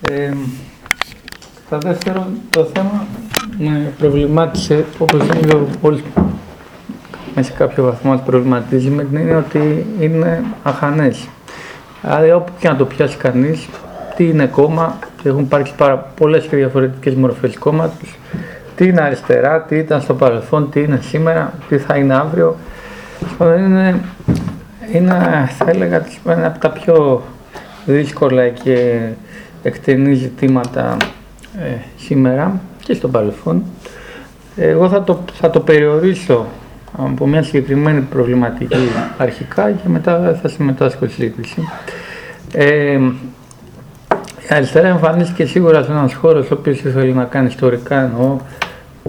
Ε, στα δεύτερο, το θέμα με προβλημάτισε, όπως νομίζω όλοι σε κάποιο βαθμό μας προβληματίζει, με την έννοια ότι είναι αχανές. Δηλαδή όπου και να το πιάσει κανείς, τι είναι κόμμα, έχουν υπάρξει πάρα πολλές και διαφορετικές μορφές κόμματος, τι είναι αριστερά, τι ήταν στο παρελθόν, τι είναι σήμερα, τι θα είναι αύριο. Είναι, είναι θα έλεγα, ένα από τα πιο δύσκολα και εκτενή ζητήματα ε, σήμερα και στο παρελθόν. Εγώ θα το, θα το περιορίσω από μια συγκεκριμένη προβληματική αρχικά και μετά θα συμμετάσχω στη συζήτηση. Ε, η αριστερά εμφανίστηκε σίγουρα σε έναν χώρος ο οποίος ήθελε να κάνει ιστορικά εννοώ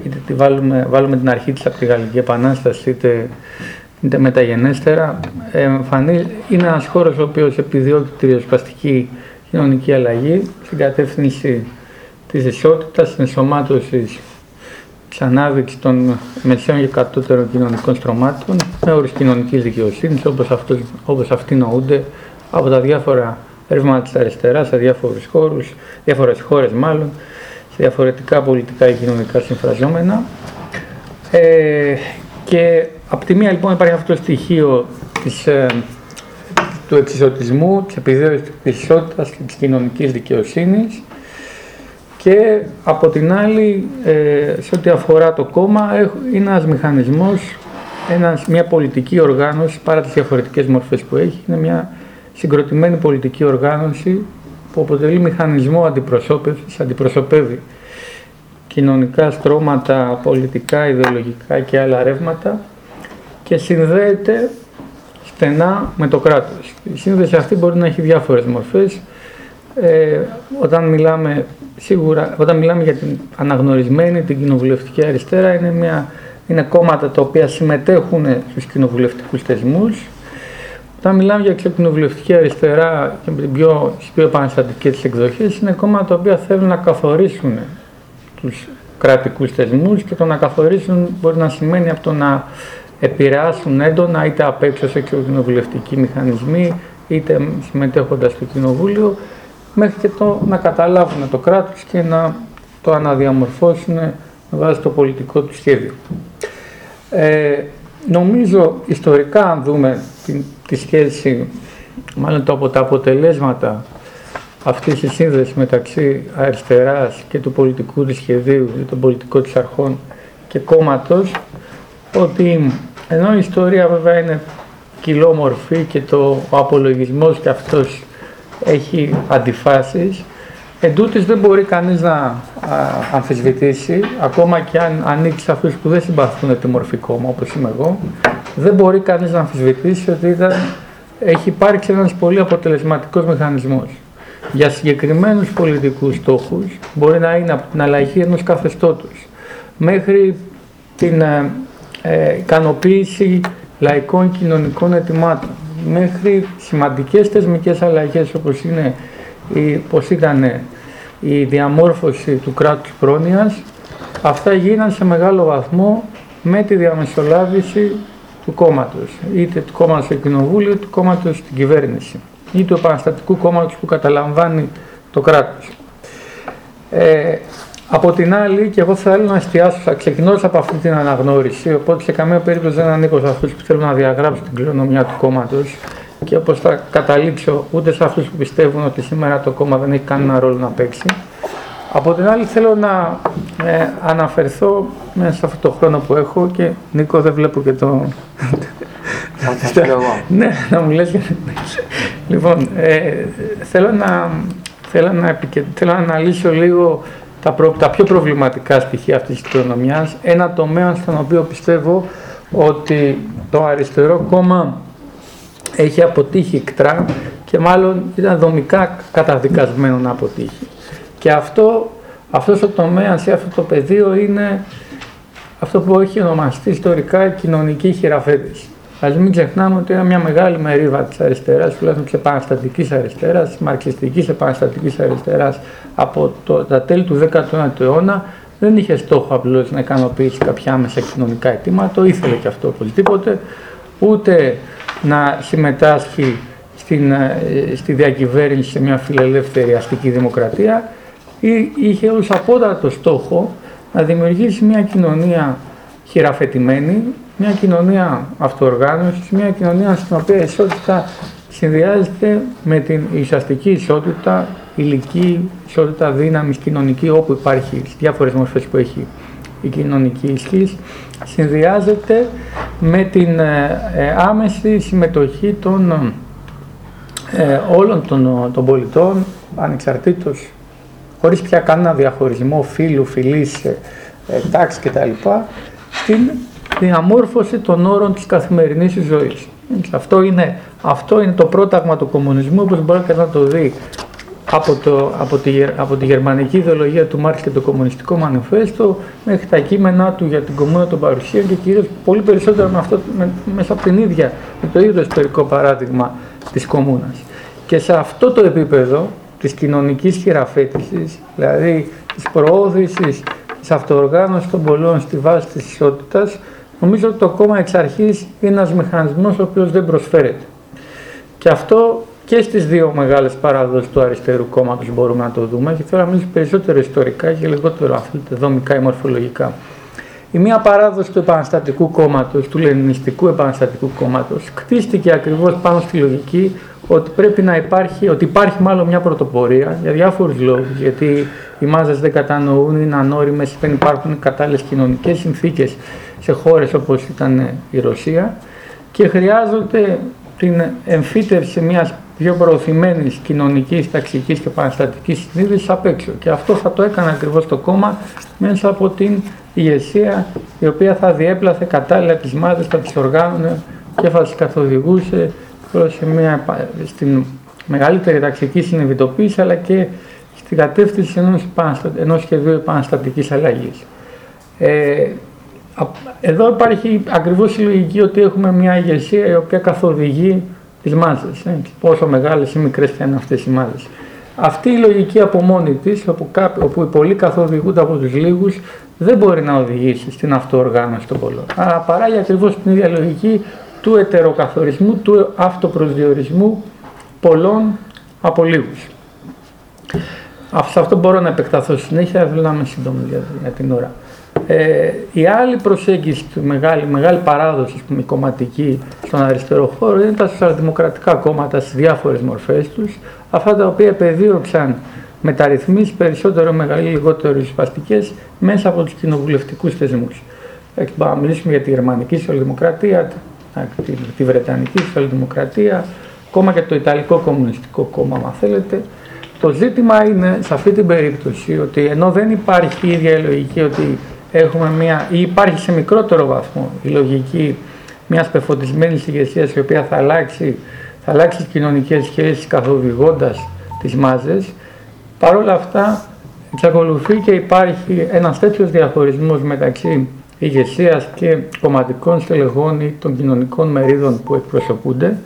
είτε τη βάλουμε, βάλουμε την αρχή της από τη Γαλλική Επανάσταση είτε, είτε μεταγενέστερα εμφανί, είναι ένας χώρος ο οποίος επιδιώκει τη ριζοσπαστική κοινωνική αλλαγή στην κατεύθυνση της ισότητας, της ενσωμάτωσης της ανάδειξης των μεσαίων και κατώτερων κοινωνικών στρωμάτων με όρους κοινωνικής δικαιοσύνης όπως, αυτός, όπως αυτοί νοούνται από τα διάφορα ρεύματα της αριστεράς σε διάφορους χώρους, διάφορες χώρες μάλλον, σε διαφορετικά πολιτικά και κοινωνικά συμφραζόμενα. Ε, και από τη μία λοιπόν υπάρχει αυτό το στοιχείο της, ε, του εξισωτισμού, της επιδιώξης της ισότητας και της κοινωνικής δικαιοσύνης και από την άλλη, ε, σε ό,τι αφορά το κόμμα, είναι ένας μηχανισμός, ένας, μια πολιτική οργάνωση, παρά τις διαφορετικές μορφές που έχει, είναι μια συγκροτημένη πολιτική οργάνωση που αποτελεί μηχανισμό αντιπροσώπευσης, αντιπροσωπεύει κοινωνικά στρώματα, πολιτικά, ιδεολογικά και άλλα ρεύματα και συνδέεται στενά με το κράτος. Η σύνδεση αυτή μπορεί να έχει διάφορες μορφές. Ε, όταν μιλάμε σίγουρα, όταν μιλάμε για την αναγνωρισμένη, την κοινοβουλευτική αριστερά, είναι, μια, είναι κόμματα τα οποία συμμετέχουν στους κοινοβουλευτικούς θεσμούς. Όταν μιλάμε για κοινοβουλευτική αριστερά και με την πιο, πιο επαναστατικές εκδοχές, είναι κόμματα τα οποία θέλουν να καθορίσουν τους κρατικούς θεσμούς και το να καθορίσουν μπορεί να σημαίνει από το να επηρεάσουν έντονα είτε απ' έξω σε κοινοβουλευτικοί μηχανισμοί είτε συμμετέχοντας στο κοινοβούλιο μέχρι και το να καταλάβουν το κράτος και να το αναδιαμορφώσουν με βάση το πολιτικό του σχέδιο. Ε, νομίζω ιστορικά αν δούμε τη, τη σχέση, μάλλον το από τα αποτελέσματα αυτής της σύνδεσης μεταξύ αριστεράς και του πολιτικού της σχεδίου ή των πολιτικών της αρχών και κόμματος ότι ενώ η ιστορία βέβαια είναι κυλόμορφη και το, ο απολογισμός και αυτός έχει αντιφάσεις, εν δεν μπορεί κανείς να αμφισβητήσει, ακόμα και αν ανοίξει αυτούς που δεν συμπαθούν τη μορφή κόμμα, όπως είμαι εγώ, δεν μπορεί κανείς να αμφισβητήσει ότι ήταν, έχει υπάρξει ένας πολύ αποτελεσματικός μηχανισμός. Για συγκεκριμένους πολιτικούς στόχους μπορεί να είναι από την αλλαγή ενός καθεστώτος. Μέχρι την ε, ε, ικανοποίηση λαϊκών κοινωνικών ετοιμάτων μέχρι σημαντικές θεσμικές αλλαγές όπως, είναι, η, όπως ήταν η διαμόρφωση του κράτους πρόνοιας αυτά γίναν σε μεγάλο βαθμό με τη διαμεσολάβηση του κόμματος είτε του κόμματος στο κοινοβούλιο είτε του κόμματος στην κυβέρνηση ή του επαναστατικού κόμματος που καταλαμβάνει το κράτος. Ε, από την άλλη, και εγώ θέλω να εστιάσω, ξεκινώ από αυτή την αναγνώριση, οπότε σε καμία περίπτωση δεν ανήκω σε αυτούς που θέλουν να διαγράψουν την κληρονομιά του κόμματος και όπως θα καταλήξω, ούτε σε αυτούς που πιστεύουν ότι σήμερα το κόμμα δεν έχει κανένα ρόλο να παίξει. Από την άλλη, θέλω να ε, αναφερθώ μέσα σε αυτό το χρόνο που έχω και Νίκο, δεν βλέπω και το. ναι, να μου λες. λοιπόν, ε, θέλω, να, θέλω, να θέλω να αναλύσω λίγο τα, τα πιο προβληματικά στοιχεία αυτής της κληρονομιάς, ένα τομέα στον οποίο πιστεύω ότι το αριστερό κόμμα έχει αποτύχει εκτρά και μάλλον ήταν δομικά καταδικασμένο να αποτύχει. Και αυτό, αυτός ο τομέας ή αυτό το πεδίο είναι αυτό που έχει ονομαστεί ιστορικά κοινωνική χειραφέτηση. Α μην ξεχνάμε ότι είναι μια μεγάλη μερίδα της αριστεράς, τουλάχιστον τη επαναστατικής αριστεράς, τη μαρξιστικής επαναστατικής αριστεράς από το, τα τέλη του 19ου αιώνα, δεν είχε στόχο απλώς να ικανοποιήσει κάποια άμεσα κοινωνικά αιτήματα, το ήθελε και αυτό οπωσδήποτε, ούτε να συμμετάσχει στην, στη διακυβέρνηση σε μια φιλελεύθερη αστική δημοκρατία. Είχε ως απότατο στόχο να δημιουργήσει μια κοινωνία χειραφετημένη, μια κοινωνία αυτοοργάνωσης, μια κοινωνία στην οποία η ισότητα συνδυάζεται με την ουσιαστική ισότητα, ηλική ισότητα δύναμης κοινωνική όπου υπάρχει στις διάφορες μορφές που έχει η κοινωνική ισχύς, συνδυάζεται με την ε, ε, άμεση συμμετοχή των ε, όλων των, των πολιτών ανεξαρτήτως χωρίς πια κανένα διαχωρισμό φίλου, φιλής, ε, ε, τάξη κτλ. στην διαμόρφωση των όρων της καθημερινής ζωής. Αυτό είναι, αυτό είναι το πρόταγμα του κομμουνισμού, όπως μπορεί να το δει από, το, από, τη, από τη γερμανική ιδεολογία του Μάρξ και το κομμουνιστικό μανιφέστο μέχρι τα κείμενά του για την κομμούνα των παρουσίων και κυρίως πολύ περισσότερο με αυτό, με, μέσα από την ίδια, με το ίδιο ιστορικό παράδειγμα της κομμούνας. Και σε αυτό το επίπεδο της κοινωνικής χειραφέτησης, δηλαδή της προώθησης της αυτοοργάνωσης των πολλών στη βάση της ισότητας, νομίζω ότι το κόμμα εξ αρχής είναι ένας μηχανισμός ο οποίος δεν προσφέρεται. Και αυτό και στις δύο μεγάλες παράδοσεις του αριστερού κόμματος μπορούμε να το δούμε και θέλω να μιλήσω περισσότερο ιστορικά και λιγότερο αφήνετε δομικά ή μορφολογικά. Η μία παράδοση του επαναστατικού κόμματος, του λενινιστικού επαναστατικού κόμματος, κτίστηκε ακριβώς πάνω στη λογική ότι πρέπει να υπάρχει, ότι υπάρχει μάλλον μια πρωτοπορία για διάφορους λόγους, γιατί οι μάζες δεν κατανοούν, είναι ανώριμες, δεν υπάρχουν κατάλληλες κοινωνικές συνθήκες σε χώρες όπως ήταν η Ρωσία και χρειάζονται την εμφύτευση μιας πιο προωθημένης κοινωνικής, ταξικής και επαναστατικής συνείδησης απ' έξω. Και αυτό θα το έκανε ακριβώς το κόμμα μέσα από την ηγεσία η οποία θα διέπλαθε κατάλληλα τις μάζες, θα τις οργάνωνε και θα τις καθοδηγούσε σε μια, στην μεγαλύτερη ταξική συνειδητοποίηση αλλά και στην κατεύθυνση ενός, ενός σχεδίου επαναστατικής αλλαγής. Ε, εδώ υπάρχει ακριβώς η λογική ότι έχουμε μια ηγεσία η οποία καθοδηγεί τις μάζες, ε, πόσο μεγάλες ή μικρές θα είναι αυτές οι μάζες. Αυτή η λογική από μόνη της, όπου, όπου οι πολλοί καθοδηγούνται από τους λίγους, δεν μπορεί να οδηγήσει στην αυτοοργάνωση των πολλών. Άρα παράγει ακριβώς την ίδια λογική του ετεροκαθορισμού, του αυτοπροσδιορισμού πολλών από λίγους. Σε αυτό μπορώ να επεκταθώ συνέχεια, θέλω να είμαι σύντομος για, την ώρα. Ε, η άλλη προσέγγιση, του μεγάλη, μεγάλη παράδοση πούμε, κομματική στον αριστερό χώρο είναι τα σοσιαλδημοκρατικά κόμματα στις διάφορες μορφές τους, αυτά τα οποία επεδίωξαν μεταρρυθμίσεις περισσότερο μεγάλη, λιγότερο ρισπαστικές μέσα από τους κοινοβουλευτικούς θεσμούς. Έτσι, να μιλήσουμε για τη γερμανική σοσιαλδημοκρατία, τη, τη Βρετανική Σοσιαλδημοκρατία, ακόμα και το Ιταλικό Κομμουνιστικό Κόμμα, αν θέλετε. Το ζήτημα είναι σε αυτή την περίπτωση ότι ενώ δεν υπάρχει η ίδια η λογική ότι έχουμε μια, ή υπάρχει σε μικρότερο βαθμό η λογική μιας πεφωτισμένης ηγεσίας η οποία θα αλλάξει, θα αλλάξει τις κοινωνικές σχέσεις καθοδηγώντας τις μάζες, παρόλα αυτά εξακολουθεί και υπάρχει ένας τέτοιος διαχωρισμός μεταξύ ηγεσίας και κομματικών στελεχών ή των κοινωνικών μερίδων που εκπροσωπούνται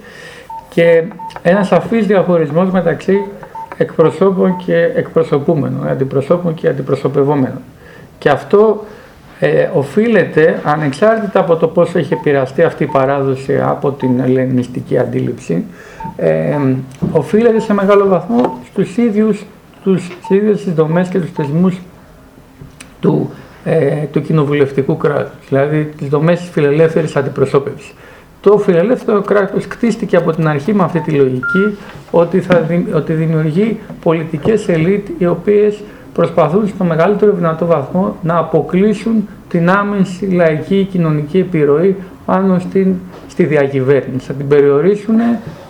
και ένας σαφής διαχωρισμός μεταξύ εκπροσώπων και εκπροσωπούμενων, αντιπροσώπων και αντιπροσωπευόμενων. Και αυτό ε, οφείλεται, ανεξάρτητα από το πόσο έχει επηρεαστεί αυτή η παράδοση από την ελληνιστική αντίληψη, ε, οφείλεται σε μεγάλο βαθμό στους ίδιους, τους, ίδιες τις δομές και τους θεσμούς του ε, του κοινοβουλευτικού κράτους, δηλαδή τις δομές της φιλελεύθερης αντιπροσώπευσης. Το φιλελεύθερο κράτος κτίστηκε από την αρχή με αυτή τη λογική ότι, θα, ότι δημιουργεί πολιτικές ελίτ οι οποίες προσπαθούν στο μεγαλύτερο δυνατό βαθμό να αποκλείσουν την άμεση λαϊκή κοινωνική επιρροή πάνω στην, στη διακυβέρνηση. Θα την περιορίσουν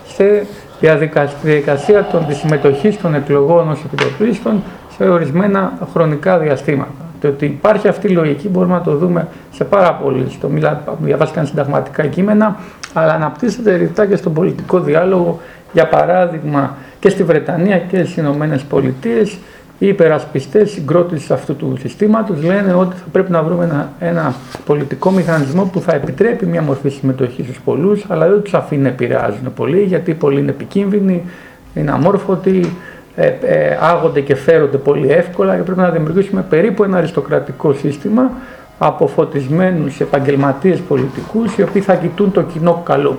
σε διαδικασία των, της συμμετοχής των εκλογών ως επιτοπλίστων σε ορισμένα χρονικά διαστήματα. Το ότι υπάρχει αυτή η λογική μπορούμε να το δούμε σε πάρα πολλοί. Το διαβάστηκαν συνταγματικά κείμενα, αλλά αναπτύσσεται ρητά και στον πολιτικό διάλογο. Για παράδειγμα, και στη Βρετανία και στις Ηνωμένες Πολιτείες, οι υπερασπιστές συγκρότησης αυτού του συστήματος λένε ότι θα πρέπει να βρούμε ένα, ένα πολιτικό μηχανισμό που θα επιτρέπει μια μορφή συμμετοχή στους πολλούς, αλλά δεν τους αφήνει να επηρεάζουν πολύ, γιατί πολλοί είναι επικίνδυνοι, είναι αμόρφωτοι, ε, ε, άγονται και φέρονται πολύ εύκολα και πρέπει να δημιουργήσουμε περίπου ένα αριστοκρατικό σύστημα από φωτισμένους επαγγελματίες πολιτικούς οι οποίοι θα κοιτούν το κοινό καλό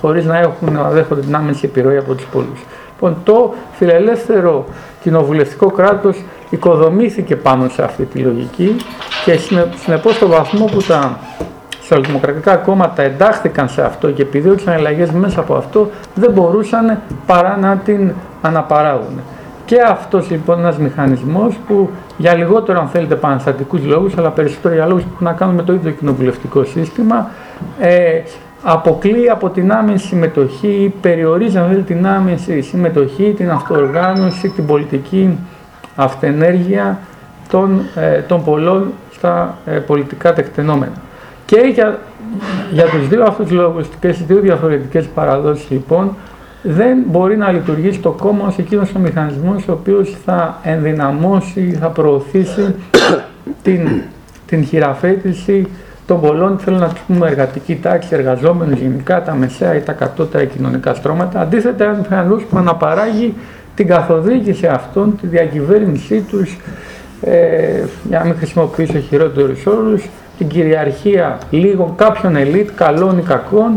χωρίς να έχουν να δέχονται την άμεση επιρροή από τους πολλούς. Λοιπόν, το φιλελεύθερο κοινοβουλευτικό κράτος οικοδομήθηκε πάνω σε αυτή τη λογική και συνεπώς στο βαθμό που τα σοσιαλδημοκρατικά κόμματα εντάχθηκαν σε αυτό και επιδίωξαν αλλαγές μέσα από αυτό, δεν μπορούσαν παρά να την αναπαράγουν. Και αυτός λοιπόν ένας μηχανισμός που για λιγότερο αν θέλετε επαναστατικού λόγους, αλλά περισσότερο για λόγους που έχουν να κάνουν με το ίδιο κοινοβουλευτικό σύστημα, ε, αποκλεί από την άμεση συμμετοχή, περιορίζει αν θέλετε την άμεση συμμετοχή, την αυτοοργάνωση, την πολιτική αυτενέργεια των, ε, των πολλών στα ε, πολιτικά τεκτενόμενα. Και για, για τους δύο αυτούς λόγους και στις δύο διαφορετικές παραδόσεις λοιπόν δεν μπορεί να λειτουργήσει το κόμμα ως εκείνος ο μηχανισμός ο οποίος θα ενδυναμώσει, θα προωθήσει την, την χειραφέτηση των πολλών, θέλω να τους πούμε εργατική τάξη, εργαζόμενους γενικά, τα μεσαία ή τα κατώτερα κοινωνικά στρώματα. Αντίθετα, ένας μηχανισμό που αναπαράγει την καθοδήγηση αυτών, τη διακυβέρνησή τους, ε, για να μην χρησιμοποιήσω χειρότερους όρους, την κυριαρχία λίγων κάποιων ελίτ, καλών ή κακών,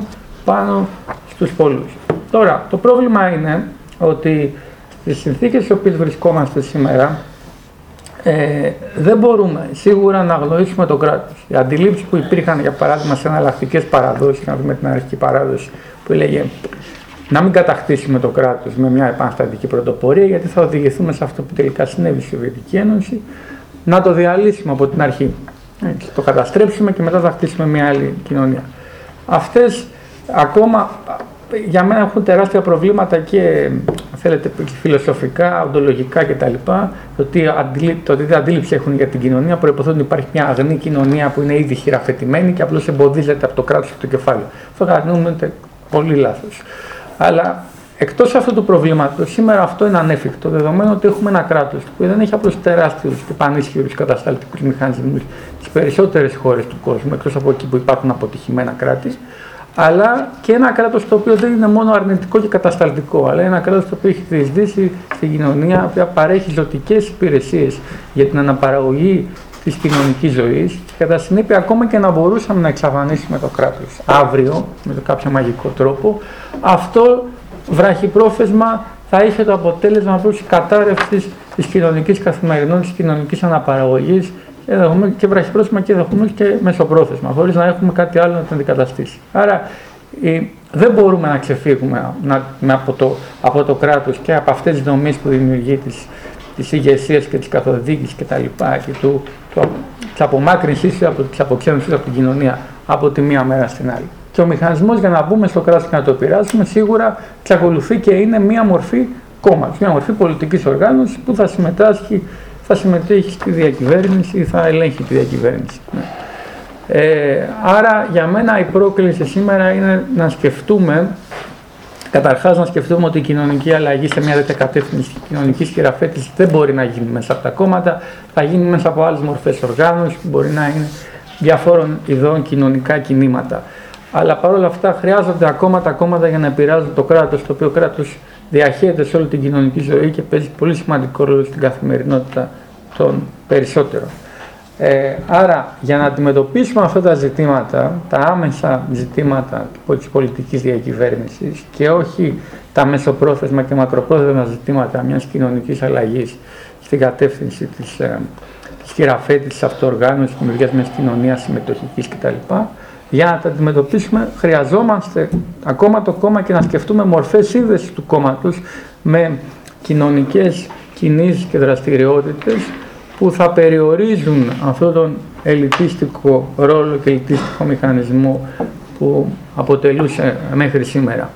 πάνω στους πολλούς. Τώρα, το πρόβλημα είναι ότι στις συνθήκες στις οποίες βρισκόμαστε σήμερα, ε, δεν μπορούμε σίγουρα να γνωρίσουμε το κράτος. Οι αντιλήψεις που υπήρχαν, για παράδειγμα, σε εναλλακτικές παραδόσεις, να δούμε την αρχική παράδοση που έλεγε να μην κατακτήσουμε το κράτος με μια επαναστατική πρωτοπορία, γιατί θα οδηγηθούμε σε αυτό που τελικά συνέβη στη Σοβιετική Ένωση, να το διαλύσουμε από την αρχή. Έτσι, το καταστρέψουμε και μετά θα χτίσουμε μια άλλη κοινωνία. Αυτές ακόμα για μένα έχουν τεράστια προβλήματα και θέλετε φιλοσοφικά, οντολογικά κτλ. Το τι, το τι αντίληψη έχουν για την κοινωνία προποθέτει ότι υπάρχει μια αγνή κοινωνία που είναι ήδη χειραφετημένη και απλώς εμποδίζεται από το κράτος και το κεφάλαιο. Αυτό κατανοούμε πολύ λάθος. Αλλά εκτός αυτού του προβλήματος, σήμερα αυτό είναι ανέφικτο, δεδομένου ότι έχουμε ένα κράτος που δεν έχει απλώς τεράστιους και πανίσχυρους κατασταλτικούς μηχανισμούς στις περισσότερες χώρες του κόσμου, εκτός από εκεί που υπάρχουν αποτυχημένα κράτη, αλλά και ένα κράτος το οποίο δεν είναι μόνο αρνητικό και κατασταλτικό, αλλά ένα κράτος το οποίο έχει διεισδύσει στην κοινωνία, που παρέχει ζωτικές υπηρεσίες για την αναπαραγωγή της κοινωνικής ζωής και κατά συνέπεια ακόμα και να μπορούσαμε να εξαφανίσουμε το κράτος αύριο με το κάποιο μαγικό τρόπο, αυτό βραχυπρόθεσμα θα είχε το αποτέλεσμα απλώ κατάρρευση της κοινωνικής καθημερινότητας, της κοινωνικής αναπαραγωγής και βραχυπρόθεσμα και ενδεχομένω και μεσοπρόθεσμα, χωρίς να έχουμε κάτι άλλο να την αντικαταστήσει. Άρα δεν μπορούμε να ξεφύγουμε να, από το, από το κράτος και από αυτές τις δομές που δημιουργεί τη της ηγεσία και τη καθοδήγηση και τα λοιπά και του, του, της απομάκρυνσης από, της αποξένωσης από την κοινωνία από τη μία μέρα στην άλλη. Και ο μηχανισμός για να μπούμε στο κράτος και να το επηρεάσουμε σίγουρα εξακολουθεί και είναι μία μορφή κόμματος, μία μορφή πολιτικής οργάνωσης που θα συμμετάσχει θα συμμετέχει στη διακυβέρνηση ή θα ελέγχει τη διακυβέρνηση. Ναι. Ε, άρα για μένα η πρόκληση σήμερα είναι να σκεφτούμε, καταρχάς να σκεφτούμε ότι η κοινωνική αλλαγή σε μια τέτοια κατεύθυνση κοινωνικής χειραφέτησης δεν μπορεί να γίνει μέσα από τα κόμματα, θα γίνει μέσα από άλλες μορφές οργάνωσης που μπορεί να είναι διαφόρων ειδών κοινωνικά κινήματα. Αλλά παρόλα αυτά χρειάζονται ακόμα τα κόμματα για να επηρεάζουν το κράτος, το οποίο κράτος διαχέεται σε όλη την κοινωνική ζωή και παίζει πολύ σημαντικό ρόλο στην καθημερινότητα των περισσότερων. Ε, άρα, για να αντιμετωπίσουμε αυτά τα ζητήματα, τα άμεσα ζητήματα της πολιτικής διακυβέρνησης και όχι τα μεσοπρόθεσμα και μακροπρόθεσμα ζητήματα μιας κοινωνικής αλλαγής στην κατεύθυνση της ε, χειραφέτησης, αυτοοργάνωσης, δημιουργίας μιας κοινωνίας συμμετοχικής κτλ. Για να τα αντιμετωπίσουμε χρειαζόμαστε ακόμα το κόμμα και να σκεφτούμε μορφές σύνδεσης του κόμματος με κοινωνικές κινήσεις και δραστηριότητες που θα περιορίζουν αυτόν τον ελιτίστικο ρόλο και ελιτίστικο μηχανισμό που αποτελούσε μέχρι σήμερα.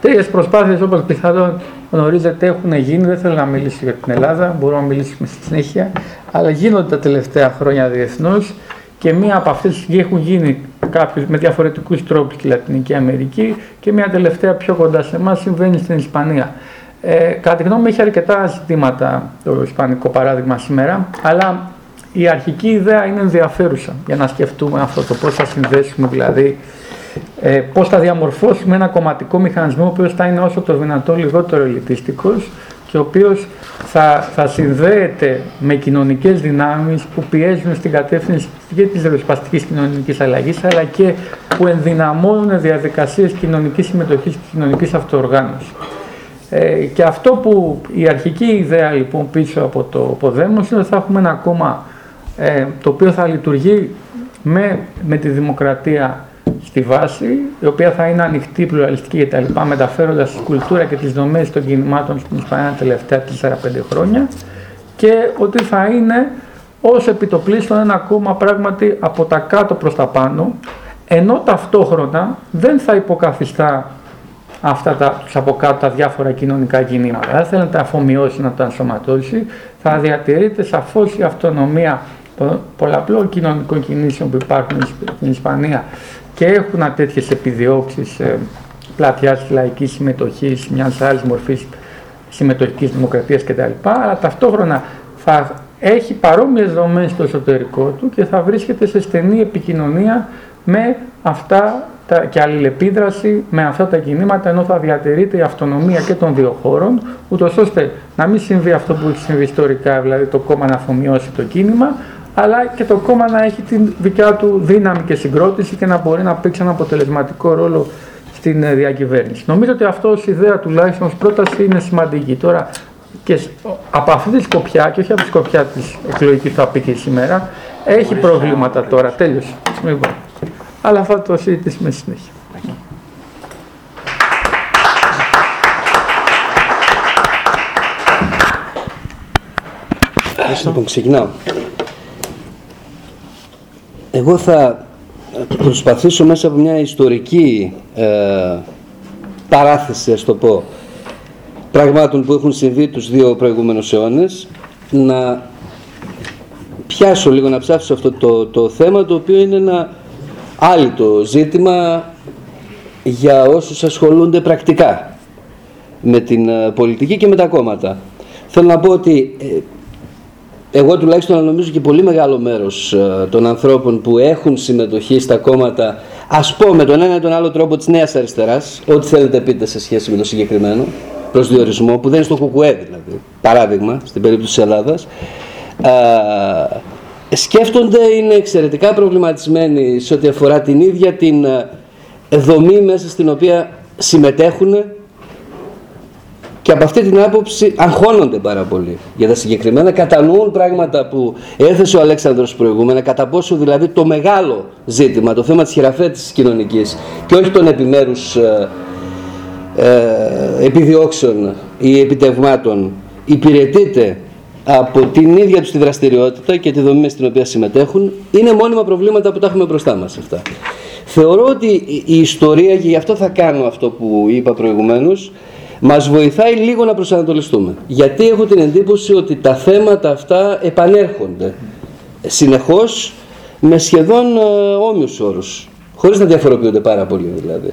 Τρεις προσπάθειες όπως πιθανόν γνωρίζετε έχουν γίνει, δεν θέλω να μιλήσω για την Ελλάδα, μπορούμε να μιλήσουμε στη συνέχεια, αλλά γίνονται τα τελευταία χρόνια διεθνώς και μία από αυτές έχουν γίνει κάποιους με διαφορετικούς τρόπους στη Λατινική Αμερική και μία τελευταία πιο κοντά σε εμάς συμβαίνει στην Ισπανία. Ε, κατά τη γνώμη μου έχει αρκετά ζητήματα το ισπανικό παράδειγμα σήμερα, αλλά η αρχική ιδέα είναι ενδιαφέρουσα για να σκεφτούμε αυτό το πώς θα συνδέσουμε δηλαδή ε, πώς θα διαμορφώσουμε ένα κομματικό μηχανισμό ο οποίος θα είναι όσο το δυνατό λιγότερο ελιτίστικος και ο οποίος θα, θα συνδέεται με κοινωνικές δυνάμεις που πιέζουν στην κατεύθυνση και της ρεσπαστικής κοινωνικής αλλαγής αλλά και που ενδυναμώνουν διαδικασίες κοινωνικής συμμετοχής και κοινωνικής αυτοοργάνωσης. Ε, και αυτό που η αρχική ιδέα λοιπόν πίσω από το Ποδέμος είναι ότι θα έχουμε ένα κόμμα ε, το οποίο θα λειτουργεί με, με τη δημοκρατία στη βάση, η οποία θα είναι ανοιχτή, πλουραλιστική κτλ. μεταφέροντας τη κουλτούρα και τις δομές των κινημάτων στην Ισπανία τα τελευταία 4-5 χρόνια και ότι θα είναι ως επιτοπλίστων ένα κόμμα πράγματι από τα κάτω προς τα πάνω, ενώ ταυτόχρονα δεν θα υποκαθιστά αυτά τα, τους από κάτω τα διάφορα κοινωνικά κινήματα. Δεν θέλει να τα αφομοιώσει, να τα ενσωματώσει. Θα διατηρείται σαφώς η αυτονομία πολλαπλών κοινωνικών κινήσεων που υπάρχουν στην Ισπανία και έχουν τέτοιες επιδιώξεις ε, πλατιάς λαϊκής συμμετοχής, μιας άλλης μορφής συμμετοχικής δημοκρατίας κτλ. Αλλά ταυτόχρονα θα έχει παρόμοιες δομές στο εσωτερικό του και θα βρίσκεται σε στενή επικοινωνία με αυτά τα, και αλληλεπίδραση με αυτά τα κινήματα, ενώ θα διατηρείται η αυτονομία και των δύο χώρων, ούτως ώστε να μην συμβεί αυτό που έχει συμβεί ιστορικά, δηλαδή το κόμμα να αφομοιώσει το κίνημα, αλλά και το κόμμα να έχει την δικιά του δύναμη και συγκρότηση και να μπορεί να παίξει ένα αποτελεσματικό ρόλο στην ε, διακυβέρνηση. Νομίζω ότι αυτό ως ιδέα τουλάχιστον ως πρόταση είναι σημαντική. Τώρα και από αυτή τη σκοπιά και όχι από τη σκοπιά της εκλογικής που θα πει και σήμερα έχει προβλήματα τώρα. Τέλειωσε. Λοιπόν. Αλλά θα το συζητήσουμε συνέχεια. Λοιπόν, ξεκινάω. Εγώ θα προσπαθήσω μέσα από μια ιστορική ε, παράθεση, ας το πω, πραγμάτων που έχουν συμβεί τους δύο προηγούμενους αιώνες, να πιάσω λίγο, να ψάξω αυτό το, το θέμα, το οποίο είναι ένα άλλο ζήτημα για όσους ασχολούνται πρακτικά με την ε, πολιτική και με τα κόμματα. Θέλω να πω ότι ε, εγώ τουλάχιστον νομίζω και πολύ μεγάλο μέρος ε, των ανθρώπων που έχουν συμμετοχή στα κόμματα ας πω με τον ένα ή τον άλλο τρόπο της νέας αριστεράς ό,τι θέλετε πείτε σε σχέση με το συγκεκριμένο προσδιορισμό που δεν είναι στο κουκουέ δηλαδή. Παράδειγμα στην περίπτωση της Ελλάδας. Ε, σκέφτονται είναι εξαιρετικά προβληματισμένοι σε ό,τι αφορά την ίδια την ε, δομή μέσα στην οποία συμμετέχουν και από αυτή την άποψη αγχώνονται πάρα πολύ για τα συγκεκριμένα, κατανοούν πράγματα που έθεσε ο Αλέξανδρος προηγούμενα, κατά πόσο δηλαδή το μεγάλο ζήτημα, το θέμα της χειραφέτησης κοινωνικής και όχι των επιμέρους ε, ε, επιδιώξεων ή επιτευγμάτων υπηρετείται από την ίδια τους τη δραστηριότητα και τη δομή στην οποία συμμετέχουν, είναι μόνιμα προβλήματα που τα έχουμε μπροστά μας αυτά. Θεωρώ ότι η ιστορία, και γι' αυτό θα κάνω αυτό που είπα προηγουμένως, μας βοηθάει λίγο να προσανατολιστούμε. Γιατί έχω την εντύπωση ότι τα θέματα αυτά επανέρχονται συνεχώς με σχεδόν ε, όμοιους όρους, χωρίς να διαφοροποιούνται πάρα πολύ δηλαδή.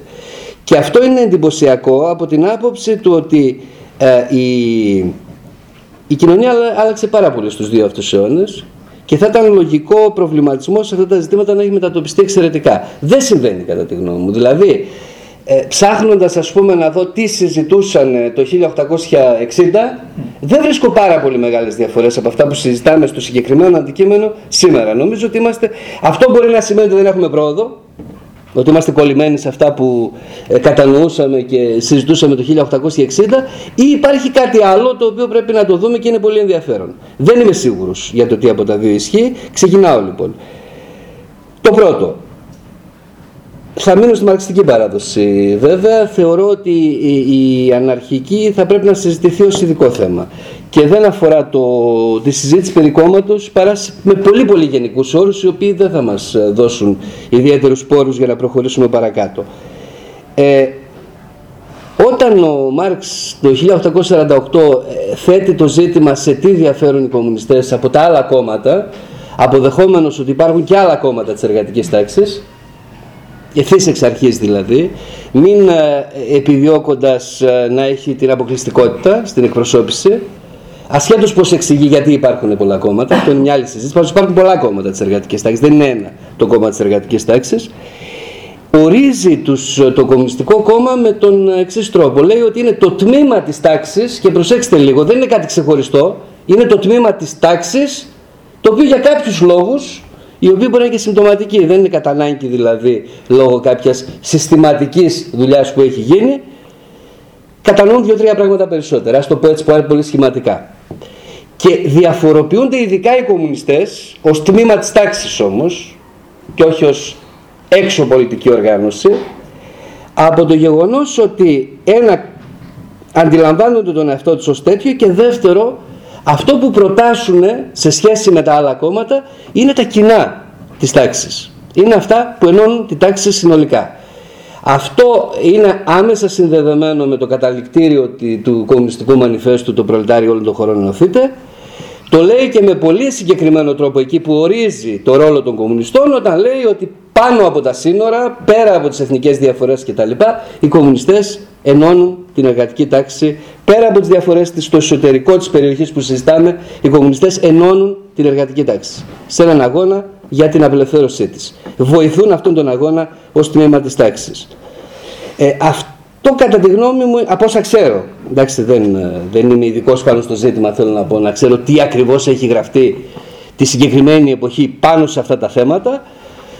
Και αυτό είναι εντυπωσιακό από την άποψη του ότι ε, η, η κοινωνία άλλαξε πάρα πολύ στους δύο αυτούς αιώνες και θα ήταν λογικό προβληματισμός σε αυτά τα ζητήματα να έχει μετατοπιστεί εξαιρετικά. Δεν συμβαίνει κατά τη γνώμη μου. Δηλαδή, ε, ψάχνοντας ας πούμε να δω τι συζητούσαν ε, το 1860 δεν βρίσκω πάρα πολύ μεγάλες διαφορές από αυτά που συζητάμε στο συγκεκριμένο αντικείμενο σήμερα. Νομίζω ότι είμαστε, αυτό μπορεί να σημαίνει ότι δεν έχουμε πρόοδο, ότι είμαστε κολλημένοι σε αυτά που ε, κατανοούσαμε και συζητούσαμε το 1860 ή υπάρχει κάτι άλλο το οποίο πρέπει να το δούμε και είναι πολύ ενδιαφέρον. Δεν είμαι σίγουρος για το τι από τα δύο ισχύει. Ξεκινάω λοιπόν. Το πρώτο, θα μείνω στη μαρξιστική παράδοση. Βέβαια, θεωρώ ότι η, αναρχική θα πρέπει να συζητηθεί ως ειδικό θέμα. Και δεν αφορά το, τη συζήτηση περί κόμματος, παρά με πολύ πολύ γενικούς όρους, οι οποίοι δεν θα μας δώσουν ιδιαίτερους πόρους για να προχωρήσουμε παρακάτω. Ε, όταν ο Μάρξ το 1848 ε, θέτει το ζήτημα σε τι διαφέρουν οι κομμουνιστές από τα άλλα κόμματα, αποδεχόμενος ότι υπάρχουν και άλλα κόμματα της εργατικής τάξης, ευθύς εξ αρχής δηλαδή, μην ε, επιδιώκοντας ε, να έχει την αποκλειστικότητα στην εκπροσώπηση, ασχέτως πώς εξηγεί γιατί υπάρχουν πολλά κόμματα, αυτό είναι μια άλλη συζήτηση, υπάρχουν πολλά κόμματα της εργατικής τάξης, δεν είναι ένα το κόμμα της εργατικής τάξης, ορίζει τους, το Κομμουνιστικό Κόμμα με τον εξής τρόπο. Λέει ότι είναι το τμήμα της τάξης και προσέξτε λίγο, δεν είναι κάτι ξεχωριστό, είναι το τμήμα της τάξης το οποίο για κάποιους λόγους οι οποίοι μπορεί να είναι και συμπτωματικοί, δεν είναι κατά ανάγκη δηλαδή λόγω κάποιας συστηματικής δουλειάς που έχει γίνει, κατανοούν δύο-τρία πράγματα περισσότερα. Ας το πω έτσι πολύ σχηματικά. Και διαφοροποιούνται ειδικά οι κομμουνιστές ως τμήμα της τάξης όμως και όχι ως έξω πολιτική οργάνωση από το γεγονός ότι ένα αντιλαμβάνονται τον εαυτό τους ως τέτοιο και δεύτερο αυτό που προτάσουν σε σχέση με τα άλλα κόμματα είναι τα κοινά της τάξης. Είναι αυτά που ενώνουν τη τάξη συνολικά. Αυτό είναι άμεσα συνδεδεμένο με το καταληκτήριο του Κομμουνιστικού Μανιφέστου «Το προλετάριο όλων των χωρών ενωθείτε». Το λέει και με πολύ συγκεκριμένο τρόπο εκεί που ορίζει το ρόλο των κομμουνιστών όταν λέει ότι πάνω από τα σύνορα, πέρα από τις εθνικές διαφορές κτλ. οι κομμουνιστές ενώνουν την εργατική τάξη, πέρα από τις διαφορές της στο εσωτερικό της περιοχής που συζητάμε, οι κομμουνιστές ενώνουν την εργατική τάξη σε έναν αγώνα για την απελευθέρωσή της. Βοηθούν αυτόν τον αγώνα ως τμήμα της τάξης. Ε, αυτό κατά τη γνώμη μου, από όσα ξέρω, εντάξει δεν, ε, δεν είμαι ειδικός πάνω στο ζήτημα, θέλω να πω, να ξέρω τι ακριβώς έχει γραφτεί τη συγκεκριμένη εποχή πάνω σε αυτά τα θέματα,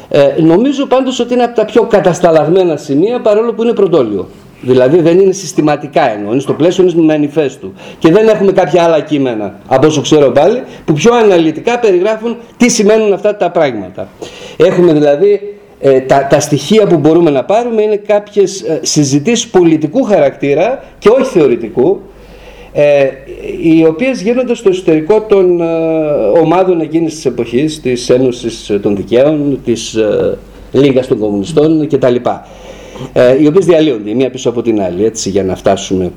ε, νομίζω πάντως ότι είναι από τα πιο κατασταλαγμένα σημεία παρόλο που είναι πρωτόλιο. Δηλαδή δεν είναι συστηματικά εννοώ, είναι στο πλαίσιο ενός μανιφέστου. Και δεν έχουμε κάποια άλλα κείμενα, από όσο ξέρω πάλι, που πιο αναλυτικά περιγράφουν τι σημαίνουν αυτά τα πράγματα. Έχουμε δηλαδή ε, τα, τα στοιχεία που μπορούμε να πάρουμε είναι κάποιες ε, συζητήσεις πολιτικού χαρακτήρα και όχι θεωρητικού, ε, οι οποίες γίνονται στο εσωτερικό των ε, ομάδων εκείνης της εποχής, της Ένωσης των Δικαίων, της ε, Λίγας των Κομμουνιστών κτλ. Ε, οι οποίες διαλύονται η μία πίσω από την άλλη, έτσι, για να φτάσουμε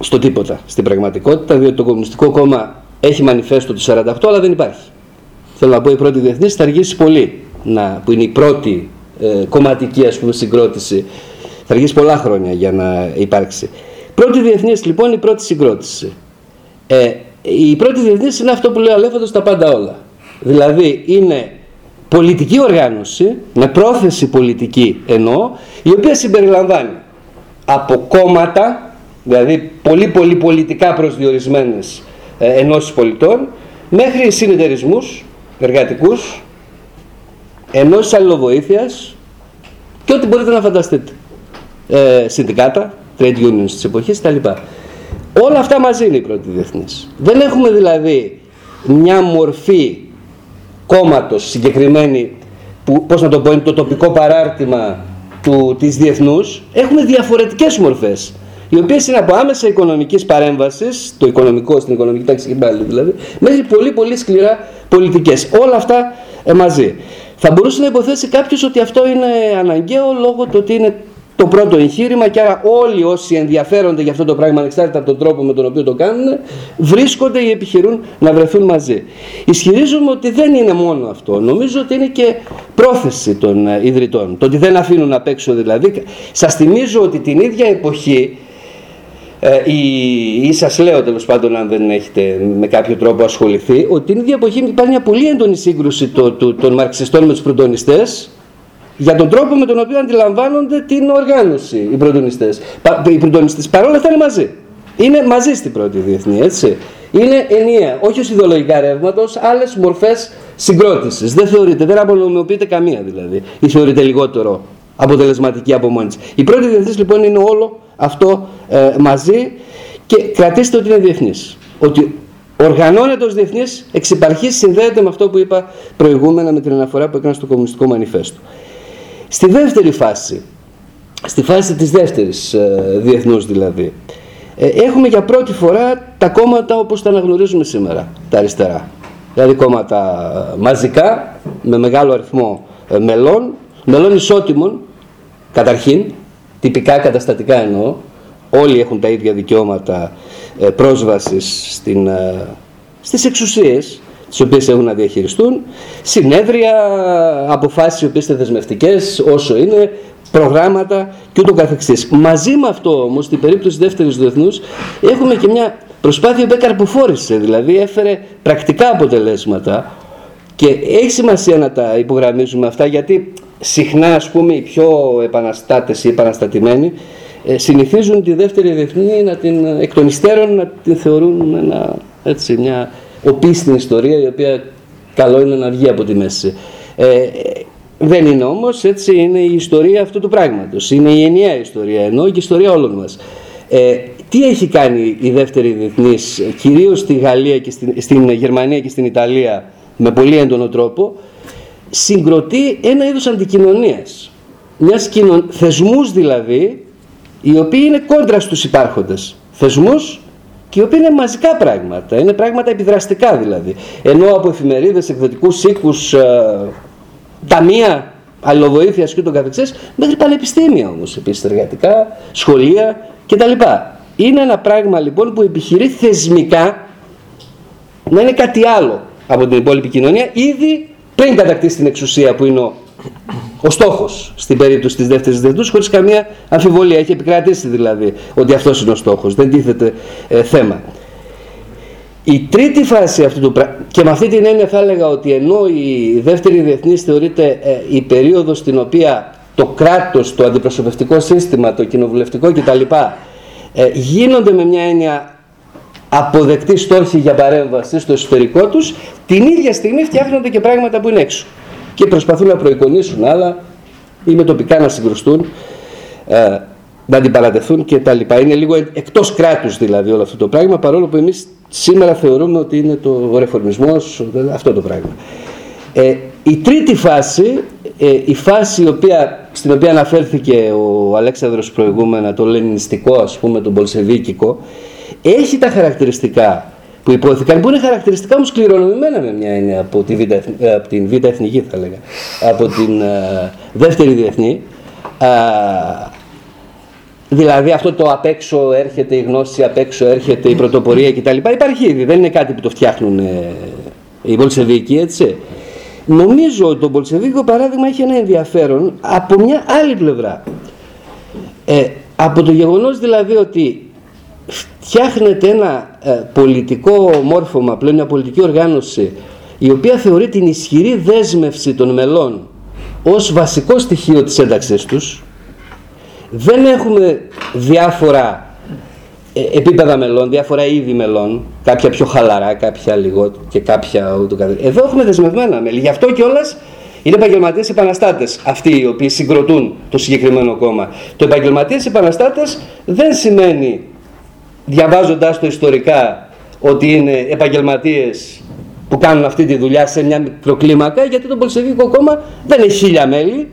στο τίποτα, στην πραγματικότητα, διότι το Κομμουνιστικό Κόμμα έχει μανιφέστο το 48, αλλά δεν υπάρχει. Θέλω να πω η πρώτη διεθνής θα αργήσει πολύ, να, που είναι η πρώτη ε, κομματική ας πούμε, συγκρότηση, θα αργήσει πολλά χρόνια για να υπάρξει. Πρώτη διεθνής λοιπόν η πρώτη συγκρότηση. Ε, η πρώτη διεθνής είναι αυτό που λέει ο Αλέφαντος τα πάντα όλα. Δηλαδή είναι πολιτική οργάνωση, με πρόθεση πολιτική εννοώ, η οποία συμπεριλαμβάνει από κόμματα, δηλαδή πολύ πολύ πολιτικά προσδιορισμένες ε, ενώσεις πολιτών, μέχρι συνεταιρισμούς εργατικούς, ενώσεις αλληλοβοήθειας και ό,τι μπορείτε να φανταστείτε. Ε, συνδικάτα, trade unions της εποχής κτλ. Όλα αυτά μαζί είναι η πρώτη διεθνής. Δεν έχουμε δηλαδή μια μορφή κόμματος συγκεκριμένη που πώς να το πω είναι το τοπικό παράρτημα του, της διεθνούς έχουμε διαφορετικές μορφές οι οποίες είναι από άμεσα οικονομικής παρέμβασης το οικονομικό στην οικονομική τάξη και πάλι δηλαδή μέχρι πολύ πολύ σκληρά πολιτικές. Όλα αυτά ε, μαζί. Θα μπορούσε να υποθέσει κάποιος ότι αυτό είναι αναγκαίο λόγω του ότι είναι το πρώτο εγχείρημα και άρα όλοι όσοι ενδιαφέρονται για αυτό το πράγμα ανεξάρτητα από τον τρόπο με τον οποίο το κάνουν βρίσκονται ή επιχειρούν να βρεθούν μαζί. Ισχυρίζομαι ότι δεν είναι μόνο αυτό. Νομίζω ότι είναι και πρόθεση των ε, ιδρυτών. Το ότι δεν αφήνουν απ' έξω δηλαδή. Σας θυμίζω ότι την ίδια εποχή ε, ή, ή σας λέω τέλος πάντων αν δεν έχετε με κάποιο τρόπο ασχοληθεί ότι την ίδια εποχή υπάρχει μια πολύ έντονη σύγκρουση το, το, των μαρξιστών με τους πρωτονιστές για τον τρόπο με τον οποίο αντιλαμβάνονται την οργάνωση οι πρωτονιστές. Οι πρωτονιστές παρόλα αυτά είναι μαζί. Είναι μαζί στην πρώτη διεθνή, έτσι. Είναι ενιαία, όχι ως ιδεολογικά ρεύματα, ως άλλες μορφές συγκρότησης. Δεν θεωρείται, δεν απονομιοποιείται καμία δηλαδή. Ή θεωρείται λιγότερο αποτελεσματική από μόνη Η πρώτη διεθνής λοιπόν είναι όλο αυτό ε, μαζί και κρατήστε ότι είναι διεθνής. Ότι οργανώνεται ως διεθνής, εξ συνδέεται με αυτό που είπα προηγούμενα με την αναφορά που έκανα στο Κομμουνιστικό Μανιφέστο. Στη δεύτερη φάση, στη φάση της δεύτερης ε, διεθνούς δηλαδή, ε, έχουμε για πρώτη φορά τα κόμματα όπως τα αναγνωρίζουμε σήμερα, τα αριστερά. Δηλαδή κόμματα μαζικά, με μεγάλο αριθμό ε, μελών, μελών ισότιμων, καταρχήν, τυπικά καταστατικά εννοώ, όλοι έχουν τα ίδια δικαιώματα ε, πρόσβασης στην, ε, στις εξουσίες, τις οποίες έχουν να διαχειριστούν, συνέδρια, αποφάσεις οι οποίες είναι δεσμευτικές όσο είναι, προγράμματα και ούτω καθεξής. Μαζί με αυτό όμως, στην περίπτωση δεύτερης διεθνούς, έχουμε και μια προσπάθεια που καρποφόρησε, δηλαδή έφερε πρακτικά αποτελέσματα και έχει σημασία να τα υπογραμμίζουμε αυτά γιατί συχνά ας πούμε οι πιο επαναστάτες ή επαναστατημένοι ε, συνηθίζουν τη δεύτερη διεθνή να την, εκ των υστέρων να την θεωρούν ένα, έτσι, μια οπίστην ιστορία η οποία καλό είναι να βγει από τη μέση. Ε, δεν είναι όμως, έτσι είναι η ιστορία αυτού του πράγματος. Είναι η ενιαία ιστορία ενώ και η ιστορία όλων μας. Ε, τι έχει κάνει η δεύτερη διεθνής, κυρίως στη Γαλλία και στην, στην Γερμανία και στην Ιταλία με πολύ έντονο τρόπο, συγκροτεί ένα είδος αντικοινωνίας. Μιας κοινων... Θεσμούς δηλαδή, οι οποίοι είναι κόντρα στους υπάρχοντες. Θεσμούς και οι οποίοι είναι μαζικά πράγματα, είναι πράγματα επιδραστικά δηλαδή. Ενώ από εφημερίδες, εκδοτικούς οίκους, ε, ταμεία αλληλοβοήθειας και τον καθεξής, μέχρι πανεπιστήμια όμως επίσης εργατικά, σχολεία κτλ. Είναι ένα πράγμα λοιπόν που επιχειρεί θεσμικά να είναι κάτι άλλο από την υπόλοιπη κοινωνία ήδη πριν κατακτήσει την εξουσία που είναι ο, ο στόχος στην περίπτωση της δεύτερης διεθνού, χωρίς καμία αμφιβολία. Έχει επικρατήσει δηλαδή ότι αυτός είναι ο στόχος. Δεν τίθεται ε, θέμα. Η τρίτη φάση αυτού του πράγματος, και με αυτή την έννοια θα έλεγα ότι ενώ η δεύτερη διεθνής θεωρείται ε, η περίοδος στην οποία το κράτος, το αντιπροσωπευτικό σύστημα, το κοινοβουλευτικό κτλ. Ε, γίνονται με μια έννοια αποδεκτή στόχοι για παρέμβαση στο εσωτερικό τους, την ίδια στιγμή φτιάχνονται και πράγματα που είναι έξω. Και προσπαθούν να προεικονίσουν άλλα ή με τοπικά να συγκρουστούν, ε, να αντιπαρατεθούν κτλ. Είναι λίγο εκτός κράτους δηλαδή όλο αυτό το πράγμα, παρόλο που εμείς σήμερα θεωρούμε ότι είναι το ρεφορμισμός, αυτό το πράγμα. Ε, η τρίτη φάση, ε, η φάση η οποία, στην οποία αναφέρθηκε ο Αλέξανδρος προηγούμενα, το λενινιστικό ας πούμε, το πολσεβίκικο, έχει τα χαρακτηριστικά που υπόθηκαν, που είναι χαρακτηριστικά όμως κληρονομημένα με μια έννοια από, τη Β, από την Β' Εθνική θα λέγα, από την uh, δεύτερη διεθνή. Uh, δηλαδή αυτό το απ' έξω έρχεται η γνώση, απ' έξω έρχεται η πρωτοπορία κτλ. Υπάρχει ήδη, δεν είναι κάτι που το φτιάχνουν ε, οι Βολσεβίκοι, έτσι. Νομίζω ότι το Πολσεβίκο παράδειγμα έχει ένα ενδιαφέρον από μια άλλη πλευρά. Ε, από το γεγονός δηλαδή ότι φτιάχνεται ένα ε, πολιτικό μόρφωμα, πλέον μια πολιτική οργάνωση η οποία θεωρεί την ισχυρή δέσμευση των μελών ως βασικό στοιχείο της ένταξής τους δεν έχουμε διάφορα ε, επίπεδα μελών, διάφορα είδη μελών, κάποια πιο χαλαρά, κάποια λιγότερο και κάποια ούτω καθεξής. Εδώ έχουμε δεσμευμένα μέλη. Γι' αυτό κιόλας είναι επαγγελματίες επαναστάτες αυτοί οι οποίοι συγκροτούν το συγκεκριμένο κόμμα. Το επαγγελματίες επαναστάτες δεν σημαίνει, διαβάζοντα το ιστορικά, ότι είναι επαγγελματίες που κάνουν αυτή τη δουλειά σε μια μικροκλίμακα, γιατί το Πολσεβίκο κόμμα δεν έχει χίλια μέλη,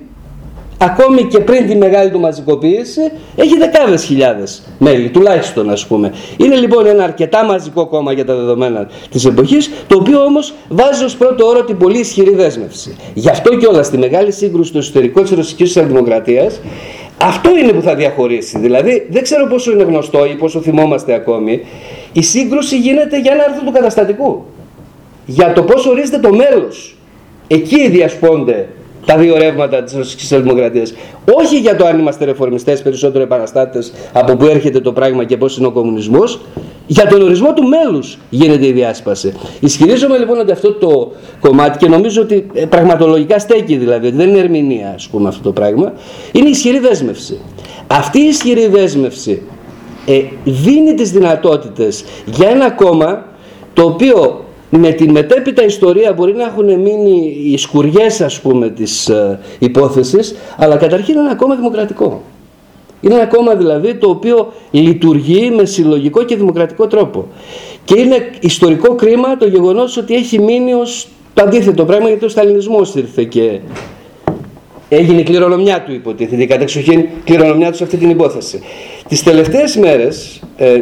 ακόμη και πριν τη μεγάλη του μαζικοποίηση, έχει δεκάδες χιλιάδες μέλη, τουλάχιστον ας πούμε. Είναι λοιπόν ένα αρκετά μαζικό κόμμα για τα δεδομένα της εποχής, το οποίο όμως βάζει ως πρώτο όρο την πολύ ισχυρή δέσμευση. Γι' αυτό και όλα στη μεγάλη σύγκρουση στο εσωτερικό της Ρωσικής Σοσιαλδημοκρατία, αυτό είναι που θα διαχωρίσει. Δηλαδή, δεν ξέρω πόσο είναι γνωστό ή πόσο θυμόμαστε ακόμη, η σύγκρουση γίνεται για ένα άρθρο του καταστατικού. Για το πώς ορίζεται το μέλος. Εκεί διασπώνται τα δύο ρεύματα της Ρωσικής Δημοκρατία. Όχι για το αν είμαστε ρεφορμιστές, περισσότερο επαναστάτες, από πού έρχεται το πράγμα και πώς είναι ο κομμουνισμός. Για τον ορισμό του μέλους γίνεται η διάσπαση. Ισχυρίζομαι λοιπόν ότι αυτό το κομμάτι και νομίζω ότι ε, πραγματολογικά στέκει δηλαδή, ότι δεν είναι ερμηνεία ας πούμε αυτό το πράγμα, είναι ισχυρή δέσμευση. Αυτή η ισχυρή δέσμευση ε, δίνει τις δυνατότητες για ένα κόμμα το οποίο με την μετέπειτα ιστορία μπορεί να έχουν μείνει οι σκουριές ας πούμε της ε, υπόθεσης αλλά καταρχήν είναι ένα κόμμα δημοκρατικό. Είναι ένα κόμμα δηλαδή το οποίο λειτουργεί με συλλογικό και δημοκρατικό τρόπο. Και είναι ιστορικό κρίμα το γεγονός ότι έχει μείνει ως το αντίθετο πράγμα γιατί ο Σταλινισμός ήρθε και έγινε η κληρονομιά του υποτίθεται, η κατεξοχήν κληρονομιά του σε αυτή την υπόθεση. Τις τελευταίες μέρες, ε,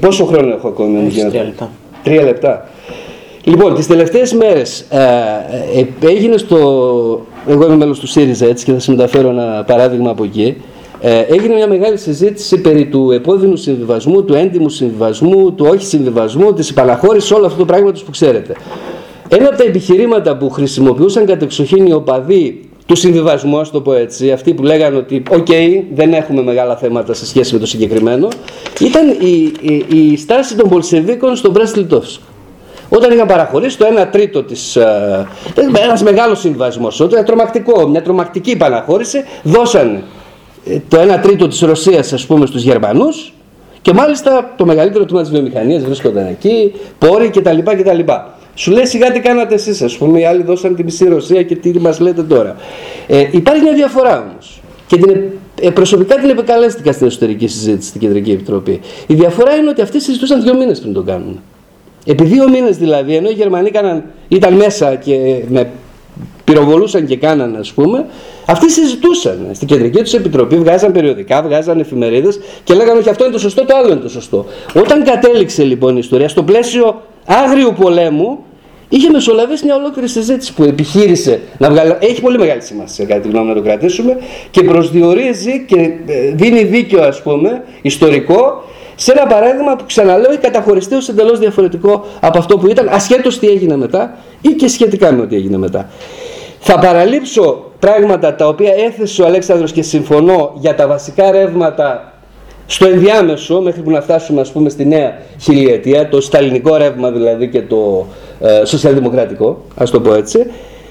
πόσο χρόνο έχω ακόμη, τρία λεπτά. Τρία λεπτά. Λοιπόν, τις τελευταίες μέρες ε, ε, έγινε στο... Εγώ είμαι μέλος του ΣΥΡΙΖΑ έτσι και θα σας μεταφέρω ένα παράδειγμα από εκεί. Ε, έγινε μια μεγάλη συζήτηση περί του επώδυνου συμβιβασμού, του έντιμου συμβιβασμού, του όχι συμβιβασμού, της υπαναχώρησης, όλο αυτό το πράγμα που ξέρετε. Ένα από τα επιχειρήματα που χρησιμοποιούσαν κατεξοχήν οι οπαδοί του συμβιβασμού, ας το πω έτσι, αυτοί που λέγανε ότι οκ, δεν έχουμε μεγάλα θέματα σε σχέση με το συγκεκριμένο, ήταν η, η, η στάση των Μπολσεβίκων στον Μπρεστ-Λιτόφσκ Όταν είχαν παραχωρήσει το 1 τρίτο της, ε, ένας μεγάλος συμβιβασμός, όταν τρομακτικό, μια τρομακτική παραχώρηση, δώσανε ε, το 1 τρίτο της Ρωσίας ας πούμε στους Γερμανούς και μάλιστα το μεγαλύτερο τμήμα της βιομηχανίας βρίσκονταν εκεί, πόροι κτλ. κτλ. Σου λέει σιγά τι κάνατε εσείς ας πούμε, οι άλλοι δώσαν τη μισή Ρωσία και τι μας λέτε τώρα. Ε, υπάρχει μια διαφορά όμως. Και την, ε, προσωπικά την επεκαλέστηκα στην εσωτερική συζήτηση στην Κεντρική Επιτροπή. Η διαφορά είναι ότι αυτοί συζητούσαν δύο μήνες πριν το κάνουν. Επί δύο μήνες δηλαδή, ενώ οι Γερμανοί κάναν, ήταν μέσα και με πυροβολούσαν και κάναν ας πούμε, αυτοί συζητούσαν στην κεντρική τους επιτροπή, βγάζαν περιοδικά, βγάζαν εφημερίδες και λέγανε ότι αυτό είναι το σωστό, το άλλο είναι το σωστό. Όταν κατέληξε λοιπόν η ιστορία στο πλαίσιο άγριου πολέμου, είχε μεσολαβήσει μια ολόκληρη συζήτηση που επιχείρησε να βγάλει. Έχει πολύ μεγάλη σημασία, κατά τη γνώμη να το κρατήσουμε και προσδιορίζει και ε, δίνει δίκιο, ας πούμε, ιστορικό σε ένα παράδειγμα που ξαναλέω έχει καταχωριστεί ως εντελώς διαφορετικό από αυτό που ήταν, ασχέτως τι έγινε μετά ή και σχετικά με ό,τι έγινε μετά. Θα παραλείψω πράγματα τα οποία έθεσε ο Αλέξανδρος και συμφωνώ για τα βασικά ρεύματα στο ενδιάμεσο μέχρι που να φτάσουμε ας πούμε στη νέα χιλιετία, το σταλινικό ρεύμα δηλαδή και το ε, σοσιαλδημοκρατικό, ας το πω έτσι,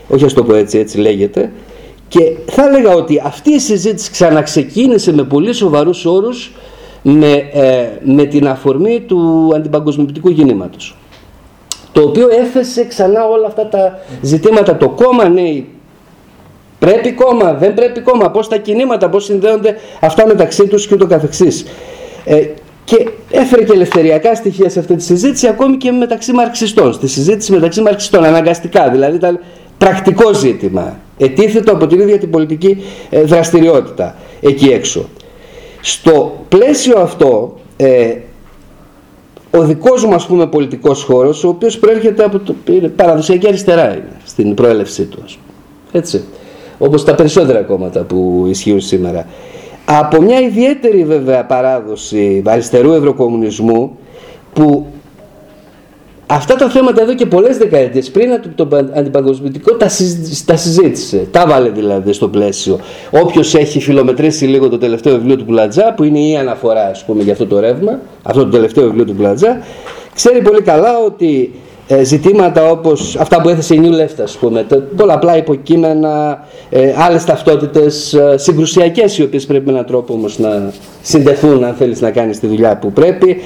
όχι ας το πω έτσι, έτσι λέγεται, και θα έλεγα ότι αυτή η συζήτηση ξαναξεκίνησε με πολύ σοβαρούς όρους με, ε, με την αφορμή του αντιπαγκοσμιωτικού γεννήματος το οποίο έθεσε ξανά όλα αυτά τα ζητήματα. Το κόμμα, ναι, πρέπει κόμμα, δεν πρέπει κόμμα, πώς τα κινήματα, πώς συνδέονται αυτά μεταξύ τους και ούτω καθεξής. Ε, και έφερε και ελευθεριακά στοιχεία σε αυτή τη συζήτηση, ακόμη και μεταξύ μαρξιστών. Στη συζήτηση μεταξύ μαρξιστών, αναγκαστικά, δηλαδή ήταν πρακτικό ζήτημα. Ετίθετο από την ίδια την πολιτική ε, δραστηριότητα εκεί έξω. Στο πλαίσιο αυτό, ε, ο δικός μου ας πούμε πολιτικός χώρος, ο οποίος προέρχεται από το παραδοσιακή αριστερά είναι, στην προέλευσή του. Ας πούμε. Έτσι. Όπως τα περισσότερα κόμματα που ισχύουν σήμερα. Από μια ιδιαίτερη βέβαια παράδοση αριστερού ευρωκομμουνισμού που Αυτά τα θέματα εδώ και πολλές δεκαετίες πριν από το αντιπαγκοσμιτικό τα, τα συζήτησε, τα βάλε δηλαδή στο πλαίσιο. Όποιος έχει φιλομετρήσει λίγο το τελευταίο βιβλίο του Πουλατζά, που είναι η αναφορά ας πούμε για αυτό το ρεύμα, αυτό το τελευταίο βιβλίο του Πουλατζά, ξέρει πολύ καλά ότι ε, ζητήματα όπως αυτά που έθεσε η New Left ας πούμε, πολλαπλά υποκείμενα, ε, άλλες ταυτότητες ε, συγκρουσιακές οι οποίες πρέπει με έναν τρόπο όμως να συντεθούν αν θέλεις να κάνεις τη δουλειά που πρέπει,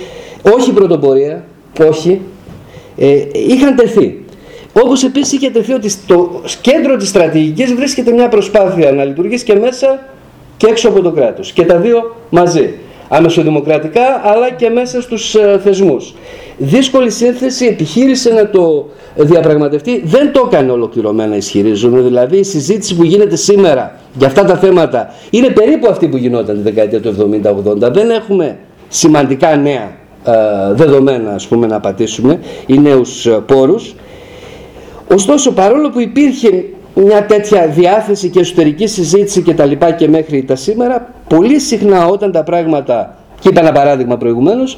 όχι πρωτοπορία, όχι, ε, είχαν τεθεί. Όπως επίσης είχε τεθεί ότι στο κέντρο της στρατηγικής βρίσκεται μια προσπάθεια να λειτουργήσει και μέσα και έξω από το κράτος. Και τα δύο μαζί. Αμεσοδημοκρατικά αλλά και μέσα στους ε, θεσμούς. Δύσκολη σύνθεση επιχείρησε να το διαπραγματευτεί. Δεν το έκανε ολοκληρωμένα ισχυρίζομαι. Δηλαδή η συζήτηση που γίνεται σήμερα για αυτά τα θέματα είναι περίπου αυτή που γινόταν τη δεκαετία του 70-80. Δεν έχουμε σημαντικά νέα ε, δεδομένα ας πούμε να πατήσουμε ή νέους ε, πόρους. Ωστόσο παρόλο που υπήρχε μια τέτοια διάθεση και εσωτερική συζήτηση και τα λοιπά και μέχρι τα σήμερα πολύ συχνά όταν τα πράγματα και είπα ένα παράδειγμα προηγουμένως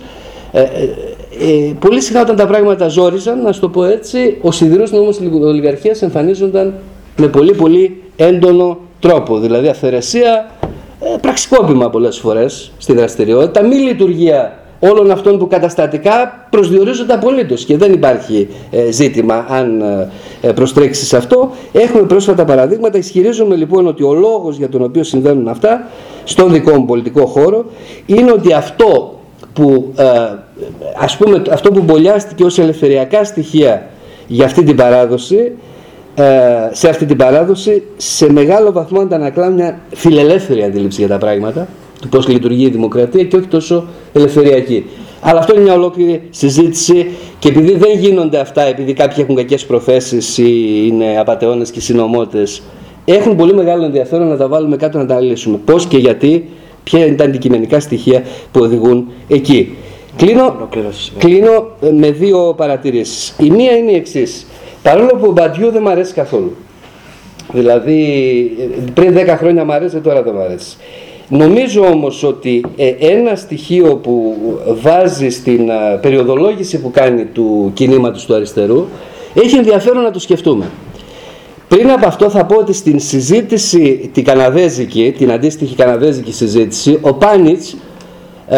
ε, ε, πολύ συχνά όταν τα πράγματα ζόριζαν να το πω έτσι ο σιδηρός νόμος της ολιγαρχίας εμφανίζονταν με πολύ πολύ έντονο τρόπο. Δηλαδή αυθαιρεσία ε, πραξικόπημα πολλές φορές στη δραστηριότητα μη λειτουργία όλων αυτών που καταστατικά προσδιορίζονται απολύτως και δεν υπάρχει ε, ζήτημα αν ε, προστρέξεις σε αυτό. Έχουμε πρόσφατα παραδείγματα. Ισχυρίζομαι λοιπόν ότι ο λόγος για τον οποίο συμβαίνουν αυτά στον δικό μου πολιτικό χώρο είναι ότι αυτό που, ε, ας πούμε, αυτό που μπολιάστηκε ως ελευθεριακά στοιχεία για αυτή την παράδοση σε αυτή την παράδοση σε μεγάλο βαθμό αντανακλά μια φιλελεύθερη αντίληψη για τα πράγματα του πώς λειτουργεί η δημοκρατία και όχι τόσο ελευθεριακή. Αλλά αυτό είναι μια ολόκληρη συζήτηση και επειδή δεν γίνονται αυτά, επειδή κάποιοι έχουν κακές προθέσεις ή είναι απαταιώνες και συνομότες, έχουν πολύ μεγάλο ενδιαφέρον να τα βάλουμε κάτω να τα λύσουμε. Πώς και γιατί, ποια είναι τα αντικειμενικά στοιχεία που οδηγούν εκεί. Κλείνω, κλείνω ε, με δύο παρατηρήσεις. Η μία είναι η εξής. Παρόλο που ο Μπαντιού δεν μου αρέσει καθόλου. Δηλαδή ε, πριν 10 χρόνια μου αρέσει, τώρα δεν μου αρέσει. Νομίζω όμως ότι ε, ένα στοιχείο που βάζει στην περιοδολόγηση που κάνει του κινήματος του αριστερού έχει ενδιαφέρον να το σκεφτούμε. Πριν από αυτό θα πω ότι στην συζήτηση την καναδέζικη, την αντίστοιχη καναδέζικη συζήτηση, ο Πάνιτς ε,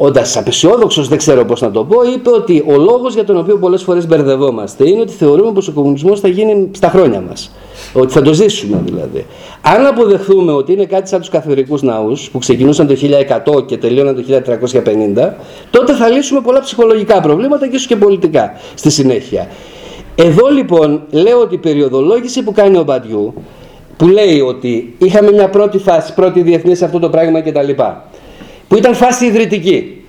όντας απεσιόδοξος, δεν ξέρω πώς να το πω, είπε ότι ο λόγος για τον οποίο πολλές φορές μπερδευόμαστε είναι ότι θεωρούμε πως ο κομμουνισμός θα γίνει στα χρόνια μας. Ότι θα το ζήσουμε δηλαδή. Αν αποδεχθούμε ότι είναι κάτι σαν τους καθολικούς ναούς που ξεκινούσαν το 1100 και τελείωναν το 1350, τότε θα λύσουμε πολλά ψυχολογικά προβλήματα και ίσως και πολιτικά στη συνέχεια. Εδώ λοιπόν λέω ότι η περιοδολόγηση που κάνει ο Μπαντιού, που λέει ότι είχαμε μια πρώτη φάση, πρώτη διεθνή σε αυτό το πράγμα κτλ που ήταν φάση ιδρυτική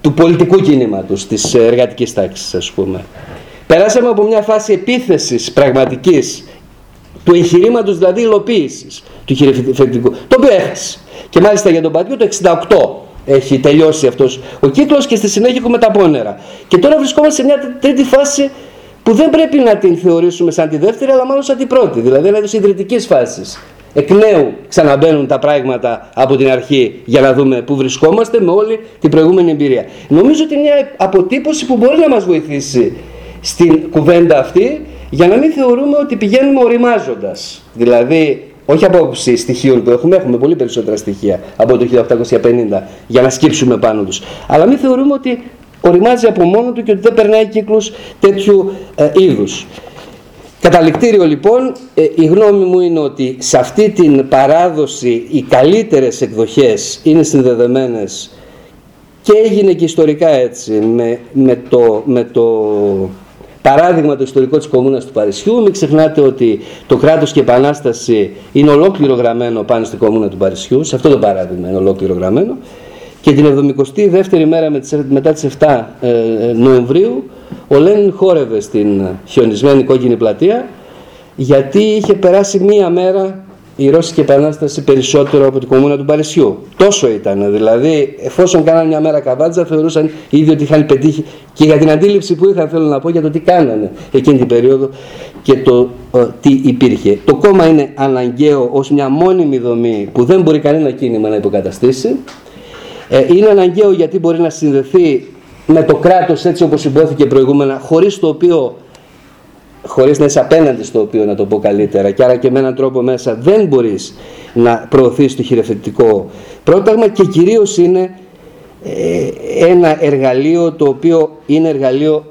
του πολιτικού κινήματος, της εργατικής τάξης ας πούμε. Περάσαμε από μια φάση επίθεσης πραγματικής του εγχειρήματος δηλαδή υλοποίησης του χειρεφετικού, το οποίο έχασε. Και μάλιστα για τον Πατιού το 68 έχει τελειώσει αυτός ο κύκλος και στη συνέχεια έχουμε τα πόνερα. Και τώρα βρισκόμαστε σε μια τρίτη φάση που δεν πρέπει να την θεωρήσουμε σαν τη δεύτερη αλλά μάλλον σαν την πρώτη, δηλαδή ένας είδος ιδρυτικής φάσης εκ νέου ξαναμπαίνουν τα πράγματα από την αρχή για να δούμε πού βρισκόμαστε με όλη την προηγούμενη εμπειρία. Νομίζω ότι είναι μια αποτύπωση που μπορεί να μας βοηθήσει στην κουβέντα αυτή για να μην θεωρούμε ότι πηγαίνουμε οριμάζοντας. Δηλαδή, όχι από άποψη στοιχείων που έχουμε, έχουμε πολύ περισσότερα στοιχεία από το 1850 για να σκύψουμε πάνω τους. Αλλά μην θεωρούμε ότι οριμάζει από μόνο του και ότι δεν περνάει κύκλους τέτοιου ε, είδους. Καταληκτήριο λοιπόν, ε, η γνώμη μου είναι ότι σε αυτή την παράδοση οι καλύτερες εκδοχές είναι συνδεδεμένες και έγινε και ιστορικά έτσι με, με, το, με το παράδειγμα το ιστορικό της Κομμούνας του Παρισιού. Μην ξεχνάτε ότι το κράτος και η Επανάσταση είναι ολόκληρο γραμμένο πάνω στην Κομμούνα του Παρισιού. Σε αυτό το παράδειγμα είναι ολόκληρο γραμμένο. Και την 72η μέρα μετά τις 7 ε, Νοεμβρίου ο Λένιν χόρευε στην χιονισμένη κόκκινη πλατεία γιατί είχε περάσει μία μέρα η Ρώσικη Επανάσταση περισσότερο από την κομμούνα του Παρισιού. Τόσο ήταν. Δηλαδή, εφόσον κάνανε μια μέρα καβάτζα, θεωρούσαν ήδη ότι είχαν πετύχει και για την αντίληψη που είχα, θέλω να πω, για το τι κάνανε εκείνη την περίοδο και το ε, τι υπήρχε. Το κόμμα είναι αναγκαίο ως μια μόνιμη δομή που δεν μπορεί κανένα κίνημα να υποκαταστήσει. Ε, είναι αναγκαίο γιατί μπορεί να συνδεθεί με το κράτος έτσι όπως υπόθηκε προηγούμενα, χωρίς το οποίο χωρίς να είσαι απέναντι στο οποίο να το πω καλύτερα και άρα και με έναν τρόπο μέσα δεν μπορείς να προωθείς το χειρεφετικό πρόταγμα και κυρίως είναι ε, ένα εργαλείο το οποίο είναι εργαλείο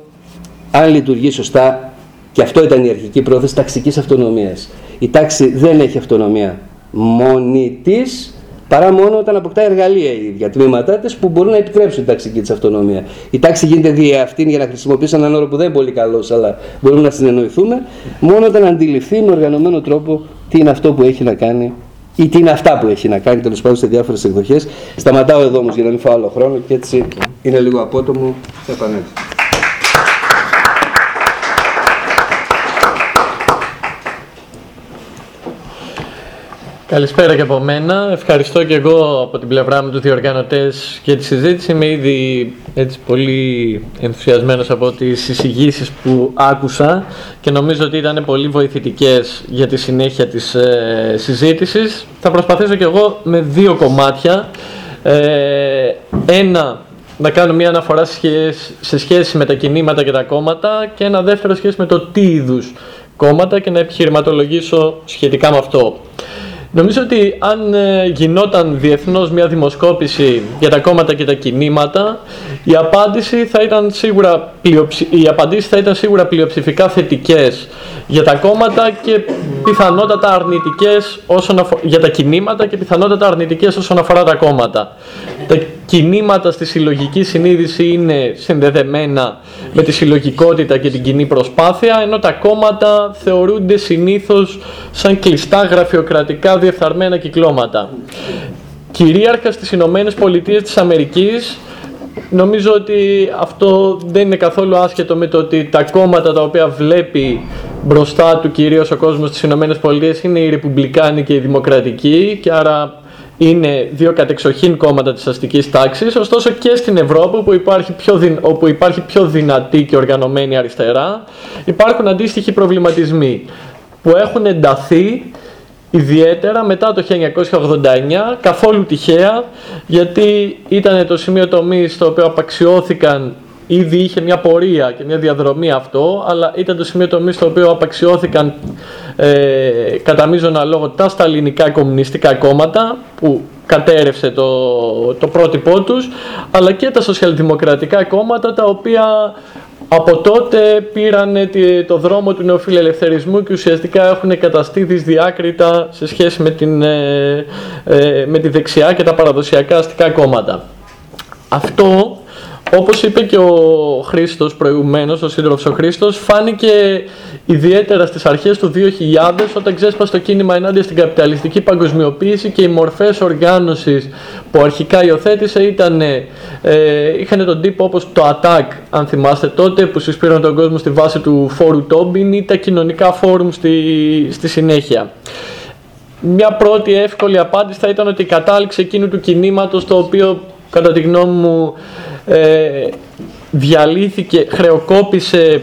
αν λειτουργεί σωστά και αυτό ήταν η αρχική πρόθεση ταξικής αυτονομίας. Η τάξη δεν έχει αυτονομία μόνη της παρά μόνο όταν αποκτά εργαλεία η ίδια τμήματά της που μπορούν να επιτρέψουν την ταξική της αυτονομία. Η τάξη γίνεται δια αυτήν για να χρησιμοποιήσει έναν όρο που δεν είναι πολύ καλός, αλλά μπορούμε να συνεννοηθούμε, μόνο όταν αντιληφθεί με οργανωμένο τρόπο τι είναι αυτό που έχει να κάνει ή τι είναι αυτά που έχει να κάνει τέλος πάντων σε διάφορες εκδοχές. Σταματάω εδώ όμως για να μην φάω άλλο χρόνο και έτσι είναι λίγο απότομο. Θα επανέλθω. Καλησπέρα και από μένα. Ευχαριστώ και εγώ από την πλευρά μου τους διοργανωτές για τη συζήτηση. Είμαι ήδη έτσι πολύ ενθουσιασμένος από τις εισηγήσεις που άκουσα και νομίζω ότι ήταν πολύ βοηθητικές για τη συνέχεια της ε, συζήτησης. Θα προσπαθήσω και εγώ με δύο κομμάτια. Ε, ένα, να κάνω μια αναφορά σε σχέση με τα κινήματα και τα κόμματα και ένα δεύτερο σχέση με το τι είδους κόμματα και να επιχειρηματολογήσω σχετικά με αυτό. Νομίζω ότι αν ε, γινόταν διεθνώς μια δημοσκόπηση για τα κόμματα και τα κινήματα, η απάντηση θα ήταν σίγουρα, οι απαντήσεις θα ήταν σίγουρα πλειοψηφικά θετικές για τα κόμματα και πιθανότατα αρνητικές όσον για τα κινήματα και πιθανότατα αρνητικές όσον αφορά τα κόμματα. Τα κινήματα στη συλλογική συνείδηση είναι συνδεδεμένα με τη συλλογικότητα και την κοινή προσπάθεια, ενώ τα κόμματα θεωρούνται συνήθως σαν κλειστά γραφειοκρατικά διεφθαρμένα κυκλώματα. Κυρίαρχα στις Ηνωμένες Πολιτείες της Αμερικής Νομίζω ότι αυτό δεν είναι καθόλου άσχετο με το ότι τα κόμματα τα οποία βλέπει μπροστά του κυρίως ο κόσμος στις Ηνωμένες Πολιτείες είναι οι Ρεπουμπλικάνοι και οι Δημοκρατικοί και άρα είναι δύο κατεξοχήν κόμματα της αστικής τάξης, ωστόσο και στην Ευρώπη όπου υπάρχει πιο, όπου υπάρχει πιο δυνατή και οργανωμένη αριστερά υπάρχουν αντίστοιχοι προβληματισμοί που έχουν ενταθεί ιδιαίτερα μετά το 1989, καθόλου τυχαία, γιατί ήταν το σημείο τομής στο οποίο απαξιώθηκαν Ήδη είχε μια πορεία και μια διαδρομή αυτό, αλλά ήταν το σημείο τομή στο οποίο απαξιώθηκαν ε, κατά μείζωνα λόγο τα σταλινικά κομμουνιστικά κόμματα, που κατέρευσε το, το πρότυπό τους, αλλά και τα σοσιαλδημοκρατικά κόμματα τα οποία από τότε πήραν το δρόμο του νεοφιλελευθερισμού και ουσιαστικά έχουν καταστεί δυσδιάκριτα σε σχέση με, την, ε, ε, με τη δεξιά και τα παραδοσιακά αστικά κόμματα. Αυτό όπως είπε και ο Χρήστος προηγουμένως, ο σύντροφος ο Χρήστος, φάνηκε ιδιαίτερα στις αρχές του 2000 όταν ξέσπασε το κίνημα ενάντια στην καπιταλιστική παγκοσμιοποίηση και οι μορφές οργάνωσης που αρχικά υιοθέτησε ήταν, ε, είχαν τον τύπο όπως το ATTAC, αν θυμάστε τότε, που συσπήραν τον κόσμο στη βάση του φόρου Τόμπιν ή τα κοινωνικά φόρουμ στη, στη συνέχεια. Μια πρώτη εύκολη απάντηση θα ήταν ότι η κατάληξη εκείνου του κινήματος το οποίο κατά τη γνώμη μου ε, διαλύθηκε, χρεοκόπησε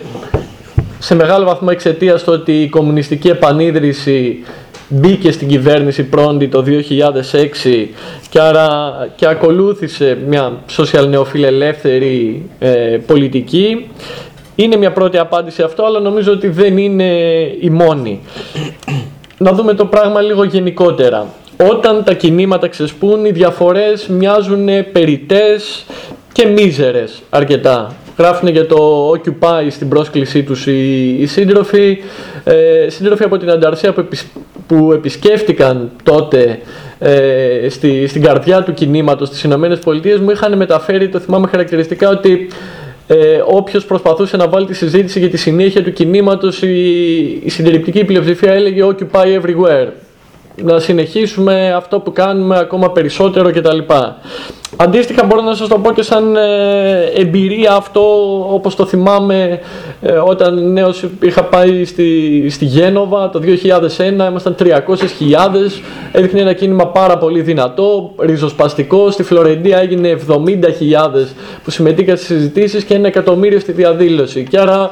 σε μεγάλο βαθμό εξαιτίας του ότι η κομμουνιστική επανίδρυση μπήκε στην κυβέρνηση πρώτη το 2006 και άρα και ακολούθησε μια social νεοφιλελεύθερη ε, πολιτική. Είναι μια πρώτη απάντηση αυτό, αλλά νομίζω ότι δεν είναι η μόνη. Να δούμε το πράγμα λίγο γενικότερα. Όταν τα κινήματα ξεσπούν, οι διαφορές μοιάζουν περιτές και μίζερες αρκετά. Γράφουν για το Occupy στην πρόσκλησή τους οι, οι σύντροφοι, ε, σύντροφοι από την Ανταρσία που, που επισκέφτηκαν τότε ε, στη, στην καρδιά του κινήματος στις Ηνωμένες Πολιτείες μου είχαν μεταφέρει, το θυμάμαι χαρακτηριστικά, ότι ε, όποιος προσπαθούσε να βάλει τη συζήτηση για τη συνέχεια του κινήματος η, η συντηρητική πλειοψηφία έλεγε Occupy everywhere να συνεχίσουμε αυτό που κάνουμε ακόμα περισσότερο κτλ. Αντίστοιχα μπορώ να σας το πω και σαν ε, εμπειρία αυτό όπως το θυμάμαι ε, όταν νέος είχα πάει στη, στη Γένοβα το 2001 ήμασταν 300.000 έδειχνε ένα κίνημα πάρα πολύ δυνατό, ριζοσπαστικό στη Φλωρεντία έγινε 70.000 που συμμετείχαν στις συζητήσεις και ένα εκατομμύριο στη διαδήλωση και άρα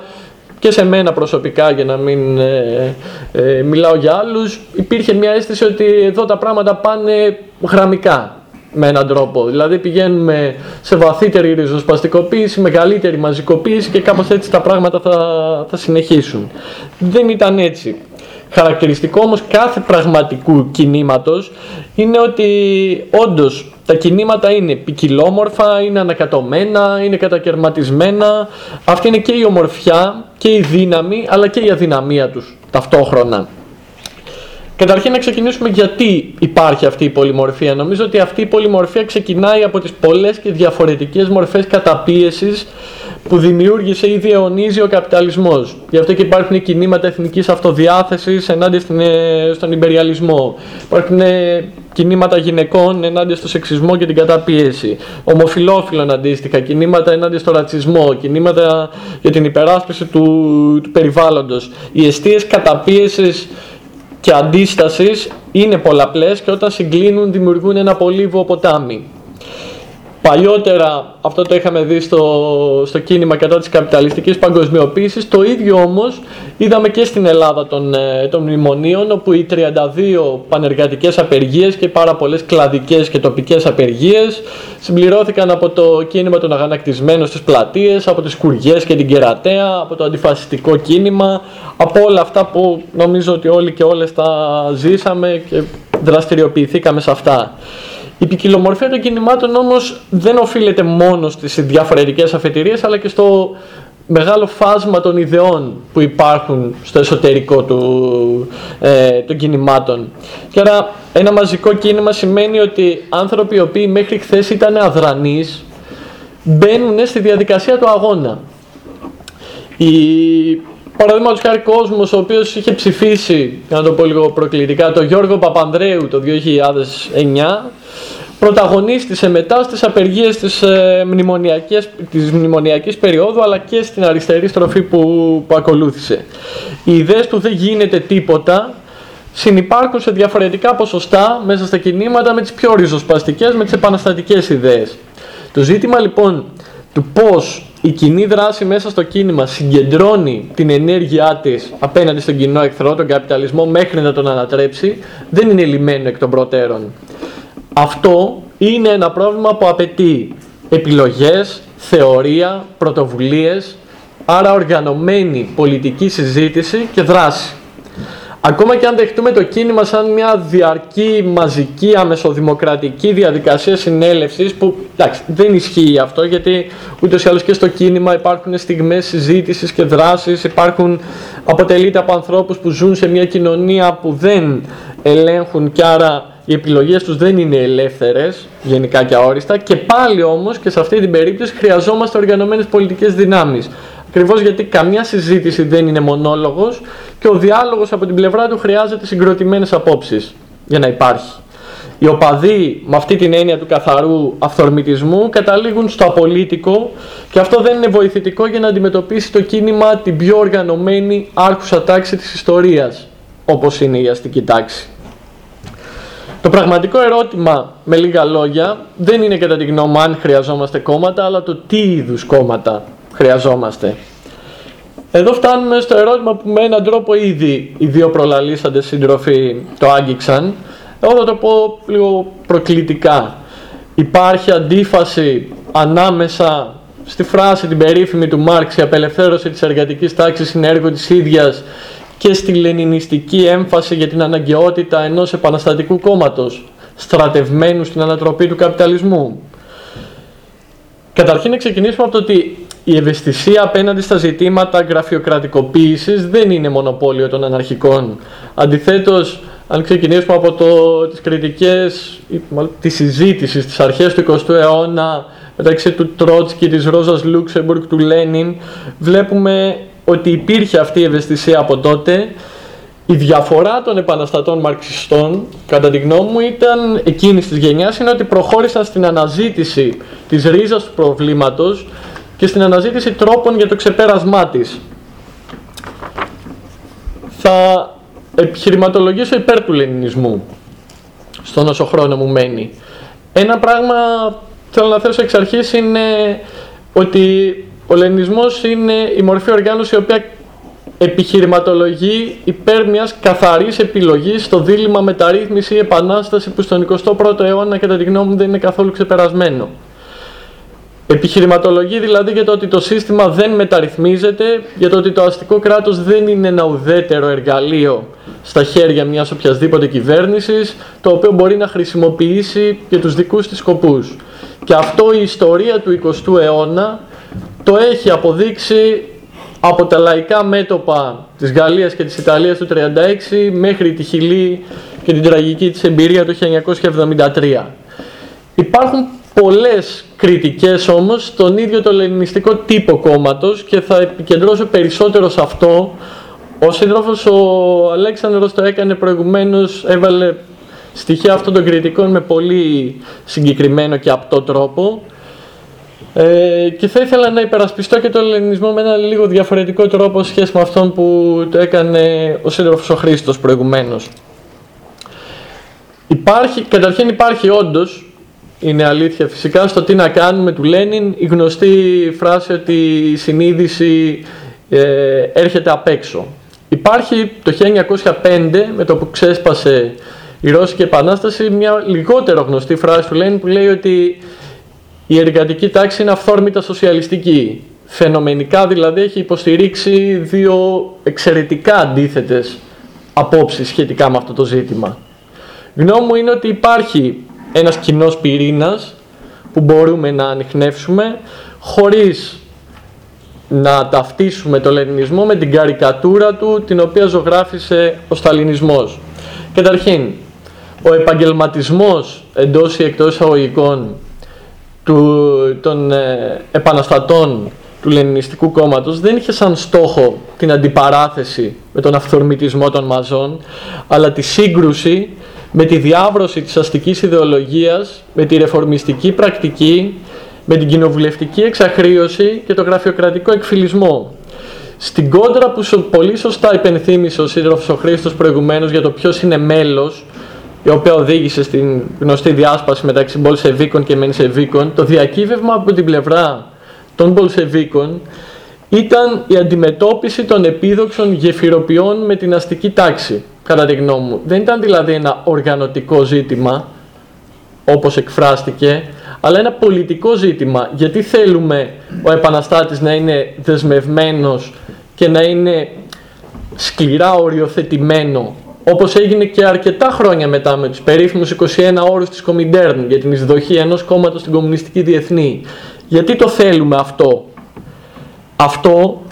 και σε μένα προσωπικά για να μην ε, ε, μιλάω για άλλους υπήρχε μια αίσθηση ότι εδώ τα πράγματα πάνε γραμμικά με έναν τρόπο. Δηλαδή πηγαίνουμε σε βαθύτερη ριζοσπαστικοποίηση, μεγαλύτερη μαζικοποίηση και κάπως έτσι τα πράγματα θα, θα συνεχίσουν. Δεν ήταν έτσι. Χαρακτηριστικό όμως κάθε πραγματικού κινήματος είναι ότι όντως τα κινήματα είναι ποικιλόμορφα, είναι ανακατωμένα, είναι κατακαιρματισμένα. Αυτή είναι και η ομορφιά και η δύναμη αλλά και η αδυναμία τους ταυτόχρονα. Καταρχήν να ξεκινήσουμε γιατί υπάρχει αυτή η πολυμορφία. Νομίζω ότι αυτή η πολυμορφία ξεκινάει από τις πολλές και διαφορετικές μορφές καταπίεσης που δημιούργησε ήδη αιωνίζει ο καπιταλισμός. Γι' αυτό και υπάρχουν κινήματα εθνικής αυτοδιάθεσης ενάντια ε, στον υπεριαλισμό. Υπάρχουν ε, κινήματα γυναικών ενάντια στο σεξισμό και την καταπίεση. Ομοφιλόφιλων αντίστοιχα, κινήματα ενάντια στο ρατσισμό, κινήματα για την υπεράσπιση του, του περιβάλλοντος. Οι αιστείες καταπίεσης και αντίστασης είναι πολλαπλές και όταν συγκλίνουν δημιουργούν ένα πολύβο ποτάμι. Παλιότερα αυτό το είχαμε δει στο, στο κίνημα κατά της καπιταλιστικής παγκοσμιοποίησης. Το ίδιο όμως είδαμε και στην Ελλάδα των, ε, των μνημονίων όπου οι 32 πανεργατικές απεργίες και πάρα πολλές κλαδικές και τοπικές απεργίες συμπληρώθηκαν από το κίνημα των αγανακτισμένων στις πλατείες, από τις κουριές και την κερατέα, από το αντιφασιστικό κίνημα, από όλα αυτά που νομίζω ότι όλοι και όλες τα ζήσαμε και δραστηριοποιηθήκαμε σε αυτά. Η ποικιλομορφία των κινημάτων όμως δεν οφείλεται μόνο στις διαφορετικές αφετηρίες αλλά και στο μεγάλο φάσμα των ιδεών που υπάρχουν στο εσωτερικό του, ε, των κινημάτων. Και άρα ένα μαζικό κίνημα σημαίνει ότι άνθρωποι οι οποίοι μέχρι χθες ήταν αδρανείς μπαίνουν στη διαδικασία του αγώνα. Η, Παραδείγματος χάρη κόσμος ο οποίος είχε ψηφίσει, να το πω λίγο προκλητικά, τον Γιώργο Παπανδρέου το 2009 πρωταγωνίστησε μετά στις απεργίες της, ε, μνημονιακής, της μνημονιακής περίοδου αλλά και στην αριστερή στροφή που, που ακολούθησε. Οι ιδέες του δεν γίνεται τίποτα συνυπάρχουν σε διαφορετικά ποσοστά μέσα στα κινήματα με τις πιο ριζοσπαστικές, με τις επαναστατικές ιδέες. Το ζήτημα λοιπόν του πώς η κοινή δράση μέσα στο κίνημα συγκεντρώνει την ενέργειά της απέναντι στον κοινό εχθρό, τον καπιταλισμό, μέχρι να τον ανατρέψει, δεν είναι λυμένο εκ των προτέρων. Αυτό είναι ένα πρόβλημα που απαιτεί επιλογές, θεωρία, πρωτοβουλίες, άρα οργανωμένη πολιτική συζήτηση και δράση. Ακόμα και αν δεχτούμε το κίνημα σαν μια διαρκή, μαζική, αμεσοδημοκρατική διαδικασία συνέλευσης, που εντάξει, δεν ισχύει αυτό, γιατί ούτως ή άλλως και στο κίνημα υπάρχουν στιγμές συζήτησης και δράσης, υπάρχουν, αποτελείται από ανθρώπους που ζουν σε μια κοινωνία που δεν ελέγχουν και άρα οι επιλογές τους δεν είναι ελεύθερες, γενικά και αόριστα, και πάλι όμως και σε αυτή την περίπτωση χρειαζόμαστε οργανωμένες πολιτικές δυνάμεις. Ακριβώς γιατί καμιά συζήτηση δεν είναι μονόλογος και ο διάλογος από την πλευρά του χρειάζεται συγκροτημένες απόψεις για να υπάρχει. Οι οπαδοί με αυτή την έννοια του καθαρού αυθορμητισμού καταλήγουν στο απολύτικο και αυτό δεν είναι βοηθητικό για να αντιμετωπίσει το κίνημα την πιο οργανωμένη άρχουσα τάξη της ιστορίας, όπως είναι η αστική τάξη. Το πραγματικό ερώτημα, με λίγα λόγια, δεν είναι κατά τη γνώμη αν χρειαζόμαστε κόμματα, αλλά το τι είδους κόμματα χρειαζόμαστε. Εδώ φτάνουμε στο ερώτημα που με έναν τρόπο ήδη οι δύο προλαλήσαντες σύντροφοι το άγγιξαν. Εγώ θα το πω λίγο προκλητικά. Υπάρχει αντίφαση ανάμεσα στη φράση την περίφημη του Μάρξ «Η απελευθέρωση της εργατικής τάξης είναι έργο της ίδιας» και στη λενινιστική έμφαση για την αναγκαιότητα ενός επαναστατικού κόμματος στρατευμένου στην ανατροπή του καπιταλισμού. Καταρχήν να ξεκινήσουμε από το ότι η ευαισθησία απέναντι στα ζητήματα γραφειοκρατικοποίησης δεν είναι μονοπόλιο των αναρχικών. Αντιθέτως, αν ξεκινήσουμε από το, τις κριτικές τη συζήτηση στις αρχές του 20ου αιώνα μεταξύ του Τρότσκι, της Ρόζας Λούξεμπουργκ, του Λένιν, βλέπουμε ότι υπήρχε αυτή η ευαισθησία από τότε. Η διαφορά των επαναστατών μαρξιστών, κατά τη γνώμη μου, ήταν εκείνης της γενιάς, είναι ότι προχώρησαν στην αναζήτηση της ρίζας του προβλήματος και στην αναζήτηση τρόπων για το ξεπέρασμά της. Θα επιχειρηματολογήσω υπέρ του λενινισμού, στον όσο χρόνο μου μένει. Ένα πράγμα θέλω να θέσω εξ αρχής είναι ότι ο λενισμός είναι η μορφή οργάνωσης η οποία επιχειρηματολογεί υπέρ μιας καθαρής επιλογής στο δίλημα μεταρρύθμιση ή επανάσταση που στον 21ο αιώνα κατά τη γνώμη μου δεν είναι καθόλου ξεπερασμένο. Επιχειρηματολογεί δηλαδή για το ότι το σύστημα δεν μεταρρυθμίζεται, για το ότι το αστικό κράτος δεν είναι ένα ουδέτερο εργαλείο στα χέρια μιας οποιασδήποτε κυβέρνησης, το οποίο μπορεί να χρησιμοποιήσει για τους δικούς της σκοπούς. Και αυτό η ιστορία του 20ου αιώνα το έχει αποδείξει από τα λαϊκά μέτωπα της Γαλλίας και της Ιταλίας του 1936 μέχρι τη Χιλή και την τραγική της εμπειρία του 1973. Υπάρχουν πολλές κριτικές όμως στον ίδιο το λενινιστικό τύπο κόμματος και θα επικεντρώσω περισσότερο σε αυτό. Ο σύντροφος ο Αλέξανδρος το έκανε προηγουμένως, έβαλε στοιχεία αυτών των κριτικών με πολύ συγκεκριμένο και απτό τρόπο. Ε, και θα ήθελα να υπερασπιστώ και τον ελληνισμό με ένα λίγο διαφορετικό τρόπο σχέση με αυτόν που το έκανε ο σύντροφος ο Χρήστος προηγουμένως. Υπάρχει, καταρχήν υπάρχει όντως, είναι αλήθεια φυσικά, στο τι να κάνουμε του Λένιν η γνωστή φράση ότι η συνείδηση ε, έρχεται απ' έξω. Υπάρχει το 1905 με το που ξέσπασε η Ρώσικη Επανάσταση μια λιγότερο γνωστή φράση του Λένιν που λέει ότι η εργατική τάξη είναι αυθόρμητα σοσιαλιστική. Φαινομενικά δηλαδή έχει υποστηρίξει δύο εξαιρετικά αντίθετες απόψεις σχετικά με αυτό το ζήτημα. Γνώμη μου είναι ότι υπάρχει ένας κοινός πυρήνας που μπορούμε να ανοιχνεύσουμε χωρίς να ταυτίσουμε το λενινισμό με την καρικατούρα του την οποία ζωγράφισε ο σταλινισμός. Καταρχήν, ο επαγγελματισμός εντός ή εκτός εισαγωγικών του, των ε, επαναστατών του Λενινιστικού κόμματος δεν είχε σαν στόχο την αντιπαράθεση με τον αυθορμητισμό των μαζών, αλλά τη σύγκρουση με τη διάβρωση της αστικής ιδεολογίας, με τη ρεφορμιστική πρακτική, με την κοινοβουλευτική εξαχρίωση και το γραφειοκρατικό εκφυλισμό. Στην κόντρα που πολύ σωστά υπενθύμησε ο σύντροφος ο Χρήστος προηγουμένως για το ποιος είναι μέλος η οποία οδήγησε στην γνωστή διάσπαση μεταξύ Μπολσεβίκων και Μενσεβίκων, το διακύβευμα από την πλευρά των Μπολσεβίκων ήταν η αντιμετώπιση των επίδοξων γεφυροποιών με την αστική τάξη, κατά τη γνώμη μου. Δεν ήταν δηλαδή ένα οργανωτικό ζήτημα, όπως εκφράστηκε, αλλά ένα πολιτικό ζήτημα. Γιατί θέλουμε ο επαναστάτης να είναι δεσμευμένος και να είναι σκληρά οριοθετημένο όπως έγινε και αρκετά χρόνια μετά με τους περίφημους 21 όρους της Κομιντέρν για την εισδοχή ενός κόμματος στην Κομμουνιστική Διεθνή. Γιατί το θέλουμε αυτό; Αυτό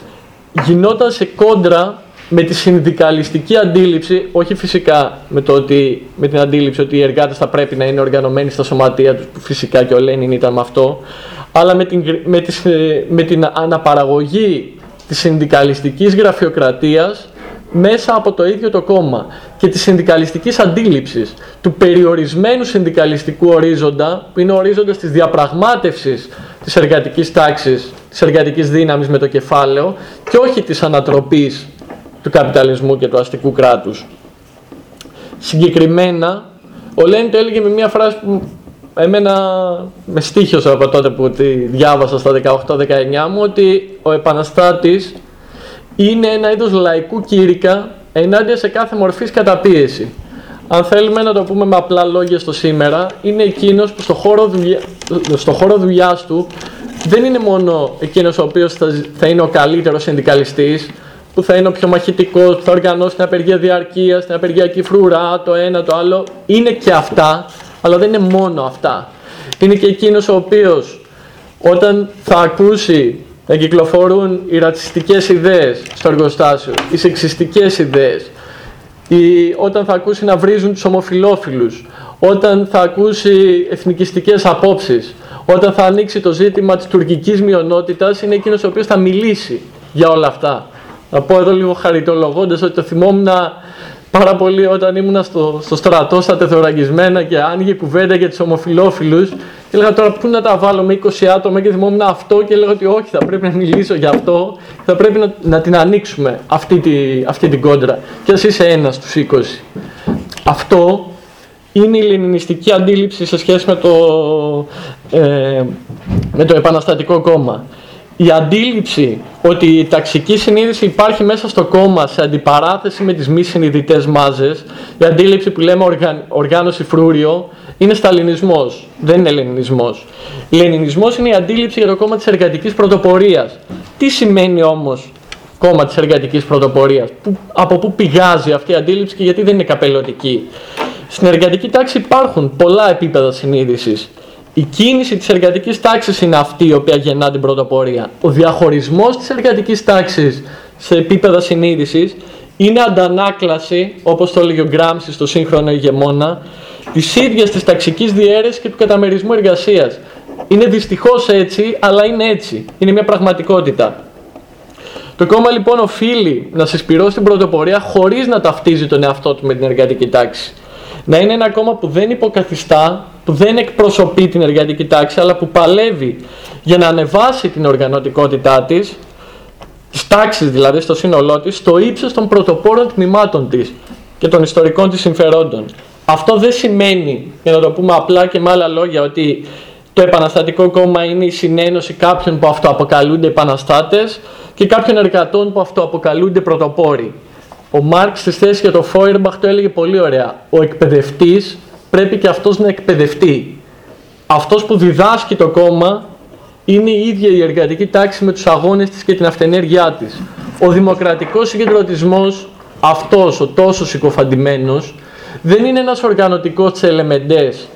γινόταν σε κόντρα με τη συνδικαλιστική αντίληψη, όχι φυσικά με, το ότι, με την αντίληψη ότι οι εργάτες θα πρέπει να είναι οργανωμένοι στα σωματεία τους, που φυσικά και ο Λένιν ήταν με αυτό, αλλά με την, με, με την αναπαραγωγή της συνδικαλιστικής γραφειοκρατίας μέσα από το ίδιο το κόμμα και της συνδικαλιστικής αντίληψης του περιορισμένου συνδικαλιστικού ορίζοντα που είναι ο ορίζοντας της διαπραγμάτευσης της εργατικής τάξης, της εργατικής δύναμης με το κεφάλαιο και όχι της ανατροπής του καπιταλισμού και του αστικού κράτους. Συγκεκριμένα, ο Λένιν το έλεγε με μια φράση που εμένα με στήχιωσε από τότε που τη διάβασα στα 18-19 μου ότι ο επαναστάτης είναι ένα είδος λαϊκού κήρυκα ενάντια σε κάθε μορφής καταπίεση. Αν θέλουμε να το πούμε με απλά λόγια στο σήμερα, είναι εκείνος που στο χώρο, δουλειά, στο χώρο δουλειάς του δεν είναι μόνο εκείνος ο οποίος θα, θα είναι ο καλύτερος συνδικαλιστής, που θα είναι ο πιο μαχητικός, που θα οργανώσει την απεργία διαρκείας, την απεργιακή φρουρά, το ένα, το άλλο. Είναι και αυτά, αλλά δεν είναι μόνο αυτά. Είναι και εκείνος ο οποίος όταν θα ακούσει να κυκλοφορούν οι ρατσιστικές ιδέες στο εργοστάσιο, οι σεξιστικές ιδέες, ή όταν θα ακούσει να βρίζουν τους ομοφιλόφιλους, όταν θα ακούσει εθνικιστικές απόψεις, όταν θα ανοίξει το ζήτημα της τουρκικής μειονότητας, είναι εκείνος ο οποίος θα μιλήσει για όλα αυτά. Να πω εδώ λίγο χαριτολογώντας ότι το θυμόμουν πάρα πολύ όταν ήμουν στο, στο στρατό στα τεθωραγισμένα και άνοιγε κουβέντα για τους ομοφιλόφιλους και έλεγα τώρα πού να τα βάλω με 20 άτομα και θυμόμουν αυτό και έλεγα ότι όχι θα πρέπει να μιλήσω για αυτό θα πρέπει να, να την ανοίξουμε αυτή, τη, αυτή την κόντρα. Και ας είσαι ένας στους 20. Αυτό είναι η λενινιστική αντίληψη σε σχέση με το, ε, με το επαναστατικό κόμμα η αντίληψη ότι η ταξική συνείδηση υπάρχει μέσα στο κόμμα σε αντιπαράθεση με τις μη συνειδητές μάζες, η αντίληψη που λέμε οργάνωση φρούριο, είναι σταλινισμός, δεν είναι λενινισμός. Λενινισμός είναι η αντίληψη για το κόμμα της εργατικής πρωτοπορίας. Τι σημαίνει όμως κόμμα της εργατικής πρωτοπορίας, που, από πού πηγάζει αυτή η αντίληψη και γιατί δεν είναι καπελωτική; Στην εργατική τάξη υπάρχουν πολλά επίπεδα συνείδησης. Η κίνηση της εργατικής τάξης είναι αυτή η οποία γεννά την πρωτοπορία. Ο διαχωρισμός της εργατικής τάξης σε επίπεδα συνείδησης είναι αντανάκλαση, όπως το έλεγε ο Γκράμψη στο σύγχρονο ηγεμόνα, της ίδιας της ταξικής διαίρεσης και του καταμερισμού εργασίας. Είναι δυστυχώς έτσι, αλλά είναι έτσι. Είναι μια πραγματικότητα. Το κόμμα λοιπόν οφείλει να συσπηρώσει την πρωτοπορία χωρίς να ταυτίζει τον εαυτό του με την εργατική τάξη. Να είναι ένα κόμμα που δεν υποκαθιστά, που δεν εκπροσωπεί την εργατική τάξη, αλλά που παλεύει για να ανεβάσει την οργανωτικότητά της, της τάξης δηλαδή στο σύνολό της, στο ύψος των πρωτοπόρων τμήματων της και των ιστορικών της συμφερόντων. Αυτό δεν σημαίνει, για να το πούμε απλά και με άλλα λόγια, ότι το επαναστατικό κόμμα είναι η συνένωση κάποιων που αυτοαποκαλούνται επαναστάτες και κάποιων εργατών που αυτοαποκαλούνται πρωτοπόροι. Ο Μάρξ στη θέση για το Φόιρμπαχ το έλεγε πολύ ωραία. Ο εκπαιδευτής πρέπει και αυτός να εκπαιδευτεί. Αυτός που διδάσκει το κόμμα είναι η ίδια η εργατική τάξη με τους αγώνες της και την αυτενέργειά της. Ο δημοκρατικός συγκεντρωτισμός, αυτός ο τόσο συκοφαντημένος, δεν είναι ένας οργανωτικός τσελεμεντές.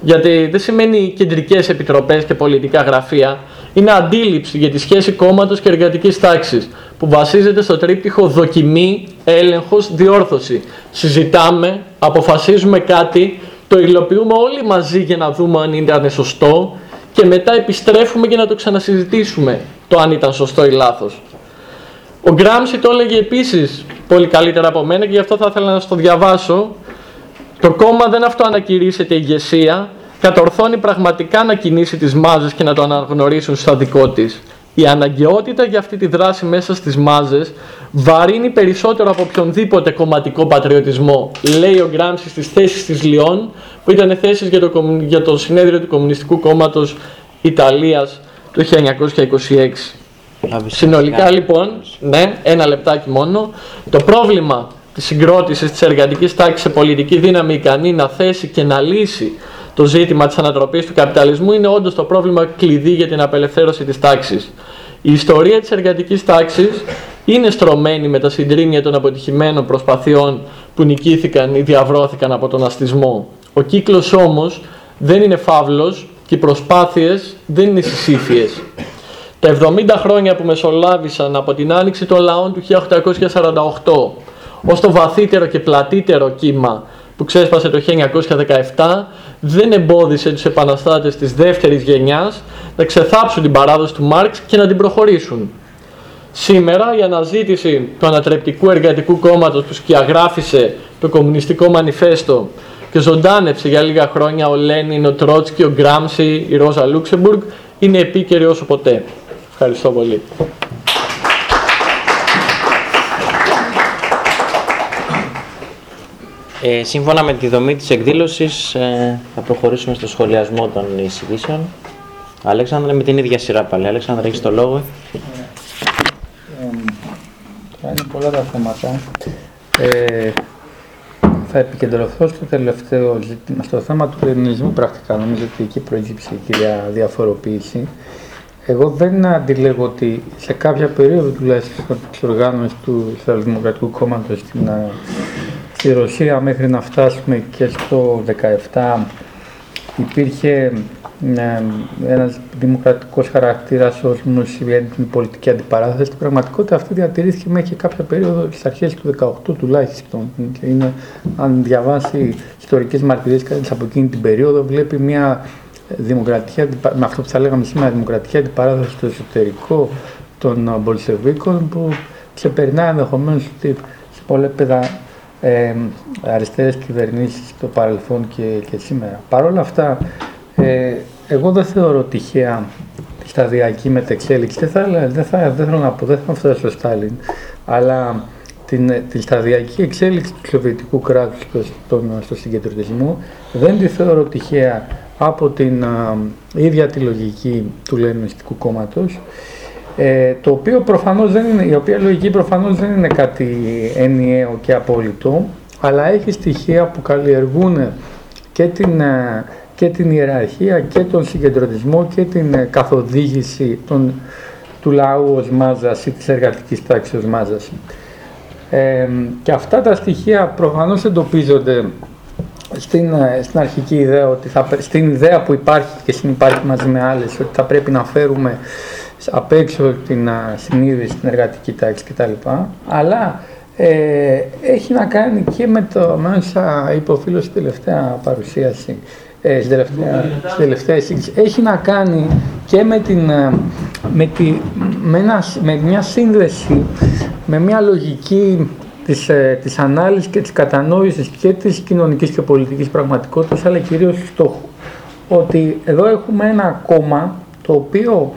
Γιατί δεν σημαίνει κεντρικές επιτροπές και πολιτικά γραφεία. Είναι αντίληψη για τη σχέση κόμματος και εργατικής τάξης που βασίζεται στο τρίπτυχο δοκιμή, έλεγχος, διόρθωση. Συζητάμε, αποφασίζουμε κάτι, το υλοποιούμε όλοι μαζί για να δούμε αν ήταν σωστό και μετά επιστρέφουμε για να το ξανασυζητήσουμε το αν ήταν σωστό ή λάθος. Ο Γκράμσι το έλεγε επίσης πολύ καλύτερα από μένα και γι' αυτό θα ήθελα να στο διαβάσω. Το κόμμα δεν αυτό ανακηρύσσεται ηγεσία, κατορθώνει πραγματικά να κινήσει τις μάζες και να το αναγνωρίσουν στα δικό της. Η αναγκαιότητα για αυτή τη δράση μέσα στις μάζες βαρύνει περισσότερο από οποιονδήποτε κομματικό πατριωτισμό, λέει ο Γκράμψη στις θέσεις της Λιών, που ήταν θέσεις για το, για το συνέδριο του Κομμουνιστικού Κόμματος Ιταλίας το 1926. Συνολικά λοιπόν, ναι, ένα λεπτάκι μόνο, το πρόβλημα της συγκρότησης της εργατικής τάξης σε πολιτική δύναμη ικανή να θέσει και να λύσει το ζήτημα της ανατροπής του καπιταλισμού είναι όντως το πρόβλημα κλειδί για την απελευθέρωση της τάξης. Η ιστορία της εργατικής τάξης είναι στρωμένη με τα συντρίμια των αποτυχημένων προσπαθειών που νικήθηκαν ή διαβρώθηκαν από τον αστισμό. Ο κύκλος όμως δεν είναι φαύλος και οι προσπάθειες δεν είναι συσύφιες. Τα 70 χρόνια που μεσολάβησαν από την άνοιξη των λαών του 1848 ως το βαθύτερο και πλατύτερο κύμα που ξέσπασε το 1917 δεν εμπόδισε τους επαναστάτες της δεύτερης γενιάς να ξεθάψουν την παράδοση του Μάρξ και να την προχωρήσουν. Σήμερα η αναζήτηση του ανατρεπτικού εργατικού κόμματος που σκιαγράφησε το κομμουνιστικό μανιφέστο και ζωντάνεψε για λίγα χρόνια ο Λένιν, ο Τρότσκι, ο Γκράμσι, η Ρόζα Λούξεμπουργκ είναι επίκαιρη όσο ποτέ. Ευχαριστώ πολύ. Ε, σύμφωνα με τη δομή της εκδήλωσης ε, θα προχωρήσουμε στο σχολιασμό των εισηγήσεων. Αλέξανδρε με την ίδια σειρά πάλι. Αλέξανδρε έχεις το λόγο. Θα είναι πολλά τα θέματα. Ε, θα επικεντρωθώ στο τελευταίο ζήτημα, στο θέμα του ελληνισμού πρακτικά. Νομίζω ότι εκεί προέκυψε η κυρία διαφοροποίηση. Εγώ δεν αντιλέγω ότι σε κάποια περίοδο τουλάχιστον τη οργάνωσης του Σοσιαλδημοκρατικού Κόμματος στην στη Ρωσία μέχρι να φτάσουμε και στο 17 υπήρχε ε, ένας δημοκρατικός χαρακτήρας ως συμβαίνει την πολιτική αντιπαράθεση. Στην πραγματικότητα αυτή διατηρήθηκε μέχρι κάποια περίοδο στις αρχές του 18 τουλάχιστον. Και είναι, αν διαβάσει ιστορικές μαρτυρίες από εκείνη την περίοδο βλέπει μια δημοκρατική, με αυτό που θα λέγαμε σήμερα, δημοκρατική αντιπαράθεση στο εσωτερικό των Μπολσεβίκων που ξεπερνά ενδεχομένως σε πολλά επίπεδα ε, αριστερές κυβερνήσεις στο παρελθόν και, και σήμερα. Παρ' όλα αυτά, ε, εγώ δεν θεωρώ τυχαία τη σταδιακή μετεξέλιξη. Δεν, θα, δεν, θα, δεν θέλω να πω, δεν θα φτάσω στο Στάλιν, αλλά την, την σταδιακή εξέλιξη του σοβιετικού κράτους στο, στο συγκεντρωτισμό δεν τη θεωρώ τυχαία από την α, ίδια τη λογική του Λενινιστικού κόμματος ε, το οποίο προφανώς δεν είναι, η οποία λογική προφανώς δεν είναι κάτι ενιαίο και απόλυτο, αλλά έχει στοιχεία που καλλιεργούν και την, ε, και την ιεραρχία και τον συγκεντρωτισμό και την ε, καθοδήγηση των, του λαού ως μάζας ή της εργατικής τάξης ως μάζας. Ε, και αυτά τα στοιχεία προφανώς εντοπίζονται στην, στην αρχική ιδέα, ότι θα, στην ιδέα που υπάρχει και συνυπάρχει μαζί με άλλες, ότι θα πρέπει να φέρουμε απ' έξω την συνείδηση, την εργατική τάξη κτλ. Αλλά ε, έχει να κάνει και με το, μέσα υποφίλω στην τελευταία παρουσίαση, ε, στην τελευταία, τελευταία έχει να κάνει και με, την, ε, με, τη, με, ένα, με μια σύνδεση, με μια λογική της, ε, της ανάλυσης και της κατανόησης και της κοινωνικής και πολιτικής πραγματικότητας, αλλά κυρίως του στόχου. Ότι εδώ έχουμε ένα κόμμα το οποίο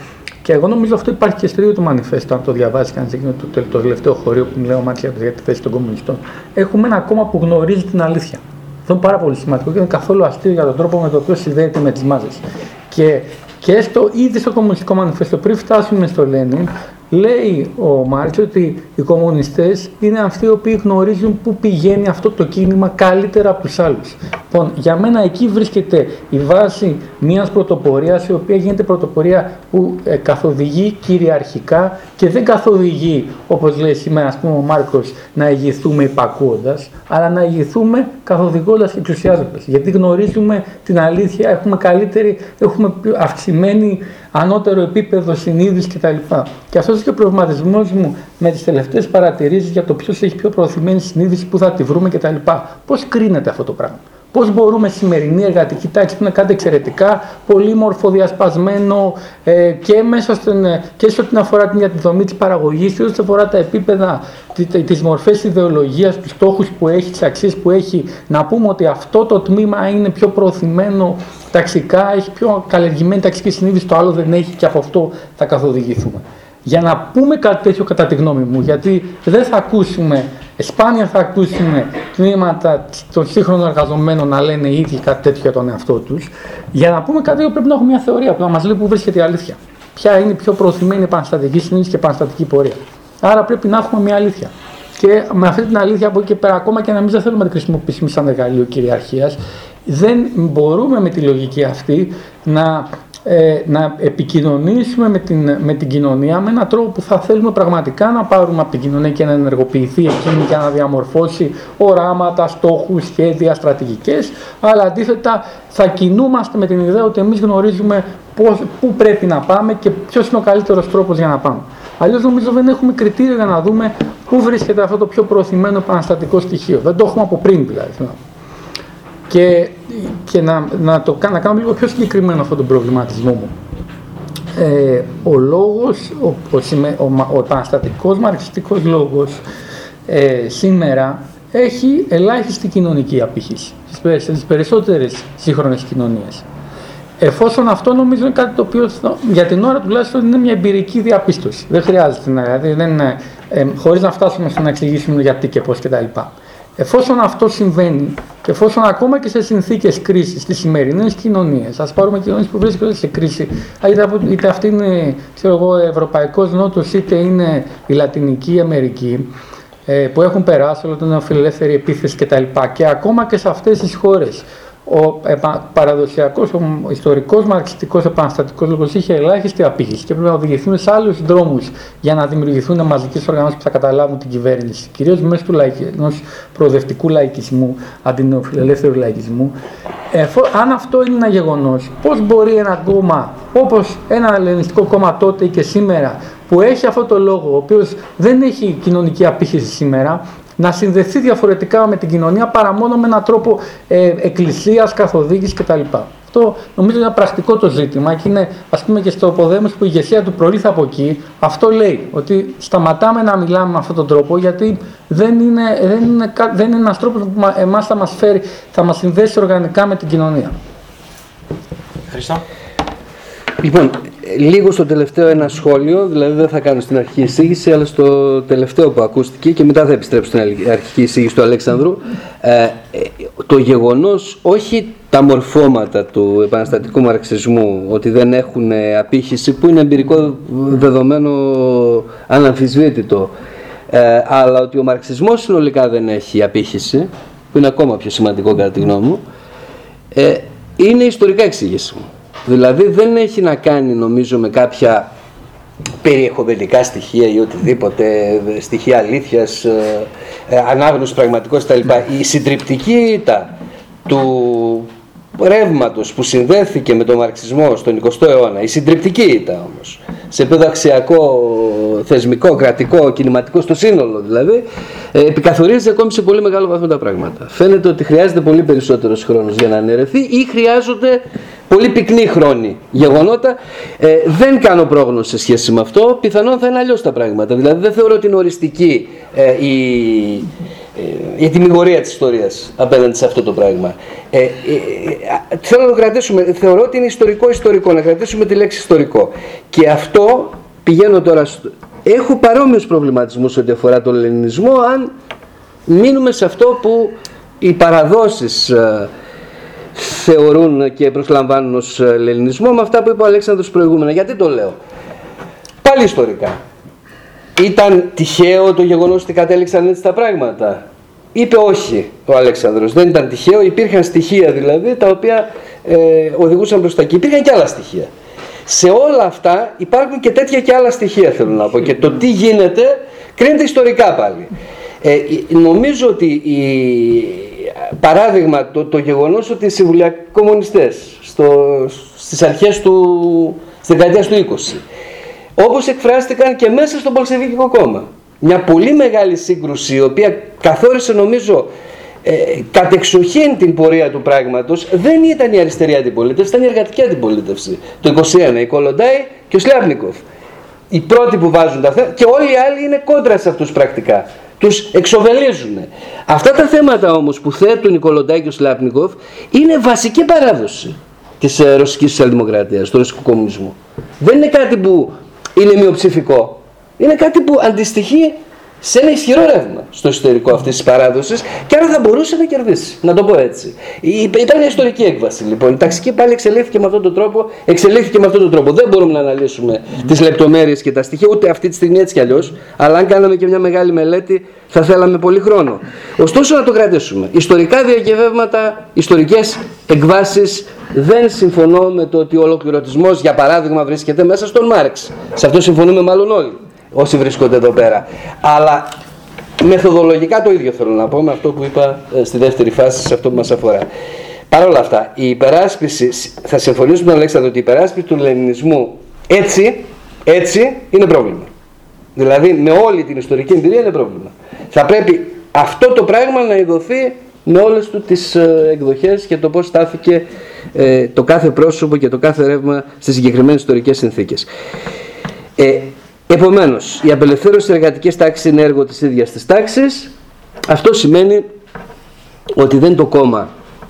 και εγώ νομίζω αυτό υπάρχει και στο ίδιο το μανιφέστο, αν το διαβάσει κανείς εκείνο το, το τελευταίο χωρίο που μιλάω μάτια για τη θέση των κομμουνιστών. Έχουμε ένα κόμμα που γνωρίζει την αλήθεια. Αυτό είναι πάρα πολύ σημαντικό και είναι καθόλου αστείο για τον τρόπο με τον οποίο συνδέεται με τις μάζες. Και, και στο, ήδη στο κομμουνιστικό μανιφέστο, πριν φτάσουμε στο Λένιν, Λέει ο Μάρξ ότι οι κομμουνιστές είναι αυτοί οι οποίοι γνωρίζουν πού πηγαίνει αυτό το κίνημα καλύτερα από τους άλλους. Λοιπόν, για μένα εκεί βρίσκεται η βάση μιας πρωτοπορίας η οποία γίνεται πρωτοπορία που ε, καθοδηγεί κυριαρχικά και δεν καθοδηγεί όπως λέει σήμερα ας πούμε ο Μάρκος να ηγηθούμε υπακούοντας αλλά να ηγηθούμε καθοδηγώντας και εξουσιάζοντας γιατί γνωρίζουμε την αλήθεια, έχουμε καλύτερη, έχουμε αυξημένη ανώτερο επίπεδο συνείδησης κτλ. Και αυτός και ο προβληματισμός μου με τις τελευταίες παρατηρήσεις για το ποιος έχει πιο προωθημένη συνείδηση, πού θα τη βρούμε κτλ. Πώς κρίνεται αυτό το πράγμα; Πώς μπορούμε σημερινή εργατική τάξη που είναι κάτι εξαιρετικά πολύμορφο, διασπασμένο ε, και μέσα στην, ε, και σε ό,τι αφορά την δομή της παραγωγής, και ό,τι αφορά τα επίπεδα, τι μορφέ ιδεολογίας, τους στόχους που έχει, τις αξίες που έχει, να πούμε ότι αυτό το τμήμα είναι πιο προωθημένο ταξικά, έχει πιο καλλιεργημένη ταξική συνείδηση, το άλλο δεν έχει και από αυτό θα καθοδηγηθούμε. Για να πούμε κάτι τέτοιο κατά τη γνώμη μου, γιατί δεν θα ακούσουμε, σπάνια θα ακούσουμε τμήματα των σύγχρονων εργαζομένων να λένε οι ίδιοι κάτι τέτοιο για τον εαυτό τους. Για να πούμε κάτι τέτοιο πρέπει να έχουμε μια θεωρία που να μας λέει πού βρίσκεται η αλήθεια. Ποια είναι η πιο προωθημένη επαναστατική συνείδηση και επαναστατική πορεία. Άρα πρέπει να έχουμε μια αλήθεια. Και με αυτή την αλήθεια από εκεί και πέρα, ακόμα και να μην θέλουμε να την χρησιμοποιήσουμε σαν εργαλείο κυριαρχίας, δεν μπορούμε με τη λογική αυτή να ε, να επικοινωνήσουμε με την, με την κοινωνία με έναν τρόπο που θα θέλουμε πραγματικά να πάρουμε από την κοινωνία και να ενεργοποιηθεί εκείνη και να διαμορφώσει οράματα, στόχους, σχέδια, στρατηγικές, αλλά αντίθετα θα κινούμαστε με την ιδέα ότι εμείς γνωρίζουμε πώς, πού πρέπει να πάμε και ποιος είναι ο καλύτερος τρόπος για να πάμε. Αλλιώς νομίζω δεν έχουμε κριτήρια για να δούμε πού βρίσκεται αυτό το πιο προωθημένο επαναστατικό στοιχείο. Δεν το έχουμε από πριν δηλαδή. Και, και να, να, το, να κάνω λίγο πιο συγκεκριμένο αυτόν τον προβληματισμό μου. Ε, ο λόγος, ο, ο, ο, ο επαναστατικός μαρξιστικός λόγος ε, σήμερα έχει ελάχιστη κοινωνική απήχηση στις περισσότερες σύγχρονες κοινωνίες. Εφόσον αυτό νομίζω είναι κάτι το οποίο για την ώρα τουλάχιστον είναι μια εμπειρική διαπίστωση. Δεν χρειάζεται να, δηλαδή δεν είναι, ε, χωρίς να φτάσουμε στο να εξηγήσουμε γιατί και πώς κτλ. Εφόσον αυτό συμβαίνει και εφόσον ακόμα και σε συνθήκες κρίσης στι σημερινέ κοινωνίε, ας πάρουμε κοινωνίες που βρίσκονται σε κρίση, είτε, είτε αυτή είναι ξέρω εγώ, Ευρωπαϊκός Νότος, είτε είναι η Λατινική Αμερική, ε, που έχουν περάσει όλο την φιλελεύθερη επίθεση κτλ. Και, και ακόμα και σε αυτές τις χώρες ο παραδοσιακός, ο ιστορικός μαρξιστικός επαναστατικός λόγος είχε ελάχιστη απήχηση και πρέπει να οδηγηθούν σε άλλους δρόμους για να δημιουργηθούν μαζικές οργανώσεις που θα καταλάβουν την κυβέρνηση, κυρίως μέσω του ενός προοδευτικού λαϊκισμού, αντινεοφιλελεύθερου λαϊκισμού. Εφό, αν αυτό είναι ένα γεγονός, πώς μπορεί ένα κόμμα, όπως ένα ελληνιστικό κόμμα τότε και σήμερα, που έχει αυτό το λόγο, ο οποίος δεν έχει κοινωνική απήχηση σήμερα, να συνδεθεί διαφορετικά με την κοινωνία παρά μόνο με έναν τρόπο ε, εκκλησίας, καθοδήγης κτλ. Αυτό νομίζω είναι ένα πρακτικό το ζήτημα και είναι ας πούμε και στο Ποδέμος που η ηγεσία του προλήθα από εκεί αυτό λέει ότι σταματάμε να μιλάμε με αυτόν τον τρόπο γιατί δεν είναι, δεν είναι, δεν είναι ένας τρόπος που εμάς θα μας φέρει, θα μας συνδέσει οργανικά με την κοινωνία. Ευχαριστώ. Λοιπόν, λίγο στο τελευταίο ένα σχόλιο, δηλαδή δεν θα κάνω στην αρχική εισήγηση, αλλά στο τελευταίο που ακούστηκε και μετά θα επιστρέψω στην αρχική εισήγηση του Αλέξανδρου. Ε, το γεγονός, όχι τα μορφώματα του επαναστατικού μαρξισμού, ότι δεν έχουν απήχηση, που είναι εμπειρικό δεδομένο αναμφισβήτητο, ε, αλλά ότι ο μαρξισμός συνολικά δεν έχει απήχηση, που είναι ακόμα πιο σημαντικό κατά τη γνώμη μου, ε, είναι ιστορικά εξήγηση Δηλαδή δεν έχει να κάνει νομίζω με κάποια περιεχομενικά στοιχεία ή οτιδήποτε, στοιχεία αλήθειας, ε, ε, ανάγνωση πραγματικότητας κτλ. Η συντριπτική ήττα του ρεύματος που συνδέθηκε με τον μαρξισμό στον 20ο αιώνα, η συντριπτική ήττα όμως, σε επίπεδο αξιακό, θεσμικό, κρατικό, κινηματικό, στο σύνολο δηλαδή, ε, επικαθορίζει ακόμη σε πολύ μεγάλο βαθμό τα πράγματα. Φαίνεται ότι χρειάζεται πολύ περισσότερος χρόνος για να αναιρεθεί ή χρειάζονται πολύ πυκνή χρόνη γεγονότα. Ε, δεν κάνω πρόγνωση σε σχέση με αυτό. Πιθανόν θα είναι αλλιώς τα πράγματα. Δηλαδή δεν θεωρώ την οριστική ε, η, ε, η τιμιγορία της ιστορίας απέναντι σε αυτό το πράγμα. Ε, ε, ε, θέλω να το κρατήσουμε, θεωρώ ότι είναι ιστορικό-ιστορικό, να κρατήσουμε τη λέξη ιστορικό. Και αυτό πηγαίνω τώρα, στο, έχω παρόμοιους προβληματισμούς ό,τι αφορά τον ελληνισμό, αν μείνουμε σε αυτό που οι παραδόσεις θεωρούν και προσλαμβάνουν ως ελληνισμό με αυτά που είπε ο Αλέξανδρος προηγούμενα. Γιατί το λέω; Πάλι ιστορικά. Ήταν τυχαίο το γεγονός ότι κατέληξαν έτσι τα πράγματα; Είπε όχι ο Αλέξανδρος. Δεν ήταν τυχαίο. Υπήρχαν στοιχεία δηλαδή τα οποία ε, οδηγούσαν προς τα εκεί. Υπήρχαν και άλλα στοιχεία. Σε όλα αυτά υπάρχουν και τέτοια και άλλα στοιχεία θέλω να πω. Και το τι γίνεται κρίνεται ιστορικά πάλι. Ε, νομίζω ότι η, παράδειγμα το, το γεγονός ότι οι συμβουλιακοί κομμουνιστές στο, στις αρχές του, στη δεκαετία του 20 όπως εκφράστηκαν και μέσα στο Πολσεβίκικο κόμμα. Μια πολύ μεγάλη σύγκρουση η οποία καθόρισε νομίζω ε, κατεξοχήν την πορεία του πράγματος δεν ήταν η αριστερή αντιπολίτευση, ήταν η εργατική αντιπολίτευση. Το 21, η Κολοντάη και ο Σλιάπνικοφ οι πρώτοι που βάζουν τα θέματα και όλοι οι άλλοι είναι κόντρα σε αυτούς πρακτικά τους εξοβελίζουν. Αυτά τα θέματα όμως που θέτουν οι Κολοντάκη και ο Σλάπνικοφ είναι βασική παράδοση της ε, ρωσικής σοσιαλδημοκρατίας, του ρωσικού κομμουνισμού. Δεν είναι κάτι που είναι μειοψηφικό. Είναι κάτι που αντιστοιχεί σε ένα ισχυρό ρεύμα στο εσωτερικό αυτής της παράδοσης και άρα θα μπορούσε να κερδίσει. Να το πω έτσι. Ήταν μια ιστορική έκβαση λοιπόν. Η ταξική πάλι εξελίχθηκε με αυτόν τον τρόπο. Εξελίχθηκε με αυτόν τον τρόπο. Δεν μπορούμε να αναλύσουμε mm. τις λεπτομέρειες και τα στοιχεία ούτε αυτή τη στιγμή έτσι κι αλλιώς. Αλλά αν κάναμε και μια μεγάλη μελέτη θα θέλαμε πολύ χρόνο. Ωστόσο να το κρατήσουμε. Ιστορικά διακυβεύματα, ιστορικές εκβάσεις δεν συμφωνώ με το ότι ο ολοκληρωτισμός, για παράδειγμα, βρίσκεται μέσα στον Μάρξ. Σε αυτό συμφωνούμε μάλλον όλοι όσοι βρίσκονται εδώ πέρα. Αλλά μεθοδολογικά το ίδιο θέλω να πω με αυτό που είπα ε, στη δεύτερη φάση, σε αυτό που μας αφορά. Παρ' όλα αυτά, η υπεράσπιση, θα συμφωνήσουμε με τον Αλέξανδρο ότι η υπεράσπιση του λενινισμού έτσι, έτσι είναι πρόβλημα. Δηλαδή με όλη την ιστορική εμπειρία είναι πρόβλημα. Θα πρέπει αυτό το πράγμα να ειδωθεί με όλες του τις ε, εκδοχές και το πώς στάθηκε ε, το κάθε πρόσωπο και το κάθε ρεύμα στις συγκεκριμένες ιστορικές συνθήκες. Ε, Επομένως, η απελευθέρωση της εργατικής τάξης είναι έργο της ίδιας της τάξης. Αυτό σημαίνει ότι δεν είναι το κόμμα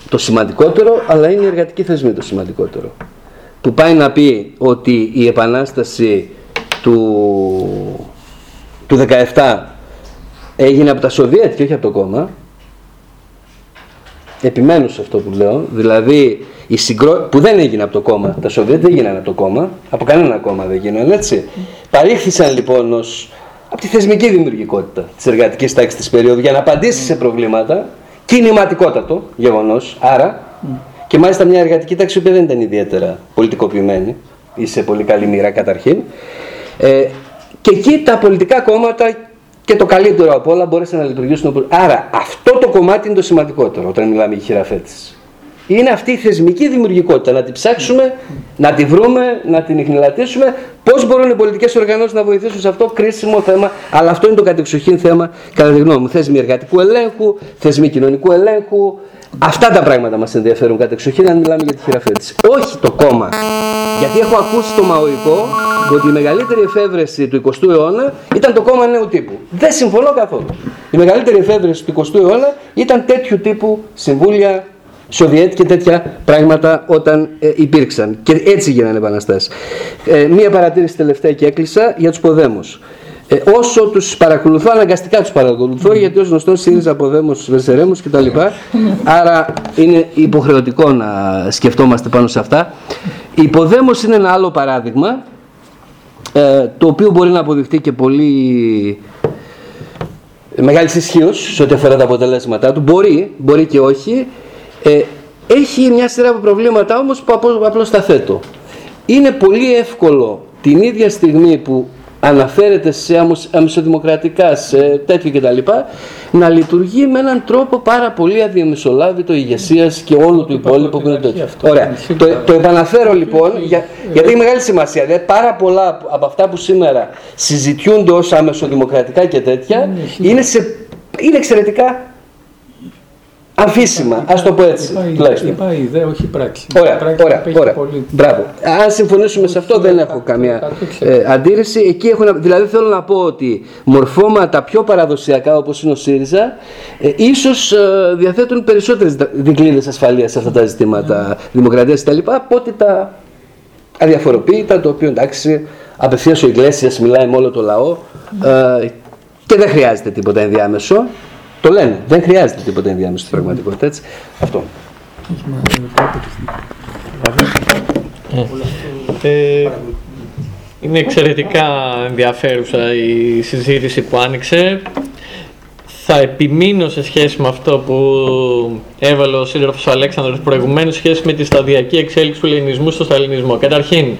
το σημαντικότερο, αλλά είναι η εργατική θεσμή το σημαντικότερο. Που πάει να πει ότι η επανάσταση του, του 17 έγινε από τα Σοβιέτ και όχι από το κόμμα. Επιμένω σε αυτό που λέω. Δηλαδή η συγκρό... που δεν έγινε από το κόμμα. Τα Σοβιέτ δεν γίνανε από το κόμμα. Από κανένα κόμμα δεν γίνανε έτσι. Παρήχθησαν λοιπόν ως, από τη θεσμική δημιουργικότητα της εργατικής τάξης της περίοδου για να απαντήσει σε προβλήματα. Κινηματικότατο γεγονός. Άρα και μάλιστα μια εργατική τάξη που δεν ήταν ιδιαίτερα πολιτικοποιημένη ή σε πολύ καλή μοίρα καταρχήν. Ε, και εκεί τα πολιτικά κόμματα και το καλύτερο από όλα μπόρεσαν να λειτουργήσουν. Άρα αυτό το κομμάτι είναι το σημαντικότερο όταν μιλάμε για χειραφέτηση είναι αυτή η θεσμική δημιουργικότητα. Να την ψάξουμε, να τη βρούμε, να την ιχνηλατήσουμε. Πώς μπορούν οι πολιτικές οργανώσεις να βοηθήσουν σε αυτό κρίσιμο θέμα, αλλά αυτό είναι το κατεξοχήν θέμα, κατά τη γνώμη μου. Θεσμοί εργατικού ελέγχου, θεσμοί κοινωνικού ελέγχου. Αυτά τα πράγματα μας ενδιαφέρουν κατεξοχήν αν μιλάμε για τη χειραφέτηση. Όχι το κόμμα. Γιατί έχω ακούσει στο μαοϊκό ότι η μεγαλύτερη εφεύρεση του 20ου αιώνα ήταν το κόμμα νέου τύπου. Δεν συμφωνώ καθόλου. Η μεγαλύτερη εφεύρεση του 20ου αιώνα ήταν τέτοιου τύπου συμβούλια, Σοβιέτ και τέτοια πράγματα όταν ε, υπήρξαν. Και έτσι γίνανε επαναστάσεις. Ε, μία παρατήρηση τελευταία και έκλεισα για τους Ποδέμους. Ε, όσο τους παρακολουθώ, αναγκαστικά τους παρακολουθώ, γιατί ως γνωστός ΣΥΡΙΖΑ Ποδέμους, Βεσερέμου κτλ. Άρα είναι υποχρεωτικό να σκεφτόμαστε πάνω σε αυτά. Η Ποδέμος είναι ένα άλλο παράδειγμα, ε, το οποίο μπορεί να αποδειχτεί και πολύ μεγάλης ισχύως σε ό,τι αφορά τα αποτελέσματά του. Μπορεί, μπορεί και όχι. Ε, έχει μια σειρά από προβλήματα όμως που απλώς τα θέτω. Είναι πολύ εύκολο την ίδια στιγμή που αναφέρεται σε αμεσοδημοκρατικά, σε τέτοιο κτλ. να λειτουργεί με έναν τρόπο πάρα πολύ αδιαμεσολάβητο ηγεσίας και όλου του υπόλοιπου που είναι τέτοιο. Ωραία. Το, το επαναφέρω λοιπόν για, γιατί έχει μεγάλη σημασία. Δηλαδή, πάρα πολλά από αυτά που σήμερα συζητιούνται ως αμεσοδημοκρατικά και τέτοια είναι, σε, είναι εξαιρετικά Αφήσιμα, ας το πω έτσι. Είπα, είπα ιδέα, όχι πράξη. Ωραία, πράξη ωραία, ωραία. Πολύ... Μπράβο. Αν συμφωνήσουμε σε αυτό, δεν έχω καμία ε, αντίρρηση. Εκεί έχω να... Δηλαδή θέλω να πω ότι μορφώματα πιο παραδοσιακά όπως είναι ο ΣΥΡΙΖΑ, ε, ίσως ε, διαθέτουν περισσότερες δικλείδες ασφαλείας σε αυτά τα ζητήματα mm. δημοκρατίας κτλ. από ότι τα αδιαφοροποίητα, το οποίο εντάξει, απευθείας ο Ιγκλέσιας μιλάει με όλο το λαό ε, και δεν χρειάζεται τίποτα ενδιάμεσο. Το λένε. Δεν χρειάζεται τίποτα ενδιάμεσο στην πραγματικότητα. Έτσι. Αυτό. Ε, είναι εξαιρετικά ενδιαφέρουσα η συζήτηση που άνοιξε. Θα επιμείνω σε σχέση με αυτό που έβαλε ο σύντροφος Αλέξανδρος προηγουμένως σχέση με τη σταδιακή εξέλιξη του ελληνισμού στο σταλινισμό. Καταρχήν,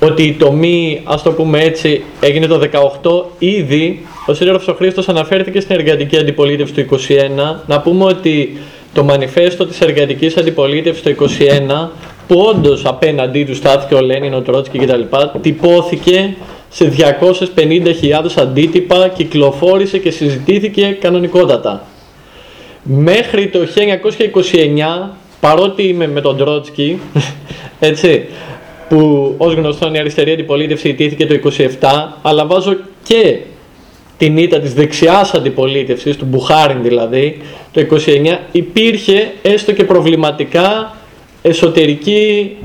ότι η τομή, ας το πούμε έτσι, έγινε το 18 ήδη ο σύντροφος ο Χρήστος αναφέρθηκε στην εργατική αντιπολίτευση του 21. Να πούμε ότι το μανιφέστο της εργατικής αντιπολίτευσης το 21 που όντως απέναντί του στάθηκε ο Λένιν, ο Τρότσκι κτλ. τυπώθηκε σε 250.000 αντίτυπα, κυκλοφόρησε και συζητήθηκε κανονικότατα. Μέχρι το 1929, παρότι είμαι με τον Τρότσκι, έτσι, που ως γνωστόν η αριστερή αντιπολίτευση ιτήθηκε το 27, αλλά βάζω και την ήττα της δεξιάς αντιπολίτευσης, του Μπουχάριν δηλαδή, το 29 υπήρχε έστω και προβληματικά εσωτερική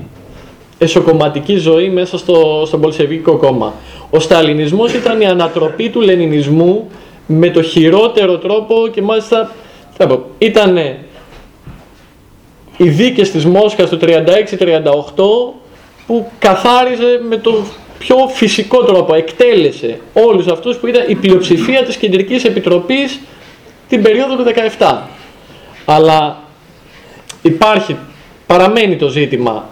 εσωκομματική ζωή μέσα στο, στο Πολσεβίκο κόμμα. Ο Σταλινισμός ήταν η ανατροπή του Λενινισμού με το χειρότερο τρόπο και μάλιστα θα πω, ήταν οι δίκες της Μόσχας του 36-38 που καθάριζε με το πιο φυσικό τρόπο, εκτέλεσε όλους αυτούς που ήταν η πλειοψηφία της Κεντρικής Επιτροπής την περίοδο του 17. Αλλά υπάρχει, παραμένει το ζήτημα,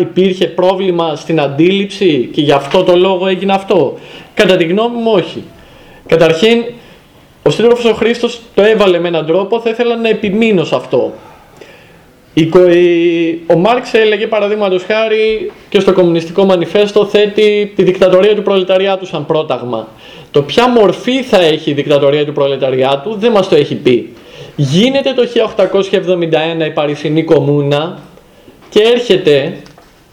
υπήρχε πρόβλημα στην αντίληψη και γι' αυτό το λόγο έγινε αυτό. Κατά τη γνώμη μου όχι. Καταρχήν, ο σύντροφος ο Χρήστος το έβαλε με έναν τρόπο, θα ήθελα να επιμείνω σε αυτό. Ο Μάρξ έλεγε παραδείγματος χάρη και στο Κομμουνιστικό Μανιφέστο θέτει τη δικτατορία του προλεταριάτου σαν πρόταγμα. Το ποια μορφή θα έχει η δικτατορία του προλεταριάτου δεν μας το έχει πει. Γίνεται το 1871 η Παρισινή Κομμούνα και έρχεται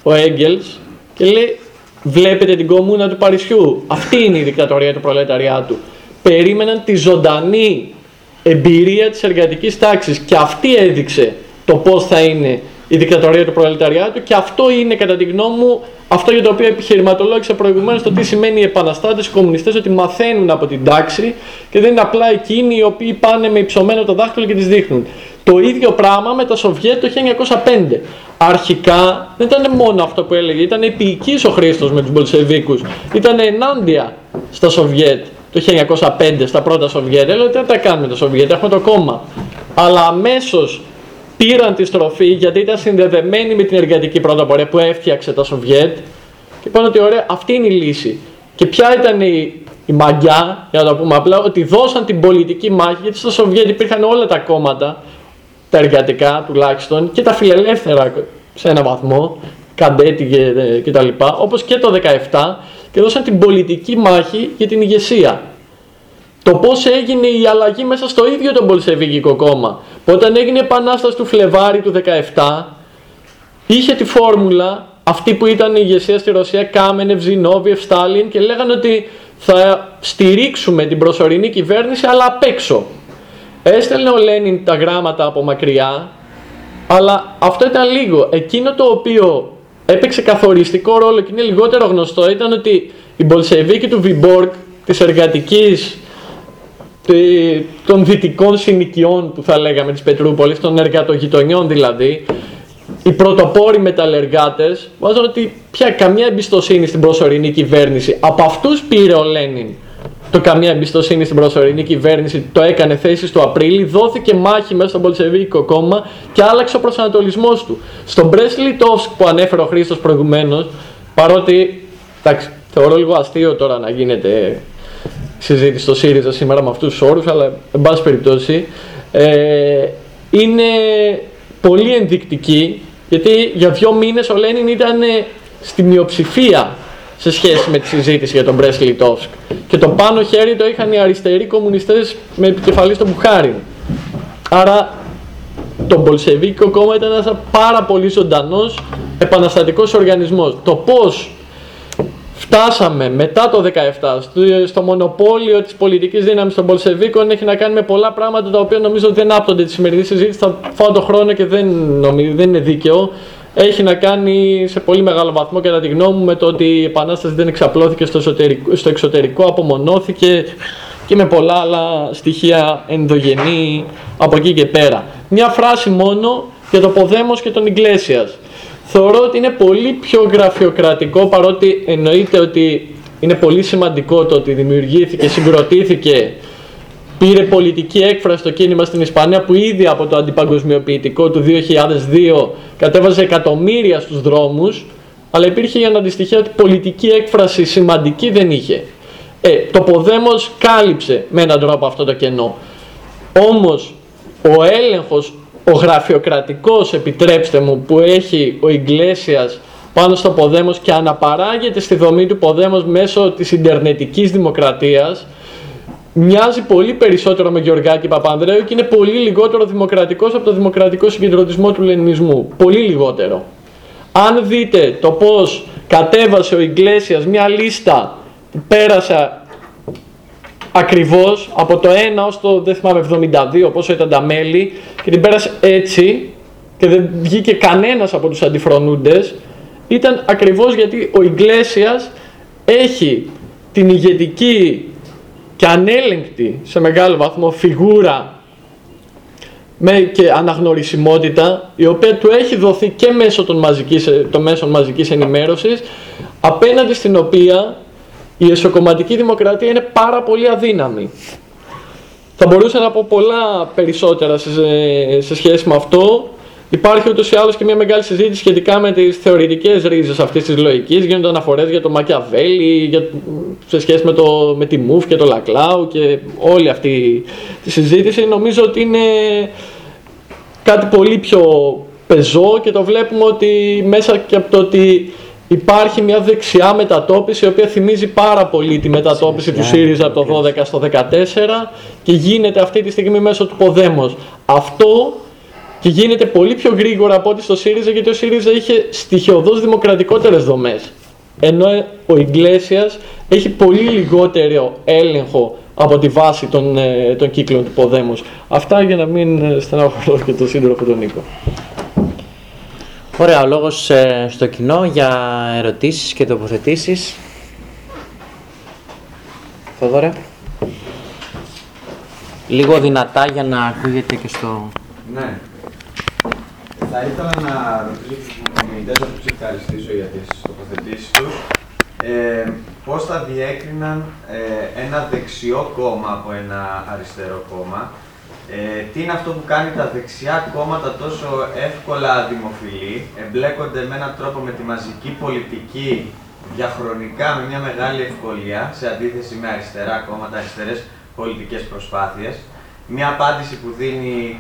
ο Έγγελς και λέει βλέπετε την κομμούνα του Παρισιού. Αυτή είναι η δικτατορία του προλεταριάτου. Περίμεναν τη ζωντανή εμπειρία της εργατικής τάξης και αυτή έδειξε το πώς θα είναι η δικτατορία του προλεταριάτου και αυτό είναι κατά τη γνώμη μου αυτό για το οποίο επιχειρηματολόγησα προηγουμένως το τι σημαίνει οι επαναστάτες, οι κομμουνιστές ότι μαθαίνουν από την τάξη και δεν είναι απλά εκείνοι οι οποίοι πάνε με υψωμένο το δάχτυλο και τις δείχνουν. Το ίδιο πράγμα με τα Σοβιέτ το 1905. Αρχικά δεν ήταν μόνο αυτό που έλεγε, ήταν επίοικης ο Χρήστος με τους Μπολσεβίκους. Ήταν ενάντια στα Σοβιέτ το 1905, στα πρώτα Σοβιέτ. Έλεγε τι τα κάνουμε τα Σοβιέτ, έχουμε το κόμμα. Αλλά αμέσως πήραν τη στροφή γιατί ήταν συνδεδεμένοι με την εργατική πρωτοπορία που έφτιαξε τα Σοβιέτ και είπαν ότι ωραία, αυτή είναι η λύση. Και ποια ήταν η, η μαγιά, για να το πούμε απλά, ότι δώσαν την πολιτική μάχη γιατί στα Σοβιέτ υπήρχαν όλα τα κόμματα, τα εργατικά τουλάχιστον και τα φιλελεύθερα σε ένα βαθμό, Καντέτη και, και τα λοιπά, όπως και το 17 και δώσαν την πολιτική μάχη για την ηγεσία το πώς έγινε η αλλαγή μέσα στο ίδιο το Πολσεβίκικο κόμμα. Όταν έγινε η επανάσταση του Φλεβάρι του 17, είχε τη φόρμουλα αυτή που ήταν η ηγεσία στη Ρωσία, Κάμενευ, Ζινόβιεφ, Στάλιν και λέγανε ότι θα στηρίξουμε την προσωρινή κυβέρνηση αλλά απ' έξω. Έστελνε ο Λένιν τα γράμματα από μακριά, αλλά αυτό ήταν λίγο. Εκείνο το οποίο έπαιξε καθοριστικό ρόλο και είναι λιγότερο γνωστό ήταν ότι οι Μπολσεβίκοι του Βιμπόρκ της εργατικής των δυτικών συνοικιών που θα λέγαμε της Πετρούπολης, των εργατογειτονιών δηλαδή, οι πρωτοπόροι μεταλλεργάτες βάζουν ότι πια καμία εμπιστοσύνη στην προσωρινή κυβέρνηση. Από αυτούς πήρε ο Λένιν το καμία εμπιστοσύνη στην προσωρινή κυβέρνηση, το έκανε θέση του Απρίλη, δόθηκε μάχη μέσα στο Πολσεβίκο κόμμα και άλλαξε ο προσανατολισμός του. Στον Μπρέσλι Τόφσκ που ανέφερε ο Χρήστος προηγουμένως, παρότι εντάξει, θεωρώ λίγο αστείο τώρα να γίνεται συζήτηση στο ΣΥΡΙΖΑ σήμερα με αυτούς τους όρους, αλλά εν πάση περιπτώσει ε, είναι πολύ ενδεικτική γιατί για δύο μήνες ο Λένιν ήταν στη μειοψηφία σε σχέση με τη συζήτηση για τον Μπρέσ Λιτόφσκ και το πάνω χέρι το είχαν οι αριστεροί κομμουνιστές με επικεφαλής στον Μπουχάριν. Άρα το Μπολσεβίκο κόμμα ήταν ένας πάρα πολύ ζωντανός επαναστατικός οργανισμός. Το πώς Φτάσαμε μετά το 17 στο μονοπόλιο της πολιτικής δύναμης των Πολσεβίκων έχει να κάνει με πολλά πράγματα τα οποία νομίζω ότι δεν άπτονται τη σημερινή συζήτηση. Θα φάω το χρόνο και δεν, νομίζω, δεν είναι δίκαιο. Έχει να κάνει σε πολύ μεγάλο βαθμό κατά τη γνώμη μου με το ότι η Επανάσταση δεν εξαπλώθηκε στο, εσωτερικό, στο εξωτερικό, απομονώθηκε και με πολλά άλλα στοιχεία ενδογενή από εκεί και πέρα. Μια φράση μόνο για το Ποδέμος και τον Ιγκλέσιας θεωρώ ότι είναι πολύ πιο γραφειοκρατικό παρότι εννοείται ότι είναι πολύ σημαντικό το ότι δημιουργήθηκε, συγκροτήθηκε, πήρε πολιτική έκφραση το κίνημα στην Ισπανία που ήδη από το αντιπαγκοσμιοποιητικό του 2002 κατέβαζε εκατομμύρια στους δρόμους αλλά υπήρχε για να αντιστοιχεία ότι πολιτική έκφραση σημαντική δεν είχε. Ε, το Ποδέμος κάλυψε με έναν τρόπο αυτό το κενό. Όμως ο έλεγχος ο γραφειοκρατικός, επιτρέψτε μου, που έχει ο Ιγκλέσιας πάνω στο Ποδέμος και αναπαράγεται στη δομή του Ποδέμος μέσω της Ιντερνετικής Δημοκρατίας, μοιάζει πολύ περισσότερο με Γεωργάκη Παπανδρέου και είναι πολύ λιγότερο δημοκρατικός από το δημοκρατικό συγκεντρωτισμό του Λενινισμού. Πολύ λιγότερο. Αν δείτε το πώς κατέβασε ο Ιγκλέσιας μια λίστα που πέρασε ακριβώς από το 1 ως το δεν θυμάμαι 72 πόσο ήταν τα μέλη και την πέρασε έτσι και δεν βγήκε κανένας από τους αντιφρονούντες. Ήταν ακριβώς γιατί ο Ιγκλέσιας έχει την ηγετική και ανέλεγκτη σε μεγάλο βαθμό φιγούρα με και αναγνωρισιμότητα η οποία του έχει δοθεί και μέσω των, μαζικής, των μέσων μαζικής ενημέρωσης απέναντι στην οποία η εσωκομματική δημοκρατία είναι πάρα πολύ αδύναμη. Θα μπορούσα να πω πολλά περισσότερα σε, σε σχέση με αυτό. Υπάρχει ούτως ή άλλως και μια μεγάλη συζήτηση σχετικά με τις θεωρητικές ρίζες αυτής της λογικής. Γίνονται αναφορές για το Μακιαβέλη, για, σε σχέση με, το, με τη Μουφ και το Λακλάου και όλη αυτή τη συζήτηση. Νομίζω ότι είναι κάτι πολύ πιο πεζό και το βλέπουμε ότι μέσα και από το ότι υπάρχει μια δεξιά μετατόπιση η οποία θυμίζει πάρα πολύ τη μετατόπιση του ΣΥΡΙΖΑ από το 12 στο 14 και γίνεται αυτή τη στιγμή μέσω του Ποδέμος. Αυτό και γίνεται πολύ πιο γρήγορα από ό,τι στο ΣΥΡΙΖΑ γιατί ο ΣΥΡΙΖΑ είχε στοιχειοδός δημοκρατικότερες δομές. Ενώ ο Ιγκλέσιας έχει πολύ λιγότερο έλεγχο από τη βάση των, ε, των κύκλων του Ποδέμους. Αυτά για να μην ε, στεναχωρώ και τον σύντροφο τον Νίκο. Ωραία, ο λόγος ε, στο κοινό για ερωτήσεις και τοποθετήσεις. Θοδωρέ. Λίγο δυνατά για να ακούγεται και στο... Ναι. Θα ήθελα να ρωτήσω τους ομιλητές, να τους ευχαριστήσω για τις τοποθετήσεις τους. Ε, πώς θα διέκριναν ε, ένα δεξιό κόμμα από ένα αριστερό κόμμα; Ε, τι είναι αυτό που κάνει τα δεξιά κόμματα τόσο εύκολα δημοφιλή, εμπλέκονται με έναν τρόπο με τη μαζική πολιτική διαχρονικά με μια μεγάλη ευκολία, σε αντίθεση με αριστερά κόμματα, αριστερές πολιτικές προσπάθειες. Μια απάντηση που δίνει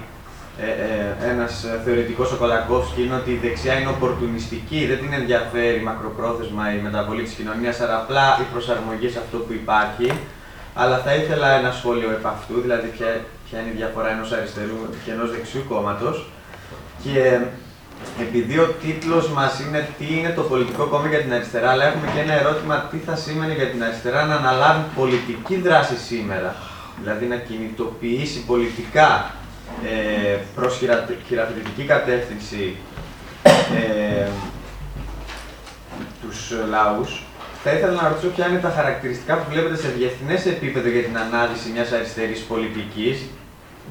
ε, ε, ένας θεωρητικός ο Κολακόφσκι είναι ότι η δεξιά είναι οπορτουνιστική, δεν την ενδιαφέρει μακροπρόθεσμα η μεταβολή της κοινωνίας, αλλά απλά η προσαρμογή σε αυτό που υπάρχει. Αλλά θα ήθελα ένα σχόλιο επ' αυτού, δηλαδή ποια, ποια είναι η διαφορά ενός αριστερού και ενός δεξιού κόμματος. Και επειδή ο τίτλος μας είναι τι είναι το πολιτικό κόμμα για την αριστερά, αλλά έχουμε και ένα ερώτημα τι θα σήμαινε για την αριστερά να αναλάβει πολιτική δράση σήμερα. Δηλαδή να κινητοποιήσει πολιτικά ε, προς χειραφητική κατεύθυνση ε, τους λαούς θα ήθελα να ρωτήσω ποια είναι τα χαρακτηριστικά που βλέπετε σε διεθνές επίπεδο για την ανάλυση μιας αριστερής πολιτικής.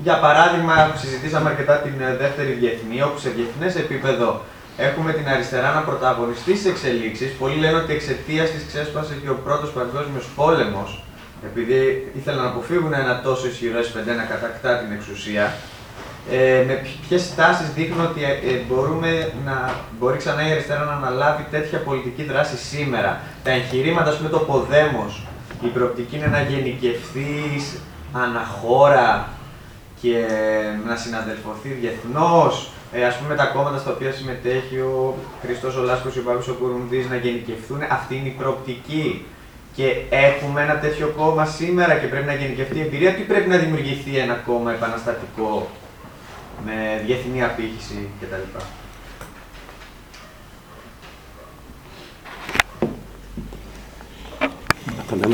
Για παράδειγμα, συζητήσαμε αρκετά την ε, δεύτερη διεθνή, όπου σε διεθνές επίπεδο έχουμε την αριστερά να πρωταγωνιστεί στις εξελίξεις. Πολλοί λένε ότι εξαιτίας της ξέσπασε και ο πρώτος παγκόσμιος πόλεμος, επειδή ήθελαν να αποφύγουν ένα τόσο ισχυρό S5 να κατακτά την εξουσία ε, με ποιες τάσεις δείχνουν ότι ε, ε, μπορούμε να, μπορεί ξανά η αριστερά να αναλάβει τέτοια πολιτική δράση σήμερα; Τα εγχειρήματα, ας πούμε, το Ποδέμος, η προοπτική είναι να γενικευθείς αναχώρα και να συναδελφωθεί διεθνώς. Ε, ας πούμε τα κόμματα στα οποία συμμετέχει ο Χριστό ο Λάσκος, ο Πάπης ο Κουρουνδής να γενικευθούν, αυτή είναι η προοπτική. Και έχουμε ένα τέτοιο κόμμα σήμερα και πρέπει να γενικευτεί η εμπειρία, τι πρέπει να δημιουργηθεί ένα κόμμα επαναστατικό; Με διεθνή απήχηση κτλ.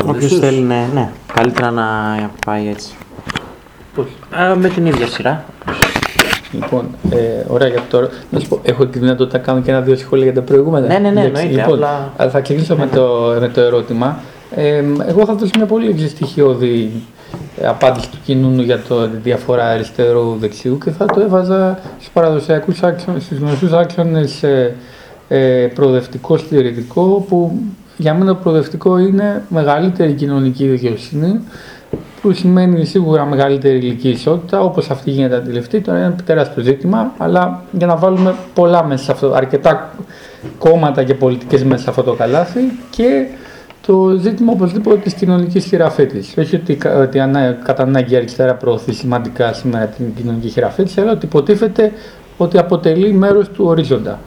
Όποιος θέλει, ναι, ναι, καλύτερα να πάει έτσι. Α, με την ίδια σειρά. Λοιπόν, ε, ωραία για τώρα. Να σου πω, έχω τη δυνατότητα να κάνω και ένα-δύο σχόλια για τα προηγούμενα. Ναι, ναι, ναι, Εντάξει, εννοείται, Λοιπόν, απλά- αλλά θα ξεκινήσω με το, με το ερώτημα. Ε, εγώ θα δώσω μια πολύ στοιχειώδη ε, απάντηση του κοινού για το, τη διαφορά αριστερού-δεξιού και θα το έβαζα στους παραδοσιακούς άξονες, στους γνωστούς άξονες ε, ε, προοδευτικό-συντηρητικό που για μένα το προοδευτικό είναι μεγαλύτερη κοινωνική δικαιοσύνη που σημαίνει σίγουρα μεγαλύτερη ηλική ισότητα, όπως αυτή γίνεται αντιληφτή. Τώρα είναι ένα τεράστιο ζήτημα, αλλά για να βάλουμε πολλά μέσα σε αυτό, αρκετά κόμματα και πολιτικές μέσα σε αυτό το καλάθι και το ζήτημα οπωσδήποτε της κοινωνικής χειραφέτησης. Όχι ότι, κα- ότι ανά, κατά ανάγκη η αριστερά προωθεί σημαντικά σήμερα την κοινωνική χειραφέτηση, αλλά ότι υποτίθεται ότι αποτελεί μέρος του ορίζοντα.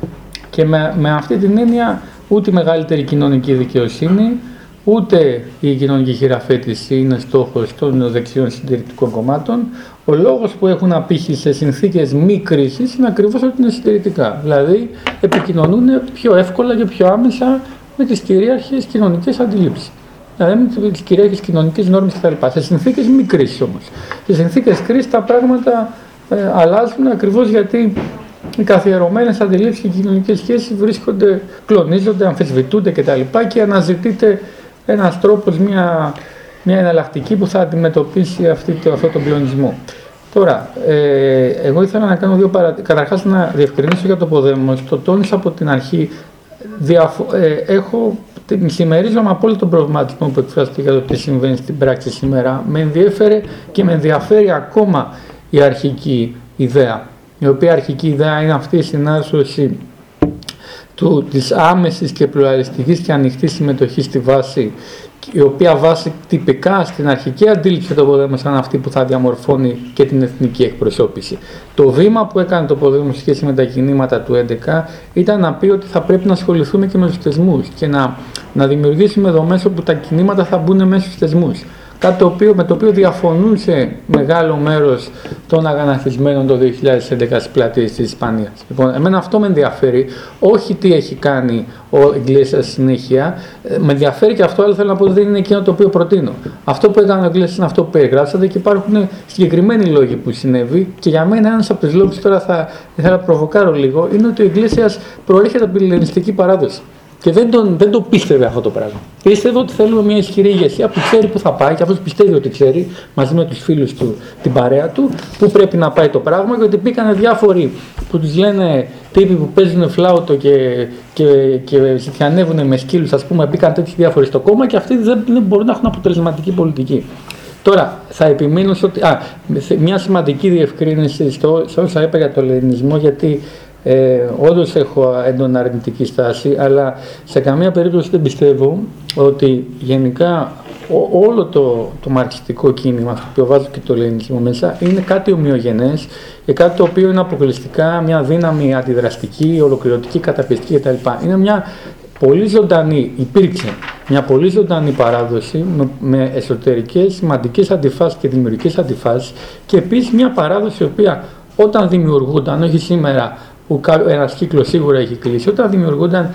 Και με, με αυτή την έννοια ούτε η μεγαλύτερη κοινωνική δικαιοσύνη, ούτε η κοινωνική χειραφέτηση είναι στόχος των δεξιών συντηρητικών κομμάτων. Ο λόγος που έχουν απήχει σε συνθήκες μη κρίσης είναι ακριβώς ότι είναι συντηρητικά. Δηλαδή επικοινωνούν πιο εύκολα και πιο άμεσα με τις κυρίαρχες κοινωνικές αντιλήψεις. Δηλαδή με τις κυρίαρχες κοινωνικές νόρμες κτλ. Σε συνθήκες μη κρίσης όμως. Σε συνθήκες κρίσης τα πράγματα ε, αλλάζουν ακριβώς γιατί οι καθιερωμένες αντιλήψεις και οι κοινωνικές σχέσεις βρίσκονται, κλονίζονται, αμφισβητούνται κτλ. Και αναζητείται ένας τρόπος, μια μια εναλλακτική που θα αντιμετωπίσει αυτή, το, αυτό τον πλεονισμό. Τώρα, ε, εγώ ήθελα να κάνω δύο παρατηρήσεις. Καταρχάς να διευκρινίσω για το Ποδέμος. Το τόνισα από την αρχή. Διαφο- ε, έχω, συμμερίζομαι απόλυτο τον προβληματισμό που εκφράστηκε για το τι συμβαίνει στην πράξη σήμερα. Με ενδιέφερε και με ενδιαφέρει ακόμα η αρχική ιδέα. Η οποία αρχική ιδέα είναι αυτή η συνάρθρωση του, της άμεσης και πλουραλιστικής και ανοιχτής συμμετοχής στη βάση η οποία βάση τυπικά στην αρχική αντίληψη το Ποδέμος σαν αυτή που θα διαμορφώνει και την εθνική εκπροσώπηση. Το βήμα που έκανε το Ποδέμος σχέση με τα κινήματα του 2011 ήταν να πει ότι θα πρέπει να ασχοληθούμε και με τους θεσμούς και να, να δημιουργήσουμε δομές όπου τα κινήματα θα μπουν μέσα στους θεσμούς. Κάτι το οποίο, με το οποίο διαφωνούσε μεγάλο μέρος των αγανακτισμένων το 2011 στις πλατείες της Ισπανίας. Λοιπόν, εμένα αυτό με ενδιαφέρει, όχι τι έχει κάνει ο Εγγλέσσας συνέχεια, ε, με ενδιαφέρει και αυτό, αλλά θέλω να πω ότι δεν είναι εκείνο το οποίο προτείνω. Αυτό που έκανε ο Εγγλέσσας είναι αυτό που περιγράψατε και υπάρχουν συγκεκριμένοι λόγοι που συνέβη και για μένα ένας από τους λόγους τώρα θα ήθελα να προβοκάρω λίγο είναι ότι ο Εγγλέσσας προέρχεται από την ελληνιστική παράδοση. Και δεν, τον, δεν το πίστευε αυτό το πράγμα. Πίστευε ότι θέλουμε μια ισχυρή ηγεσία που ξέρει που θα πάει και αυτός πιστεύει ότι ξέρει μαζί με τους φίλους του, την παρέα του, που πρέπει να πάει το πράγμα και ότι μπήκαν διάφοροι που τους λένε τύποι που παίζουν φλάουτο και, και, και ζητιανεύουν με σκύλους, ας πούμε, μπήκαν τέτοιοι διάφοροι στο κόμμα και αυτοί δεν, δεν μπορούν να έχουν αποτελεσματική πολιτική. Τώρα, θα επιμείνω στο ότι. Α, μια σημαντική διευκρίνηση στο, σε όσα είπα για το ελληνισμό, γιατί ε, Όντως έχω έντονα αρνητική στάση, αλλά σε καμία περίπτωση δεν πιστεύω ότι γενικά ό, όλο το, το μαρξιστικό κίνημα, το οποίο βάζω και το ελληνισμό μέσα, είναι κάτι ομοιογενές και κάτι το οποίο είναι αποκλειστικά μια δύναμη αντιδραστική, ολοκληρωτική, καταπιστική κτλ. Είναι μια πολύ ζωντανή, υπήρξε μια πολύ ζωντανή παράδοση με, με εσωτερικές σημαντικές αντιφάσεις και δημιουργικές αντιφάσεις και επίσης μια παράδοση η οποία όταν δημιουργούνταν, όχι σήμερα που ένας κύκλος σίγουρα έχει κλείσει, όταν δημιουργούνταν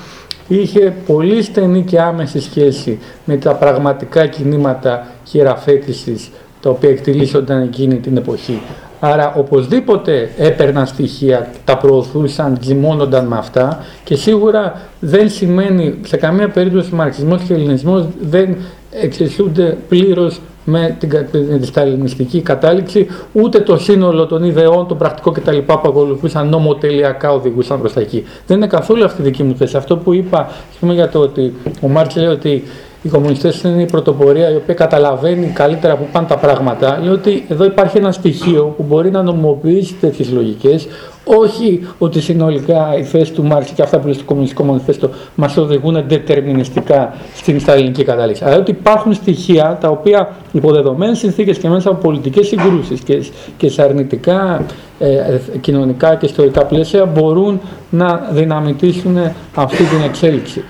είχε πολύ στενή και άμεση σχέση με τα πραγματικά κινήματα χειραφέτησης τα οποία εκτελήσονταν εκείνη την εποχή. Άρα οπωσδήποτε έπαιρναν στοιχεία, τα προωθούσαν, ζυμώνονταν με αυτά και σίγουρα δεν σημαίνει σε καμία περίπτωση μαρξισμός και ελληνισμός δεν εξαισθούνται πλήρως με την, την σταλινιστική κατάληξη, ούτε το σύνολο των ιδεών, των πρακτικών κτλ. που ακολουθούσαν νομοτελειακά οδηγούσαν προς τα εκεί. Δεν είναι καθόλου αυτή η δική μου θέση. Αυτό που είπα πούμε, για το ότι ο Μάρξ λέει ότι οι κομμουνιστές είναι η πρωτοπορία η οποία καταλαβαίνει καλύτερα που πάνε τα πράγματα. Λέει ότι εδώ υπάρχει ένα στοιχείο που μπορεί να νομοποιήσει τέτοιες λογικές, όχι ότι συνολικά η θέση του Μάρξ και αυτά που λέει στο Κομμουνιστικό Μανιφέστο μας οδηγούν δετερμινιστικά στην σταλινική κατάληξη. Αλλά ότι υπάρχουν στοιχεία τα οποία υπό δεδομένες συνθήκες και μέσα από πολιτικές συγκρούσεις και, και σε αρνητικά ε, κοινωνικά και ιστορικά πλαίσια μπορούν να δυναμητήσουν αυτή την εξέλιξη.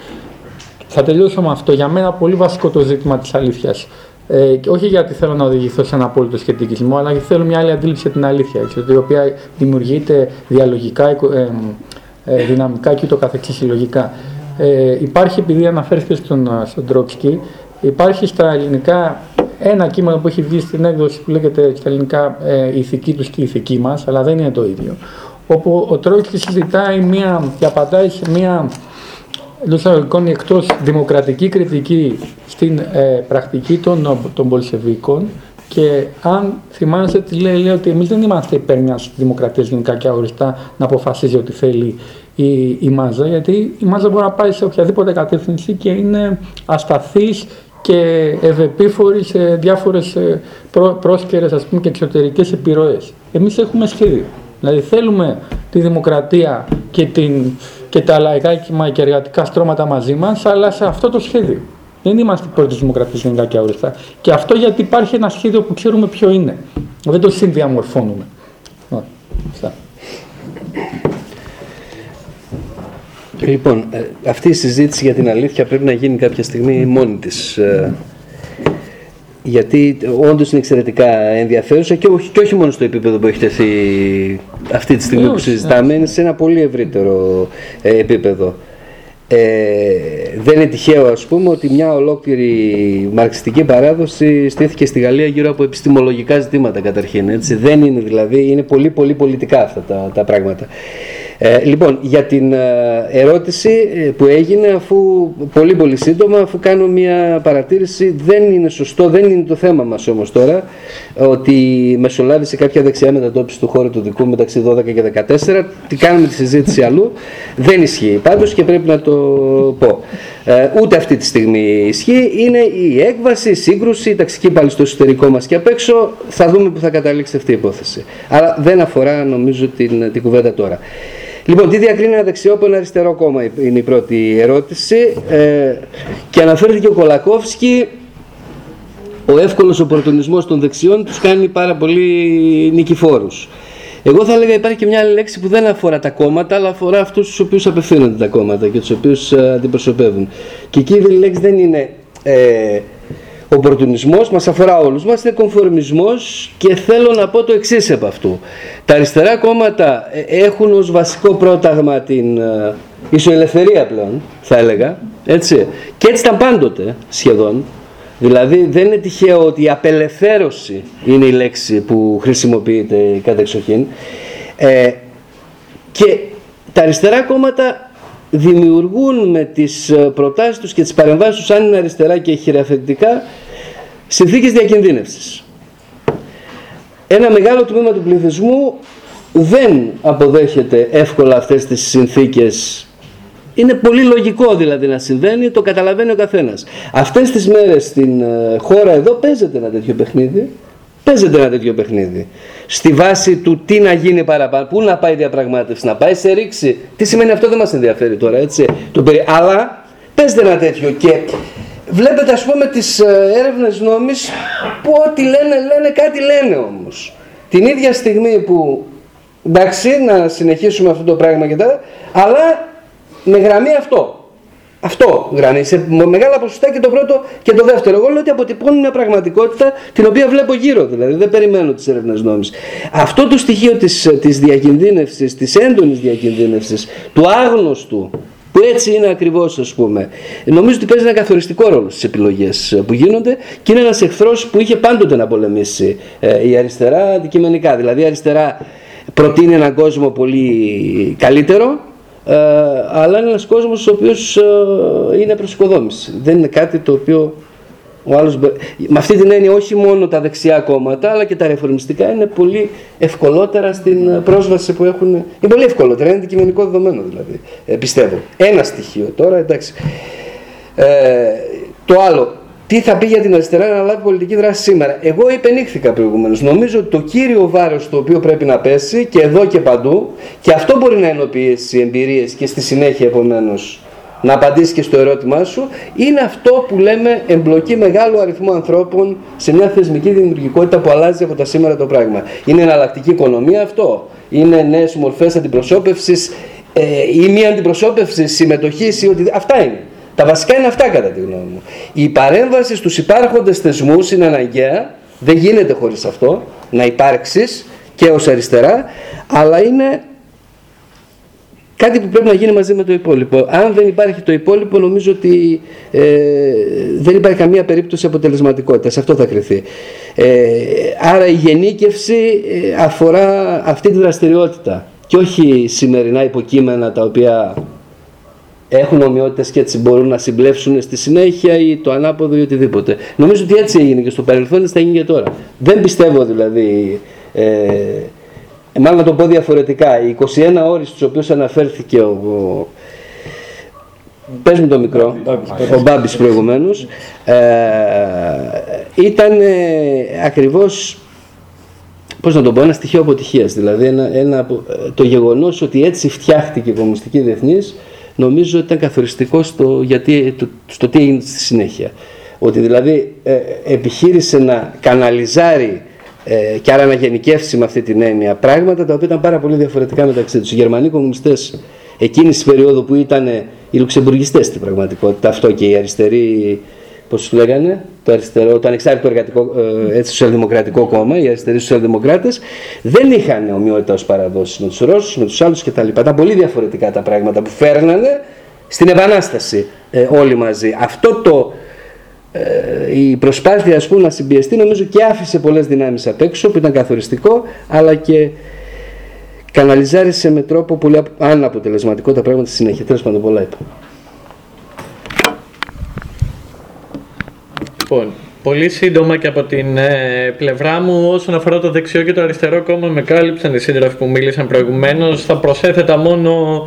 Θα τελειώσω με αυτό. Για μένα πολύ βασικό το ζήτημα της αλήθειας. Ε, και όχι γιατί θέλω να οδηγηθώ σε ένα απόλυτο σχετικισμό, αλλά γιατί θέλω μια άλλη αντίληψη για την αλήθεια, έτσι, η οποία δημιουργείται διαλογικά, ε, ε, δυναμικά και ούτω καθεξής συλλογικά. Ε, υπάρχει, επειδή αναφέρθηκε στον, στον Τρόκσκι, υπάρχει στα ελληνικά ένα κείμενο που έχει βγει στην έκδοση που λέγεται στα ελληνικά ε, η ηθική τους και η ηθική μας, αλλά δεν είναι το ίδιο. Όπου ο Τρόκσκι συζητάει μια, και απαντάει σε μια εντό εισαγωγικών εκτός δημοκρατική κριτική στην ε, πρακτική των, των Πολσεβίκων και αν θυμάστε τι λέει, λέει ότι εμείς δεν είμαστε υπέρ μιας δημοκρατίας γενικά και αγοριστά να αποφασίζει ό,τι θέλει η, η μάζα, γιατί η μάζα μπορεί να πάει σε οποιαδήποτε κατεύθυνση και είναι ασταθής και ευεπίφορη σε διάφορες πρό, πρόσκαιρες και εξωτερικές επιρροές. Εμείς έχουμε σχέδιο. Δηλαδή θέλουμε τη δημοκρατία και, την, και τα λαϊκά και εργατικά στρώματα μαζί μας, αλλά σε αυτό το σχέδιο. Δεν είμαστε πρώτη δημοκρατία γενικά και αόριστα. Και αυτό γιατί υπάρχει ένα σχέδιο που ξέρουμε ποιο είναι. Δεν το συνδιαμορφώνουμε. Λοιπόν, αυτή η συζήτηση για την αλήθεια πρέπει να γίνει κάποια στιγμή μόνη της γιατί όντως είναι εξαιρετικά ενδιαφέρουσα και όχι, και όχι μόνο στο επίπεδο που έχει τεθεί αυτή τη στιγμή που συζητάμε, είναι σε ένα πολύ ευρύτερο ε, επίπεδο. Ε, δεν είναι τυχαίο ας πούμε ότι μια ολόκληρη μαρξιστική παράδοση στήθηκε στη Γαλλία γύρω από επιστημολογικά ζητήματα καταρχήν έτσι. δεν είναι δηλαδή, είναι πολύ πολύ πολιτικά αυτά τα, τα πράγματα Ε, λοιπόν, για την ε, ερώτηση ε, που έγινε, αφού πολύ πολύ σύντομα, αφού κάνω μια παρατήρηση, δεν είναι σωστό, δεν είναι το θέμα μας όμως τώρα, ότι μεσολάβησε κάποια δεξιά μετατόπιση του χώρου του δικού μεταξύ 12 και 14, τι κάνουμε τη συζήτηση αλλού, δεν ισχύει πάντως και πρέπει να το πω. Ε, ούτε αυτή τη στιγμή ισχύει, είναι η έκβαση, η σύγκρουση, η ταξική πάλι στο εσωτερικό μας και απ' έξω, θα δούμε που θα καταλήξει αυτή η υπόθεση. Αλλά δεν αφορά νομίζω την, την κουβέντα τώρα. Λοιπόν, τι διακρίνει ένα δεξιό από ένα αριστερό κόμμα είναι η πρώτη ερώτηση. Ε, και αναφέρθηκε ο Κολακόφσκι, ο εύκολος οπορτουνισμός των δεξιών τους κάνει πάρα πολύ νικηφόρους. Εγώ θα έλεγα υπάρχει και μια άλλη λέξη που δεν αφορά τα κόμματα, αλλά αφορά αυτούς τους οποίους απευθύνονται τα κόμματα και τους οποίους ε, αντιπροσωπεύουν. Και εκεί η λέξη δεν είναι ε, ο οπορτουνισμός μας αφορά όλους μας, είναι κομφορμισμός και θέλω να πω το εξής από αυτού. Τα αριστερά κόμματα ε, έχουν ως βασικό πρόταγμα την ε, ισοελευθερία πλέον, θα έλεγα, έτσι. Και έτσι ήταν πάντοτε σχεδόν. Δηλαδή δεν είναι τυχαίο ότι η απελευθέρωση είναι η λέξη που χρησιμοποιείται κατεξοχήν. Ε, και τα αριστερά κόμματα δημιουργούν με τις ε, προτάσεις τους και τις παρεμβάσεις τους αν είναι αριστερά και χειραφετικά συνθήκες διακινδύνευσης. Ένα μεγάλο τμήμα του πληθυσμού δεν αποδέχεται εύκολα αυτές τις συνθήκες είναι πολύ λογικό δηλαδή να συμβαίνει, το καταλαβαίνει ο καθένας. Αυτές τις μέρες στην ε, χώρα εδώ παίζεται ένα τέτοιο παιχνίδι Παίζεται ένα τέτοιο παιχνίδι. Στη βάση του τι να γίνει παραπάνω, πού να πάει η διαπραγμάτευση, να πάει σε ρήξη. Τι σημαίνει αυτό δεν μας ενδιαφέρει τώρα, έτσι. Το περι... Αλλά παίζεται ένα τέτοιο και βλέπετε ας πούμε τις ε, έρευνες νόμης που ό,τι λένε, λένε κάτι λένε όμως. Την ίδια στιγμή που εντάξει να συνεχίσουμε αυτό το πράγμα και τα αλλά με γραμμή αυτό. Αυτό γρανεί σε μεγάλα ποσοστά και το πρώτο και το δεύτερο. Εγώ λέω ότι αποτυπώνουν μια πραγματικότητα την οποία βλέπω γύρω, δηλαδή δεν περιμένω τις έρευνες νόμης. Αυτό το στοιχείο της της διακινδύνευσης, της έντονης διακινδύνευσης, του άγνωστου, που έτσι είναι ακριβώς, ας πούμε, νομίζω ότι παίζει ένα καθοριστικό ρόλο στις επιλογές που γίνονται και είναι ένας εχθρός που είχε πάντοτε να πολεμήσει ε, η αριστερά αντικειμενικά. Δηλαδή η αριστερά προτείνει έναν κόσμο πολύ καλύτερο ε, αλλά είναι ένας κόσμος ο οποίος ε, είναι προς Δεν είναι κάτι το οποίο ο άλλος... Με αυτή την έννοια όχι μόνο τα δεξιά κόμματα αλλά και τα ρεφορμιστικά είναι πολύ ευκολότερα στην πρόσβαση που έχουν. Είναι πολύ ευκολότερα, είναι αντικειμενικό δεδομένο δηλαδή, ε, πιστεύω. Ένα στοιχείο τώρα, εντάξει. Ε, το άλλο, τι θα πει για την αριστερά να λάβει πολιτική δράση σήμερα. Εγώ υπενήχθηκα προηγουμένως. Νομίζω ότι το κύριο βάρος το οποίο πρέπει να πέσει και εδώ και παντού, και αυτό μπορεί να ενοποιήσει εμπειρίες και στη συνέχεια επομένως να απαντήσει και στο ερώτημά σου, είναι αυτό που λέμε εμπλοκή μεγάλου αριθμού ανθρώπων σε μια θεσμική δημιουργικότητα που αλλάζει από τα σήμερα το πράγμα. Είναι εναλλακτική οικονομία αυτό; Είναι νέες μορφές αντιπροσώπευσης ε, ή μια αντιπροσώπευσης συμμετοχής ή ότι. Αυτά είναι. Τα βασικά είναι αυτά κατά τη γνώμη μου. Η παρέμβαση στους υπάρχοντες θεσμούς είναι αναγκαία, δεν γίνεται χωρίς αυτό, να υπάρξεις και ως αριστερά, αλλά είναι κάτι που πρέπει να γίνει μαζί με το υπόλοιπο. Αν δεν υπάρχει το υπόλοιπο, νομίζω ότι ε, δεν υπάρχει καμία περίπτωση αποτελεσματικότητας. Αυτό θα κρυθεί. Ε, άρα η γενίκευση ε, αφορά αυτή τη δραστηριότητα και όχι σημερινά υποκείμενα τα οποία έχουν ομοιότητες και έτσι μπορούν να συμπλέψουν στη συνέχεια ή το ανάποδο ή οτιδήποτε. Νομίζω ότι έτσι έγινε και στο παρελθόν, έτσι θα γίνει και τώρα. Δεν πιστεύω δηλαδή. Ε, μάλλον να το πω διαφορετικά. Οι 21 ώρες στους οποίους αναφέρθηκε ο, ο Πες μου το μικρό, ο Μπάμπης προηγουμένως, ε, ήταν ε, ακριβώς, πώς να το πω, ένα στοιχείο αποτυχίας. Δηλαδή ένα, ένα, το γεγονός ότι έτσι φτιάχτηκε η Κομμουνιστική Διεθνής νομίζω ότι ήταν καθοριστικό στο, γιατί, το, στο τι έγινε στη συνέχεια. Ότι δηλαδή ε, επιχείρησε να καναλιζάρει ε, και άρα να γενικεύσει με αυτή την έννοια πράγματα τα οποία ήταν πάρα πολύ διαφορετικά μεταξύ τους. Οι Γερμανοί κομμουνιστές εκείνης της περίοδου που ήταν οι Λουξεμβουργιστές στην πραγματικότητα, αυτό και οι αριστεροί πώς τους λέγανε, το, αριστερό, το ανεξάρτητο εργατικό, ε, έτσι, σοσιαλδημοκρατικό κόμμα, οι αριστεροί σοσιαλδημοκράτες, δεν είχαν ομοιότητα ως παραδόσεις με τους Ρώσους, με τους άλλους κτλ. Ήταν πολύ διαφορετικά τα πράγματα που φέρνανε στην Επανάσταση ε, όλοι μαζί. Αυτό το, ε, η προσπάθεια ας πούμε, να συμπιεστεί νομίζω και άφησε πολλές δυνάμεις απ' έξω που ήταν καθοριστικό αλλά και καναλιζάρισε με τρόπο πολύ αναποτελεσματικό τα πράγματα στη συνέχεια. Τέλος πάντων, πολλά είπα. Λοιπόν, πολύ σύντομα και από την ε, πλευρά μου όσον αφορά το δεξιό και το αριστερό κόμμα με κάλυψαν οι σύντροφοι που μίλησαν προηγουμένως. Θα προσέθετα μόνο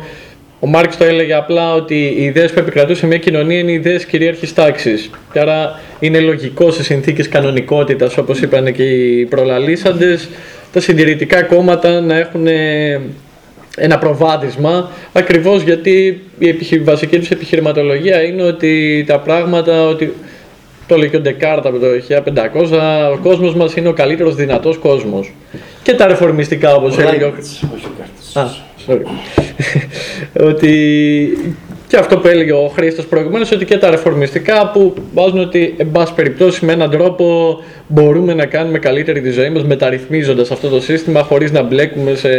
ο Μάρξ το έλεγε απλά ότι οι ιδέες που επικρατούν σε μια κοινωνία είναι οι ιδέες κυρίαρχης τάξης. Και άρα είναι λογικό σε συνθήκες κανονικότητας, όπως είπαν και οι προλαλήσαντες, τα συντηρητικά κόμματα να έχουν ένα προβάδισμα, ακριβώς γιατί η βασική τους επιχειρηματολογία είναι ότι τα πράγματα, ότι το λέει και ο Ντεκάρτα από το 1500, ο κόσμος μας είναι ο καλύτερος δυνατός κόσμος. Και τα ρεφορμιστικά όπως έλεγε ο... sorry. ότι και αυτό που έλεγε ο Χρήστος προηγουμένως, ότι και τα ρεφορμιστικά που βάζουν ότι, εν πάση περιπτώσει, με έναν τρόπο μπορούμε να κάνουμε καλύτερη τη ζωή μας μεταρρυθμίζοντας αυτό το σύστημα χωρίς να μπλέκουμε σε,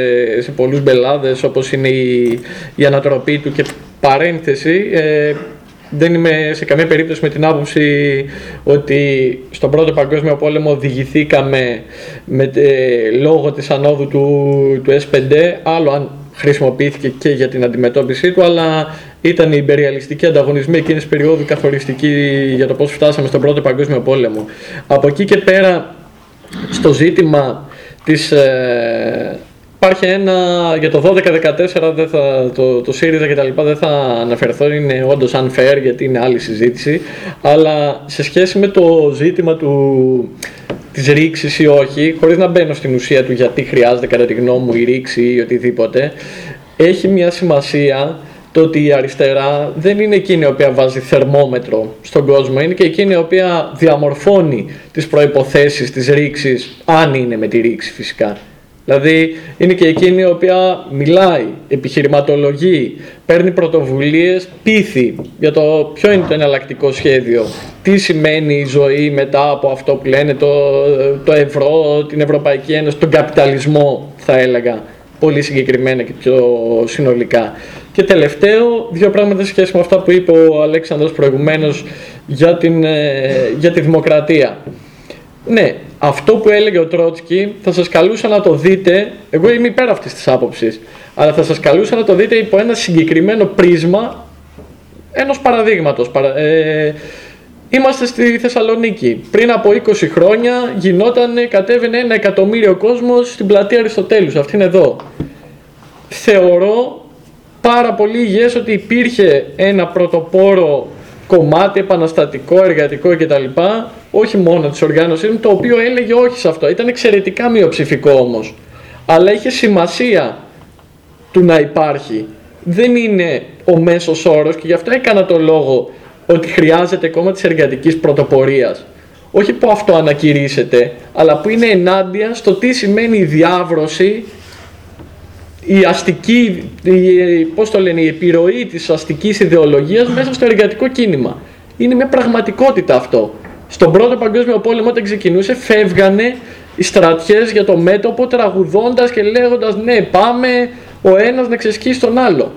σε πολλούς μπελάδες όπως είναι η, η ανατροπή του και παρένθεση. Ε, δεν είμαι σε καμία περίπτωση με την άποψη ότι στον πρώτο παγκόσμιο πόλεμο οδηγηθήκαμε με, ε, λόγω της ανόδου του, του S5, άλλο αν χρησιμοποιήθηκε και για την αντιμετώπιση του, αλλά ήταν η υπεριαλιστική ανταγωνισμή εκείνης περίοδου καθοριστική για το πώς φτάσαμε στον πρώτο παγκόσμιο πόλεμο. Από εκεί και πέρα στο ζήτημα της, ε, Υπάρχει ένα για το 12-14, δεν θα, το, το ΣΥΡΙΖΑ και τα λοιπά δεν θα αναφερθώ, είναι όντως unfair γιατί είναι άλλη συζήτηση. Αλλά σε σχέση με το ζήτημα του, της ρήξης ή όχι, χωρίς να μπαίνω στην ουσία του γιατί χρειάζεται κατά τη γνώμη μου η ρήξη ή οτιδήποτε, έχει μια σημασία το ότι η αριστερά δεν είναι εκείνη η οποία βάζει θερμόμετρο στον κόσμο, είναι και εκείνη η οποία διαμορφώνει τις προϋποθέσεις της ρήξης, αν είναι με τη ρήξη φυσικά. Δηλαδή είναι και εκείνη η οποία μιλάει, επιχειρηματολογεί, παίρνει πρωτοβουλίες, πείθει για το ποιο είναι το εναλλακτικό σχέδιο, τι σημαίνει η ζωή μετά από αυτό που λένε το, το ευρώ, την Ευρωπαϊκή Ένωση, τον καπιταλισμό θα έλεγα πολύ συγκεκριμένα και πιο συνολικά. Και τελευταίο, δύο πράγματα σε σχέση με αυτά που είπε ο Αλέξανδρος προηγουμένως για, την, ε, για τη δημοκρατία. Ναι, αυτό που έλεγε ο Τρότσκι θα σας καλούσα να το δείτε, εγώ είμαι υπέρ αυτής της άποψης, αλλά θα σας καλούσα να το δείτε υπό ένα συγκεκριμένο πρίσμα ενός παραδείγματος. Ε, είμαστε στη Θεσσαλονίκη. Πριν από 20 χρόνια γινόταν, κατέβαινε ένα εκατομμύριο κόσμος στην πλατεία Αριστοτέλους, αυτήν εδώ. Θεωρώ πάρα πολύ υγιές ότι υπήρχε ένα πρωτοπόρο κομμάτι επαναστατικό, εργατικό κτλ. Όχι μόνο της οργάνωσή μου, το οποίο έλεγε όχι σε αυτό. Ήταν εξαιρετικά μειοψηφικό όμως. Αλλά είχε σημασία του να υπάρχει. Δεν είναι ο μέσος όρος και γι' αυτό έκανα το λόγο ότι χρειάζεται κόμμα της εργατικής πρωτοπορίας. Όχι που αυτό ανακηρύσσεται, αλλά που είναι ενάντια στο τι σημαίνει η διάβρωση η αστική, η, πώς το λένε, η επιρροή της αστικής ιδεολογίας μέσα στο εργατικό κίνημα. Είναι μια πραγματικότητα αυτό. Στον πρώτο παγκόσμιο πόλεμο όταν ξεκινούσε φεύγανε οι στρατιές για το μέτωπο τραγουδώντας και λέγοντας ναι πάμε ο ένας να ξεσκίσει τον άλλο.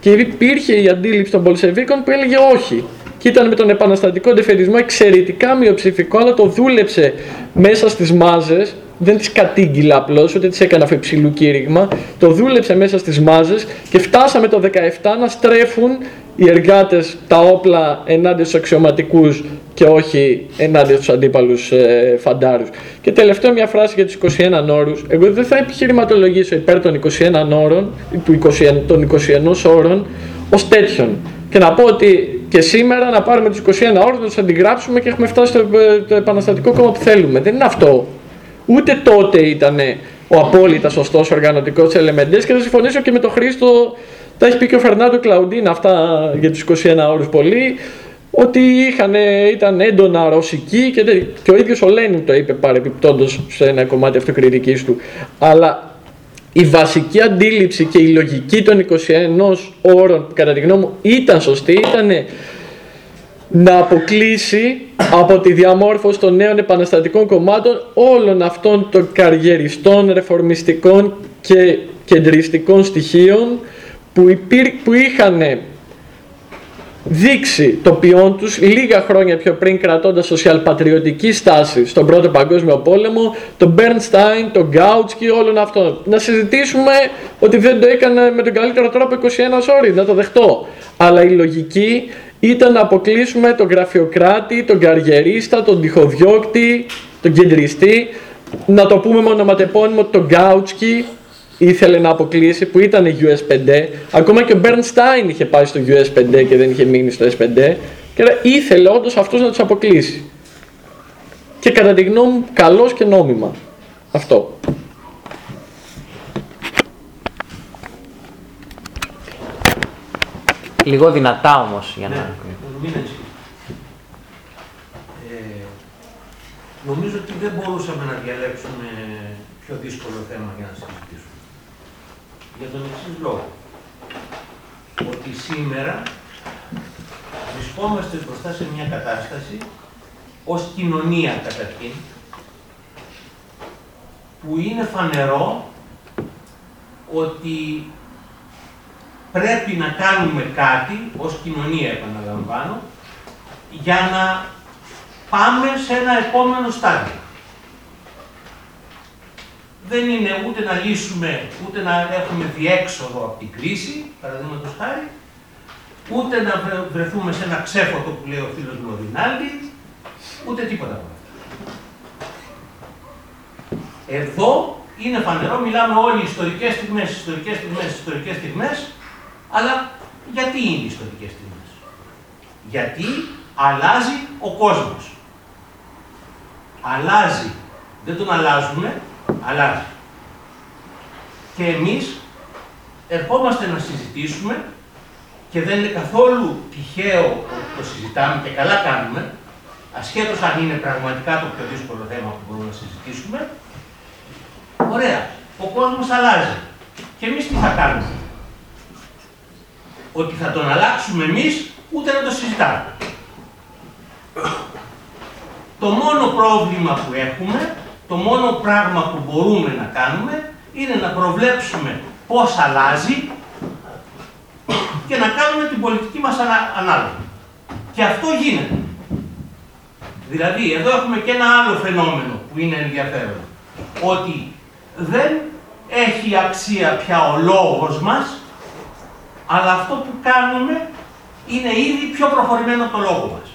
Και υπήρχε η αντίληψη των Πολσεβίκων που έλεγε όχι. Και ήταν με τον επαναστατικό ντεφετισμό εξαιρετικά μειοψηφικό αλλά το δούλεψε μέσα στις μάζες δεν τις κατήγγυλα απλώς, ούτε τις έκανα αφιψηλού κήρυγμα. Το δούλεψε μέσα στις μάζες και φτάσαμε το 17 να στρέφουν οι εργάτες τα όπλα ενάντια στους αξιωματικούς και όχι ενάντια στους αντίπαλους ε, φαντάρους. Και τελευταίο μια φράση για τους 21 όρους. Εγώ δεν θα επιχειρηματολογήσω υπέρ των 21 όρων, του 21, των 21 όρων ως τέτοιων. Και να πω ότι και σήμερα να πάρουμε τους 21 όρους, να τους αντιγράψουμε και έχουμε φτάσει στο ε, το επαναστατικό κόμμα που θέλουμε. Δεν είναι αυτό Ούτε τότε ήταν ο απόλυτα σωστός οργανωτικός τη Ελεμεντές και θα συμφωνήσω και με τον Χρήστο. Τα έχει πει και ο Φερνάντο Κλαουντίν αυτά για τους 21 όρου πολύ. Ότι είχαν, ήταν έντονα ρωσικοί και, και ο ίδιος ο Λένιν το είπε παρεπιπτόντω σε ένα κομμάτι αυτοκριτικής του. Αλλά η βασική αντίληψη και η λογική των 21 όρων που κατά τη γνώμη μου ήταν σωστή ήταν να αποκλείσει από τη διαμόρφωση των νέων επαναστατικών κομμάτων όλων αυτών των καριεριστών, ρεφορμιστικών και κεντριστικών στοιχείων που, υπήρ, που είχαν δείξει το ποιόν τους λίγα χρόνια πιο πριν κρατώντας σοσιαλπατριωτική στάση στον Πρώτο Παγκόσμιο Πόλεμο, τον Μπέρνστάιν, τον Γκάουτσκι, όλων αυτών. Να συζητήσουμε ότι δεν το έκανε με τον καλύτερο τρόπο 21 ώρες, να το δεχτώ. Αλλά η λογική ήταν να αποκλείσουμε τον γραφειοκράτη, τον καριερίστα, τον τυχοδιώκτη, τον κεντριστή, να το πούμε με ονοματεπώνυμο τον Γκάουτσκι, ήθελε να αποκλείσει που ήταν η US5. Ακόμα και ο Μπέρνστάιν είχε πάει στο US5 και δεν είχε μείνει στο S5. Και ήθελε όντως αυτός να τους αποκλείσει. Και κατά τη γνώμη μου καλώς και νόμιμα. Αυτό. Λίγο δυνατά όμως για να... Ναι, μην ανησυχείτε. Ε, νομίζω ότι δεν μπορούσαμε να διαλέξουμε πιο δύσκολο θέμα για να συζητήσουμε. Για τον εξής λόγο. Ότι σήμερα βρισκόμαστε μπροστά σε μια κατάσταση ως κοινωνία καταρχήν που είναι φανερό ότι πρέπει να κάνουμε κάτι, ως κοινωνία επαναλαμβάνω, για να πάμε σε ένα επόμενο στάδιο. Δεν είναι ούτε να λύσουμε, ούτε να έχουμε διέξοδο από την κρίση, παραδείγματος χάρη, ούτε να βρεθούμε σε ένα ξέφωτο που λέει ο φίλος μου ο Ρινάλντι, ούτε τίποτα από αυτό. Εδώ είναι φανερό, μιλάμε όλοι ιστορικές στιγμές, ιστορικές στιγμές, ιστορικές στιγμές, αλλά γιατί είναι ιστορικές στιγμές; Γιατί αλλάζει ο κόσμος. Αλλάζει. Δεν τον αλλάζουμε, αλλάζει. Και εμείς ερχόμαστε να συζητήσουμε και δεν είναι καθόλου τυχαίο ότι το συζητάμε και καλά κάνουμε, ασχέτως αν είναι πραγματικά το πιο δύσκολο θέμα που μπορούμε να συζητήσουμε, ωραία, ο κόσμος αλλάζει. Και εμείς τι θα κάνουμε; Ότι θα τον αλλάξουμε εμείς, ούτε να το συζητάμε. Το μόνο πρόβλημα που έχουμε, το μόνο πράγμα που μπορούμε να κάνουμε, είναι να προβλέψουμε πώς αλλάζει και να κάνουμε την πολιτική μας ανάλογα. Και αυτό γίνεται. Δηλαδή, εδώ έχουμε και ένα άλλο φαινόμενο που είναι ενδιαφέρον. Ότι δεν έχει αξία πια ο λόγος μας, αλλά αυτό που κάνουμε είναι ήδη πιο προχωρημένο το λόγο μας.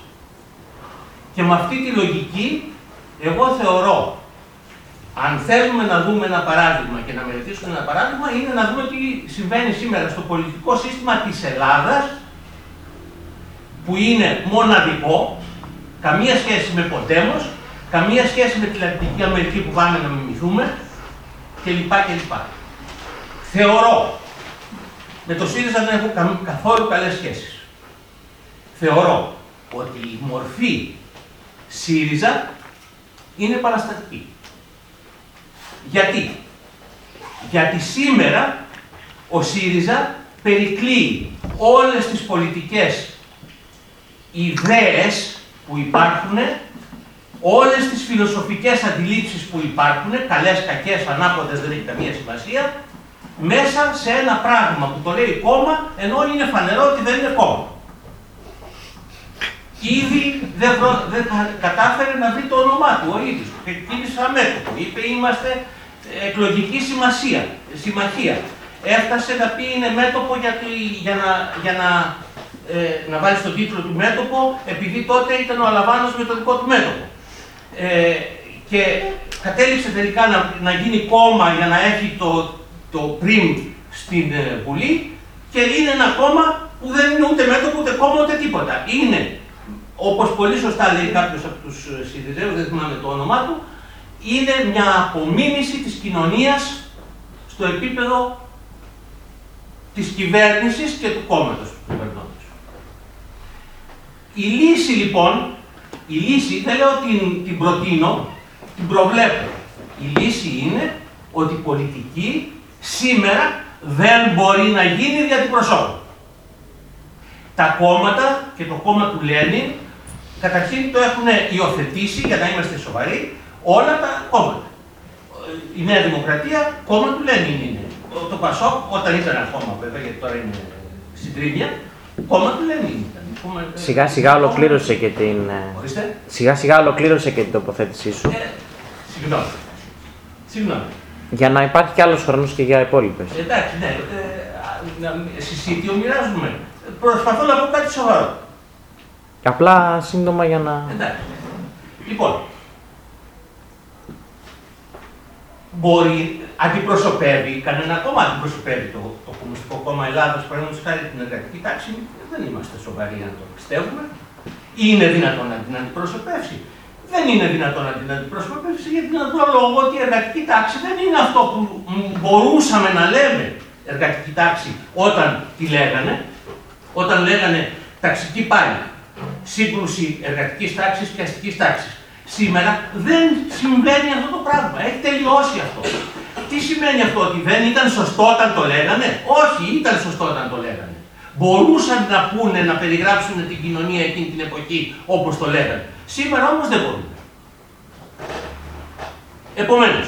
Και με αυτή τη λογική, εγώ θεωρώ, αν θέλουμε να δούμε ένα παράδειγμα και να μελετήσουμε ένα παράδειγμα, είναι να δούμε τι συμβαίνει σήμερα στο πολιτικό σύστημα της Ελλάδας, που είναι μοναδικό, καμία σχέση με Ποντέμος, καμία σχέση με τη Λατινική Αμερική που πάμε να μιμηθούμε, κλπ. κλπ. Θεωρώ με το ΣΥΡΙΖΑ δεν έχω καθόλου καλές σχέσεις. Θεωρώ ότι η μορφή ΣΥΡΙΖΑ είναι παραστατική. Γιατί; Γιατί σήμερα ο ΣΥΡΙΖΑ περικλείει όλες τις πολιτικές ιδέες που υπάρχουν, όλες τις φιλοσοφικές αντιλήψεις που υπάρχουν, καλές, κακές, ανάποδες, δεν έχει καμία σημασία, μέσα σε ένα πράγμα που το λέει κόμμα, ενώ είναι φανερό ότι δεν είναι κόμμα. Ήδη δεν, δεν κατάφερε να βρει το όνομά του ο ίδιος. Και κίνησε αμέτωπο. Είπε είμαστε εκλογική σημασία, συμμαχία. Έφτασε να πει είναι μέτωπο για, για να, για να, ε, να βάλει στον τίτλο του μέτωπο, επειδή τότε ήταν ο Αλαβάνος με το δικό του μέτωπο. Ε, και κατέληξε τελικά να, να γίνει κόμμα για να έχει το, το πριν στην ε, Βουλή και είναι ένα κόμμα που δεν είναι ούτε μέτωπο, ούτε κόμμα, ούτε τίποτα. Είναι, όπως πολύ σωστά λέει κάποιος από τους ε, Σιδηρέους, δεν θυμάμαι το όνομά του, είναι μια απομίμηση της κοινωνίας στο επίπεδο της κυβέρνησης και του κόμματος του κυβερνώντος. Η λύση λοιπόν, η λύση δεν λέω την, την προτείνω, την προβλέπω. Η λύση είναι ότι η πολιτική σήμερα δεν μπορεί να γίνει δια του προσώπου. Τα κόμματα και το κόμμα του Λένιν καταρχήν το έχουν υιοθετήσει, για να είμαστε σοβαροί, όλα τα κόμματα. Η Νέα Δημοκρατία κόμμα του Λένιν είναι. Το Πασόκ, όταν ήταν ακόμα βέβαια, γιατί τώρα είναι συντρίμια, Κόμμα του Λένιν ήταν. Κόμμα- Σιγά σιγά ολοκλήρωσε και την. ε, Ορίστε. Σιγά σιγά ολοκλήρωσε και την τοποθέτησή σου. Ε, συγγνώμη. Συγγνώμη. Για να υπάρχει κι άλλος χρόνος και για υπόλοιπες. Εντάξει, ναι. Ε, α, να- συσίτιο μοιράζουμε. Προσπαθώ να πω κάτι σοβαρό. Απλά σύντομα για να. Εντάξει. Λοιπόν, μπορεί, αντιπροσωπεύει, κανένα κόμμα αντιπροσωπεύει το, το Κομμουνιστικό Κόμμα Ελλάδα, παραδείγματος χάρη την εργατική τάξη. Δεν είμαστε σοβαροί να το πιστεύουμε. Είναι δυνατόν να την αντιπροσωπεύσει. Δεν είναι δυνατόν να την αντιπροσωπεύσει για την απλό λόγο ότι η εργατική τάξη δεν είναι αυτό που μ, μπορούσαμε να λέμε εργατική τάξη όταν τη λέγανε. Όταν λέγανε ταξική πάλι, σύγκρουση εργατικής τάξης και αστικής τάξης. Σήμερα δεν συμβαίνει αυτό το πράγμα. Έχει τελειώσει αυτό. Τι σημαίνει αυτό, ότι δεν ήταν σωστό όταν το λέγανε; Όχι, ήταν σωστό όταν το λέγανε. Μπορούσαν να πούνε, να περιγράψουν την κοινωνία εκείνη την εποχή όπως το λέγανε. Σήμερα όμως δεν μπορούν. Επομένως,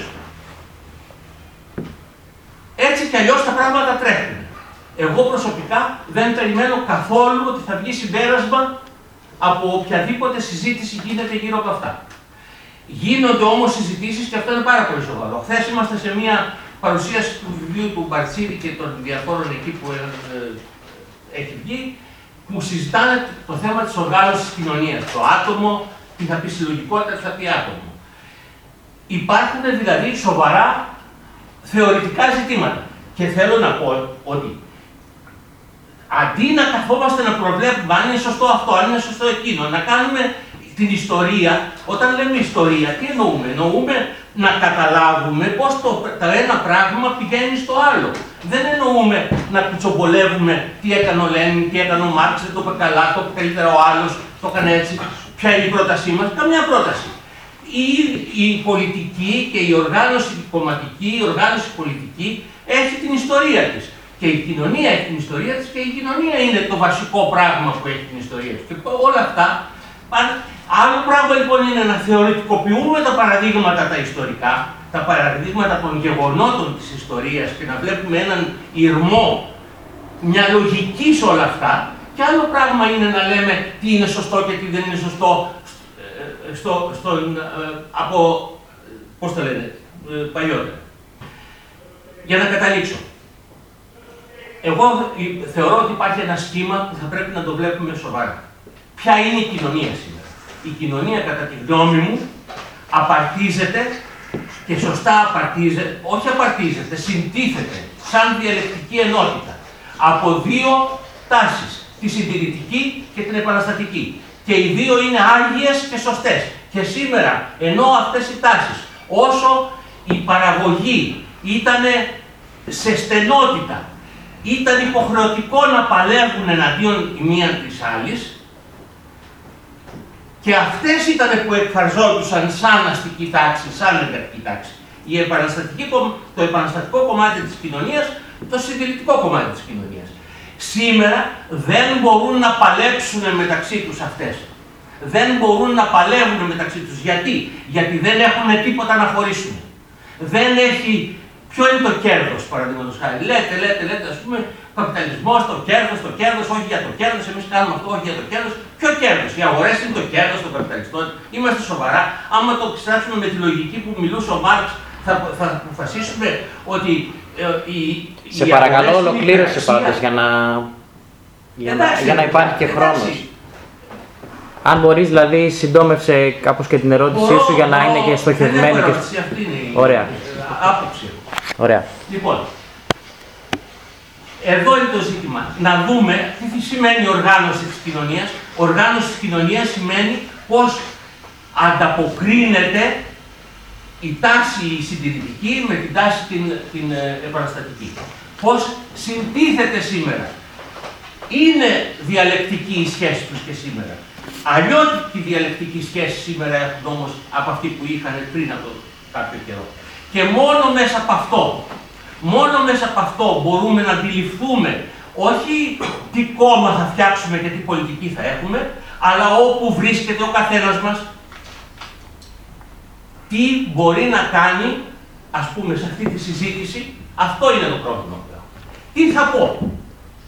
έτσι κι αλλιώς τα πράγματα τρέχουν. Εγώ προσωπικά δεν περιμένω καθόλου ότι θα βγει συμπέρασμα από οποιαδήποτε συζήτηση γίνεται γύρω από αυτά. Γίνονται όμως συζητήσεις και αυτό είναι πάρα πολύ σοβαρό. Χθες είμαστε σε μια παρουσίαση του βιβλίου του Μπαρτσίδη και των διαφόρων εκεί που ε, ε, έχει βγει, που συζητάνε το θέμα της οργάνωσης της κοινωνίας. Το άτομο, τι θα πει συλλογικότητα, τι θα πει άτομο. Υπάρχουν δηλαδή σοβαρά θεωρητικά ζητήματα. Και θέλω να πω ότι αντί να καθόμαστε να προβλέπουμε αν είναι σωστό αυτό, αν είναι σωστό εκείνο, να κάνουμε την ιστορία, όταν λέμε ιστορία, τι εννοούμε; Εννοούμε να καταλάβουμε πώς το, το ένα πράγμα πηγαίνει στο άλλο. Δεν εννοούμε να κουτσομπολεύουμε τι έκανε ο Λένιν, τι έκανε ο Μάρξ, δεν το είπε καλά, το είπε καλύτερα ο άλλος, το έκανε έτσι. Ποια είναι η πρότασή μας, καμιά πρόταση. Η, η πολιτική και η οργάνωση κομματική, η οργάνωση πολιτική έχει την ιστορία της. Και η κοινωνία έχει την ιστορία της και η κοινωνία είναι το βασικό πράγμα που έχει την ιστορία της. Και όλα αυτά πάνε. Άλλο πράγμα λοιπόν είναι να θεωρητικοποιούμε τα παραδείγματα τα ιστορικά, τα παραδείγματα των γεγονότων της ιστορίας και να βλέπουμε έναν ηρμό, μια λογική σε όλα αυτά. Και άλλο πράγμα είναι να λέμε τι είναι σωστό και τι δεν είναι σωστό ε, στο, στον, ε, από, πώς το λένε, ε, παλιότερα. Για να καταλήξω. Εγώ ε, θεωρώ ότι υπάρχει ένα σχήμα που θα πρέπει να το βλέπουμε σοβαρά. Ποια είναι η κοινωνία σήμερα. Η κοινωνία, κατά τη γνώμη μου, απαρτίζεται και σωστά απαρτίζεται, όχι απαρτίζεται, συντίθεται σαν διαλεκτική ενότητα από δύο τάσεις, τη συντηρητική και την επαναστατική. Και οι δύο είναι άγιες και σωστές. Και σήμερα, ενώ αυτές οι τάσεις, όσο η παραγωγή ήταν σε στενότητα, ήταν υποχρεωτικό να παλεύουν εναντίον η μία της άλλης και αυτές ήταν που εκφραζόντουσαν σαν αστική τάξη, σαν εργατική τάξη. Η επαναστατική, κομ- το επαναστατικό κομμάτι της κοινωνίας, το συντηρητικό κομμάτι της κοινωνίας. Σήμερα δεν μπορούν να παλέψουν μεταξύ τους αυτές. Δεν μπορούν να παλεύουν μεταξύ τους. Γιατί; Γιατί δεν έχουν τίποτα να χωρίσουν. Δεν έχει Ποιο είναι το κέρδος, παραδείγματος χάρη. Λέτε, λέτε, λέτε, ας πούμε, καπιταλισμός, το κέρδος, το κέρδος, όχι για το κέρδος, εμείς κάνουμε αυτό, όχι για το κέρδος. Ποιο κέρδος, οι αγορές είναι το κέρδος των καπιταλιστών. Είμαστε σοβαρά. Άμα το εξετάσουμε με τη λογική που μιλούσε ο Μάρξ, θα, θα αποφασίσουμε ότι ε, η. Σε οι παρακαλώ, αγορές είναι ολοκλήρωσε υπεραξία. πάντως για να, για να, Εντάξει, για να υπάρχει και εντάξει. χρόνος. Αν μπορείς δηλαδή συντόμευσε κάπως και την ερώτησή Μπορώ, σου για να μπορώ, είναι και δεν στοχευμένη. έχω Και... ερώτηση, αυτή είναι η Ωραία. ε, άποψη. Ωραία. Λοιπόν, εδώ είναι το ζήτημα. Να δούμε τι σημαίνει οργάνωση της κοινωνίας. Οργάνωση της κοινωνίας σημαίνει πώς ανταποκρίνεται η τάση η συντηρητική με την τάση την, την ε, επαναστατική. Πώς συντίθεται σήμερα. Είναι διαλεκτική η σχέση τους και σήμερα. Αλλιώτικη διαλεκτική σχέση σήμερα έχουν όμως από αυτή που είχαν πριν από κάποιο καιρό. Και μόνο μέσα από αυτό, μόνο μέσα από αυτό μπορούμε να αντιληφθούμε όχι τι κόμμα θα φτιάξουμε και τι πολιτική θα έχουμε, αλλά όπου βρίσκεται ο καθένας μας, τι μπορεί να κάνει, ας πούμε, σε αυτή τη συζήτηση, αυτό είναι το πρόβλημα πλέον. Τι θα πω,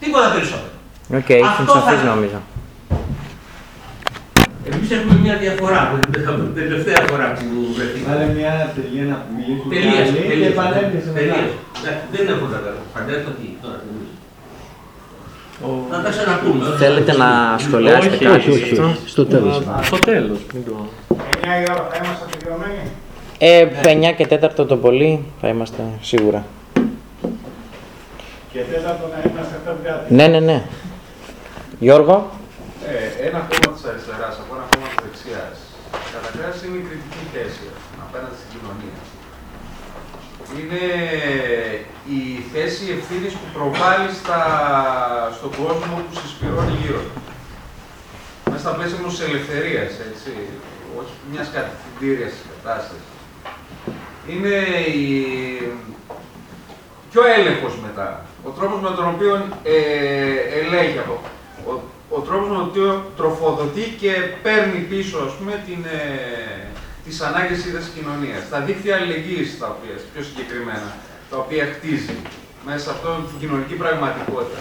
τίποτα περισσότερο. OK, okay, Αυτό ήσουν σαφής θα- νομίζω. Εμείς έχουμε μια διαφορά από την από την τελευταία φορά που βρεθήκαμε. Βάλε μια τελεία να μιλήσουμε. Τελείωσε. και τελείωσε. επανέρχεσαι μετά. Τελείωσε. Εντάξει, Δεν έχω να κάνω. Φαντάζομαι τι τώρα. τελείωσε. Θα τα ξαναπούμε. Θέλετε να σχολιάσετε Όχι, κάτι; όχι, όχι. Στο τέλος. Στο τέλος. μην το- 9 η ώρα θα είμαστε τελειωμένοι; Ε, 9 και 4 το πολύ θα είμαστε σίγουρα. Και τέταρτο να είμαστε φεύγατε. Ναι, ναι, ναι. Γιώργο; Ε, ένα κόμμα της αριστεράς από ένα κόμμα της δεξιάς. Καταρχά είναι η κριτική θέση ας πούμε, απέναντι στην κοινωνία. Είναι η θέση ευθύνης που προβάλλει στα, στον κόσμο που συσπηρώνει γύρω του. Μέσα στα πλαίσια όμω τη ελευθερίας, έτσι, όχι μιας κατευθυντήρια κατάστασης. Είναι η... και ο έλεγχος μετά. Ο τρόπος με τον οποίο ε, ελέγχει αυτό. Ο, ο τρόπος με τον οποίο τροφοδοτεί και παίρνει πίσω, ας πούμε, την, ε, τις ανάγκες είδες της κοινωνίας. Τα δίκτυα αλληλεγγύης, τα οποία, πιο συγκεκριμένα, τα οποία χτίζει μέσα σε αυτό την κοινωνική πραγματικότητα.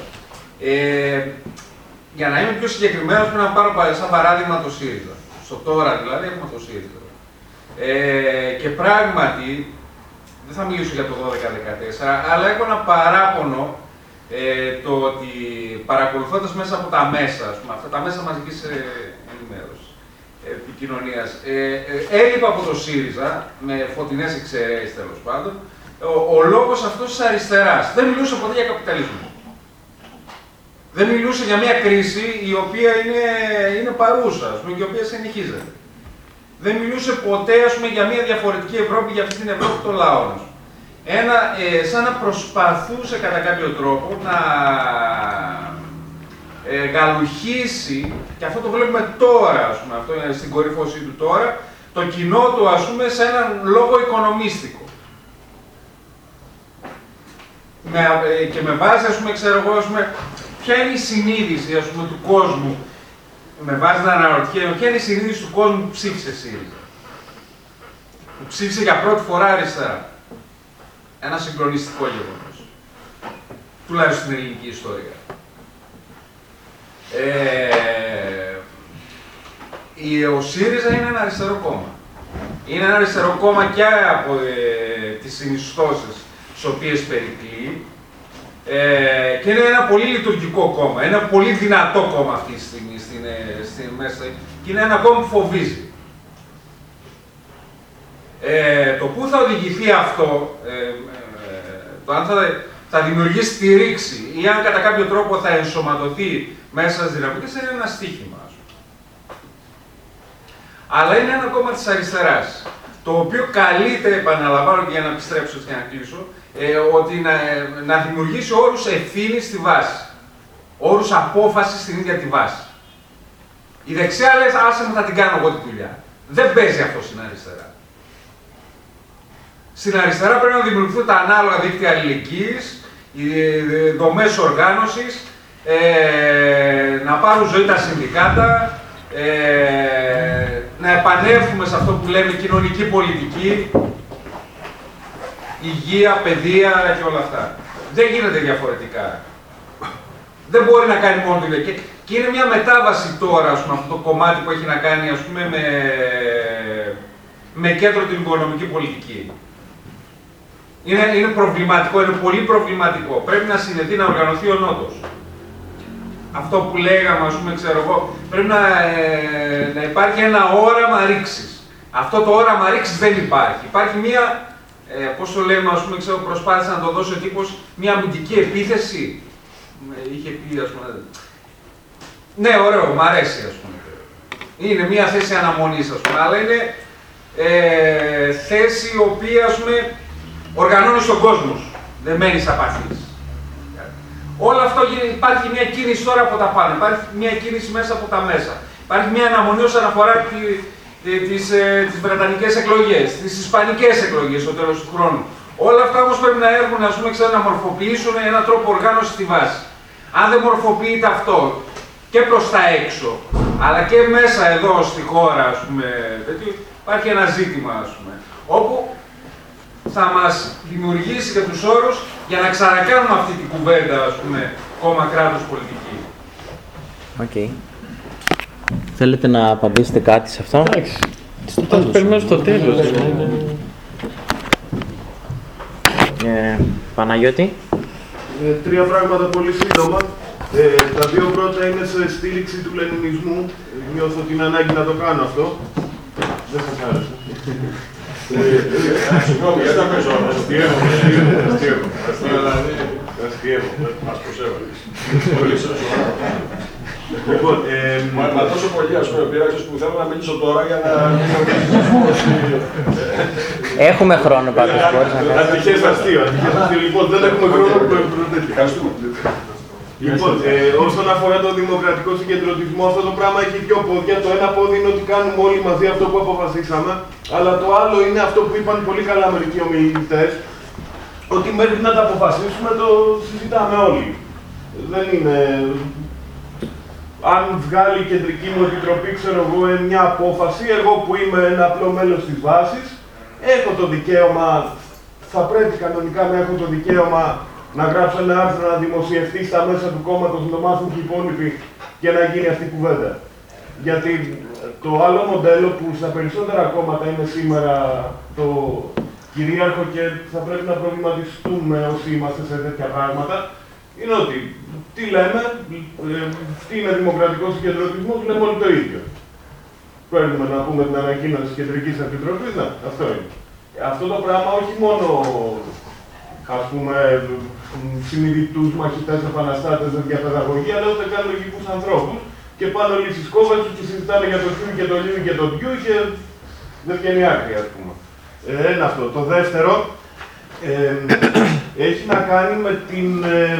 Ε, για να είμαι πιο συγκεκριμένος, πρέπει να πάρω πα- σαν παράδειγμα το ΣΥΡΙΖΑ. Στο τώρα δηλαδή έχουμε το ΣΥΡΙΖΑ. Ε, και πράγματι, δεν θα μιλήσω για το 12-14, αλλά έχω ένα παράπονο ε, το ότι παρακολουθώντας μέσα από τα μέσα, ας πούμε, αυτά τα μέσα μαζικής ε, ενημέρωσης, ε, επικοινωνίας, ε, ε, έλειπα από το ΣΥΡΙΖΑ, με φωτεινές εξαιρέσεις τέλος πάντων, ο, ο λόγος αυτός της αριστεράς. Δεν μιλούσε ποτέ για καπιταλισμό. Δεν μιλούσε για μια κρίση η οποία είναι, είναι παρούσα ας πούμε, και η οποία συνεχίζεται. Δεν μιλούσε ποτέ ας πούμε, για μια διαφορετική Ευρώπη, για αυτή την Ευρώπη των λαών. ας πούμε. Ένα, ε, σαν να προσπαθούσε κατά κάποιο τρόπο να ε, γαλουχίσει, και αυτό το βλέπουμε τώρα, ας πούμε, αυτό είναι στην κορυφώσή του τώρα, το κοινό του ας πούμε σε έναν λόγο οικονομίστικο. Με, ε, και με βάση, ας πούμε, ξέρω εγώ, ας πούμε, ποια είναι η συνείδηση ας πούμε, του κόσμου, με βάση να αναρωτιέμαι, ποια είναι η συνείδηση του κόσμου που ψήφισε ΣΥΡΙΖΑ. Που ψήφισε για πρώτη φορά αριστερά. Ένα συγκλονιστικό γεγονός. Τουλάχιστον στην ελληνική ιστορία. Ε, η, ο ΣΥΡΙΖΑ είναι ένα αριστερό κόμμα. Είναι ένα αριστερό κόμμα και από ε, τις συνιστώσεις στις οποίες περικλεί ε, και είναι ένα πολύ λειτουργικό κόμμα, ένα πολύ δυνατό κόμμα αυτή τη στιγμή στην, ε, στην, μέσα και είναι ένα κόμμα που φοβίζει. Ε, το πού θα οδηγηθεί αυτό, ε, ε, το αν θα, θα δημιουργήσει τη ρήξη ή αν κατά κάποιο τρόπο θα ενσωματωθεί μέσα στις δυναμικές είναι ένα στίχημα. ας πούμε. Αλλά είναι ένα κόμμα της αριστεράς, το οποίο καλείται, επαναλαμβάνω και για να επιστρέψω και να κλείσω, ε, ότι να, να δημιουργήσει όρους ευθύνης στη βάση. Όρους απόφασης στην ίδια τη βάση. Η δεξιά λες, άσε μου θα την κάνω εγώ τη δουλειά. Δεν παίζει αυτό στην αριστερά. Στην αριστερά πρέπει να δημιουργηθούν τα ανάλογα δίκτυα αλληλεγγύης, οι ε, δομές οργάνωσης, ε, να πάρουν ζωή τα συνδικάτα, ε, να επανέλθουμε σε αυτό που λέμε κοινωνική πολιτική, υγεία, παιδεία και όλα αυτά. Δεν γίνεται διαφορετικά. Δεν μπορεί να κάνει μόνο τη και, και είναι μια μετάβαση τώρα, ας πούμε, αυτό το κομμάτι που έχει να κάνει, ας πούμε, με, με κέντρο την οικονομική πολιτική. Είναι, είναι προβληματικό, είναι πολύ προβληματικό. Πρέπει να συνεδεί να οργανωθεί ο Νότος. Αυτό που λέγαμε, ας πούμε, ξέρω εγώ, πρέπει να, ε, να υπάρχει ένα όραμα ρήξης. Αυτό το όραμα ρήξης δεν υπάρχει. Υπάρχει μια, ε, πώς το λέμε, ας πούμε, ξέρω, προσπάθησε να το δώσει ο τύπος, μια αμυντική επίθεση. Ε, Είχε πει, ας πούμε, ναι, ωραίο, μ' αρέσει, ας πούμε. Είναι μια θέση αναμονής, ας πούμε, αλλά είναι ε, θέση η οποία, ας πούμε, οργανώνει τον κόσμο σου. Δεν μένεις απαθής. Όλο αυτό γίνει- υπάρχει μια κίνηση τώρα από τα πάνω, υπάρχει μια κίνηση μέσα από τα μέσα. Υπάρχει μια αναμονή όσον αφορά τη, τη, τις, ε, τις Βρετανικές εκλογές, τις Ισπανικές εκλογές στο τέλος του χρόνου. Όλα αυτά όμως πρέπει να έρχουν ας πούμε, ξέρω, να μορφοποιήσουν έναν τρόπο οργάνωσης στη βάση. Αν δεν μορφοποιείται αυτό και προς τα έξω, αλλά και μέσα εδώ στη χώρα, ας πούμε, τέτοιο, υπάρχει ένα ζήτημα, ας πούμε, όπου θα μας δημιουργήσει και τους όρους για να ξανακάνουμε αυτή την κουβέντα, ας πούμε, κόμμα κράτος πολιτική. Οκ. Θέλετε να απαντήσετε κάτι σε αυτό; Εντάξει. Θα το περιμένω στο τέλος. Ε, Παναγιώτη. Ε, τρία πράγματα πολύ σύντομα. Ε, τα δύο πρώτα είναι σε στήριξη του λενινισμού. Νιώθω την ανάγκη να το κάνω αυτό. Δεν σας άρεσε. Συγγνώμη, γιατί τα παίζω όλα. Αστείευω, αστείευω, αστείευω. Αστείευω, μας προσέβαλες. Πολύ σωστό. Λοιπόν, ε, Μα μα τόσο πολύ, ας πούμε, πειράξεις που θέλω να μιλήσω τώρα για να... Έχουμε χρόνο πάντως, μπορείς να κάνεις. Ατυχές αστείο, ατυχές αστείο. Λοιπόν, δεν έχουμε χρόνο προ τέτοιο. Ευχαριστούμε. Λοιπόν, ε, όσον αφορά τον δημοκρατικό συγκεντρωτισμό, αυτό το πράγμα έχει δύο πόδια. Το ένα πόδι είναι ότι κάνουμε όλοι μαζί αυτό που αποφασίσαμε, αλλά το άλλο είναι αυτό που είπαν πολύ καλά μερικοί ομιλητές, ότι μέχρι να τα αποφασίσουμε το συζητάμε όλοι. Δεν είναι. Αν βγάλει η κεντρική μου επιτροπή, ξέρω εγώ, ε, μια απόφαση, εγώ που είμαι ένα απλό μέλος της βάσης, έχω το δικαίωμα, θα πρέπει κανονικά να έχω το δικαίωμα να γράψω ένα άρθρο να δημοσιευτεί στα μέσα του κόμματος, να το μάθουν και οι υπόλοιποι και να γίνει αυτή η κουβέντα. Γιατί το άλλο μοντέλο που στα περισσότερα κόμματα είναι σήμερα το κυρίαρχο και θα πρέπει να προβληματιστούμε όσοι είμαστε σε τέτοια πράγματα, είναι ότι τι λέμε, ε, τι είναι δημοκρατικός συγκεντρωτισμός, λέμε όλοι το ίδιο. Παίρνουμε να πούμε την ανακοίνωση της Κεντρικής Επιτροπής, ναι, αυτό είναι. Αυτό το πράγμα όχι μόνο ας πούμε, συνειδητούς μαχητές επαναστάτες με διαπαιδαγωγή, αλλά ούτε καν λογικούς ανθρώπους και πάνε όλοι στις κόβες τους και συζητάνε για το χιού και το λιού και το πιού και δεν βγαίνει άκρη, ας πούμε. Ε, ένα αυτό. Το δεύτερο ε, έχει να κάνει με την, ε,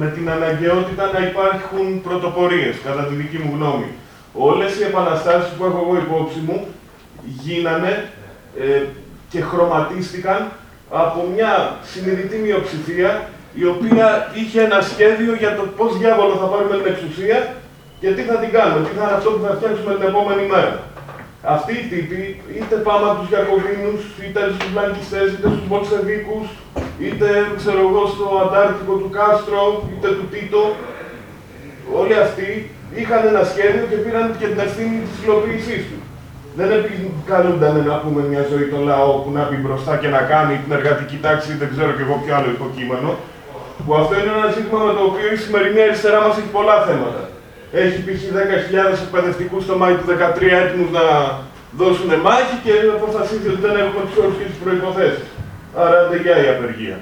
με την αναγκαιότητα να υπάρχουν πρωτοπορίες, κατά τη δική μου γνώμη. Όλες οι επαναστάσεις που έχω εγώ υπόψη μου γίνανε ε, και χρωματίστηκαν από μια συνειδητή μειοψηφία η οποία είχε ένα σχέδιο για το πώς διάβολο θα πάρουμε την εξουσία και τι θα την κάνουμε, τι θα είναι αυτό που θα φτιάξουμε την επόμενη μέρα. Αυτοί οι τύποι, είτε πάμε από τους Γιακοβίνους, είτε στους Λαγκιστές, είτε στους Μπολσεβίκους, είτε ξέρω εγώ στο Αντάρτικο του Κάστρο, είτε του Τίτο, όλοι αυτοί είχαν ένα σχέδιο και πήραν και την ευθύνη της υλοποίησής τους. Δεν επικαλούνταν να πούμε μια ζωή το λαό που να μπει μπροστά και να κάνει την εργατική τάξη, δεν ξέρω κι εγώ ποιο άλλο υποκείμενο. Που αυτό είναι ένα ζήτημα με το οποίο η σημερινή αριστερά μας έχει πολλά θέματα. Έχει π.χ. 10.000 εκπαιδευτικούς το Μάη του 2013 έτοιμους να δώσουν μάχη και αποφασίζει ότι δεν έχουμε τους όρους και τις προποθέσει. Άρα δεν για η απεργία.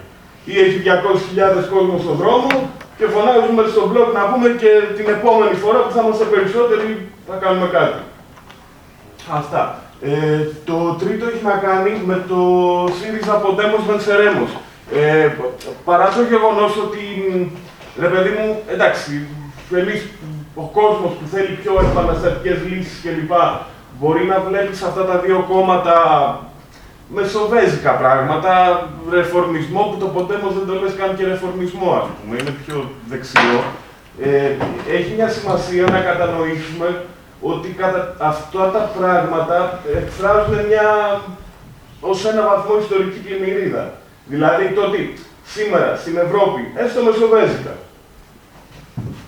Ή έχει 200.000 κόσμος στον δρόμο και φωνάζουμε στο blog να πούμε και την επόμενη φορά που θα είμαστε περισσότεροι θα κάνουμε κάτι. Αυτά. Ε, το τρίτο έχει να κάνει με το ΣΥΡΙΖΑ Podemos Venceremos. Ε, παρά το γεγονός ότι, ρε παιδί μου, εντάξει, εμείς, ο κόσμος που θέλει πιο επαναστατικές λύσεις κλπ. μπορεί να βλέπεις σε αυτά τα δύο κόμματα μεσοβέζικα πράγματα, ρεφορμισμό που το Podemos δεν το λες καν και ρεφορμισμό, ας πούμε, είναι πιο δεξιό. Ε, έχει μια σημασία να κατανοήσουμε ότι κατά αυτά τα πράγματα εκφράζουν μια ως ένα βαθμό ιστορική πλημμυρίδα. Δηλαδή το ότι σήμερα στην Ευρώπη, έστω μεσοβέζικα,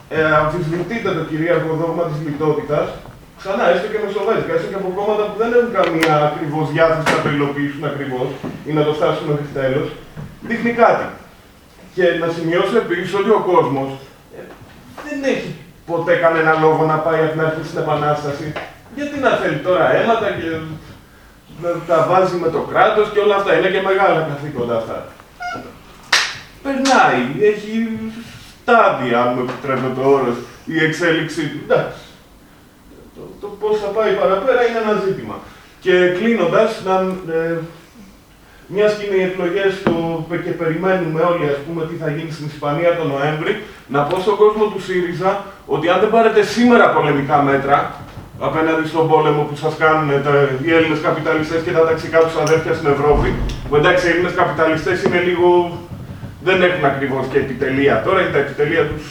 ε, αμφισβητείται το κυρίαρχο δόγμα της λιτότητας, ξανά έστω και μεσοβέζικα, έστω και από κόμματα που δεν έχουν καμία ακριβώς διάθεση να το υλοποιήσουν ακριβώς ή να το φτάσουν μέχρι τέλος, δείχνει κάτι. Και να σημειώσω επίσης ότι ο κόσμος ε, δεν έχει ποτέ κανένα λόγο να πάει από την αρχή στην Επανάσταση. Γιατί να θέλει τώρα αίματα και να τα βάζει με το κράτος και όλα αυτά. Είναι και μεγάλα καθήκοντα αυτά. Περνάει, έχει στάδια, αν μου επιτρέπετε το όρος, η εξέλιξή του. Εντάξει. Το, το πώς θα πάει παραπέρα είναι ένα ζήτημα. Και κλείνοντας, να, ε, μιας και είναι οι εκλογές και περιμένουμε όλοι ας πούμε, τι θα γίνει στην Ισπανία τον Νοέμβρη, να πω στον κόσμο του ΣΥΡΙΖΑ ότι αν δεν πάρετε σήμερα πολεμικά μέτρα απέναντι στον πόλεμο που σας κάνουν τα, οι Έλληνες καπιταλιστές και τα ταξικά τους αδέρφια στην Ευρώπη, που εντάξει, οι Έλληνες καπιταλιστές είναι λίγο. δεν έχουν ακριβώς και επιτελεία τώρα, είναι τα επιτελεία τους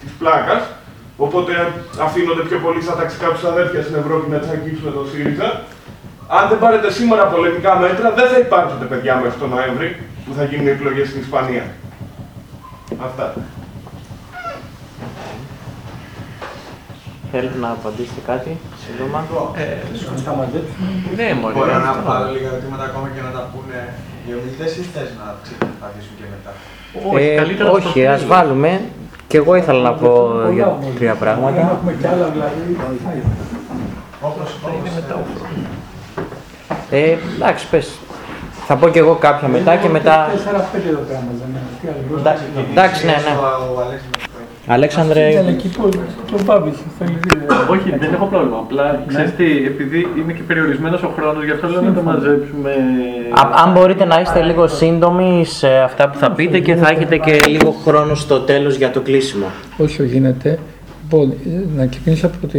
της πλάκας. Οπότε αφήνονται πιο πολύ στα ταξικά τους αδέρφια στην Ευρώπη να τσακίσουν τον ΣΥΡΙΖΑ αν δεν πάρετε σήμερα πολεμικά μέτρα, δεν θα υπάρξουν παιδιά μέχρι τον Νοέμβρη που θα γίνουν οι εκλογές στην Ισπανία. Αυτά. Θέλετε να απαντήσετε κάτι σύντομα. Ε, Ναι, μωρέ. Μπορώ να αυτό. πάρω λίγα ερωτήματα ακόμα και να τα πούνε οι ομιλητές ή θες να ξεκινήσουν και μετά; Όχι, Ε, καλύτερα να όχι, το ας βάλουμε. Και εγώ ήθελα να πω για τρία πράγματα. Έχουμε κι άλλα δηλαδή. Όπως Ε, εντάξει, πες. Θα πω και εγώ κάποια μετά και μετά... 4-5 εδώ πέρα μας δεν είναι. Τι άλλο, Εντά- Εντάξει, ναι, ναι. Ο Αλέξανδρος Αλέξανδρε, Αλλά εκεί που τον Πάπης θέλει Όχι, δεν έχω πρόβλημα. Απλά ξέρεις τι, επειδή είναι και περιορισμένος ο χρόνος, γι' αυτό λέω να το μαζέψουμε. α- αν μπορείτε να είστε λίγο σύντομοι σε αυτά που θα πείτε και θα έχετε και λίγο χρόνο στο τέλος για το κλείσιμο. όσο γίνεται. Λοιπόν, ε, να ξεκινήσω από, τη,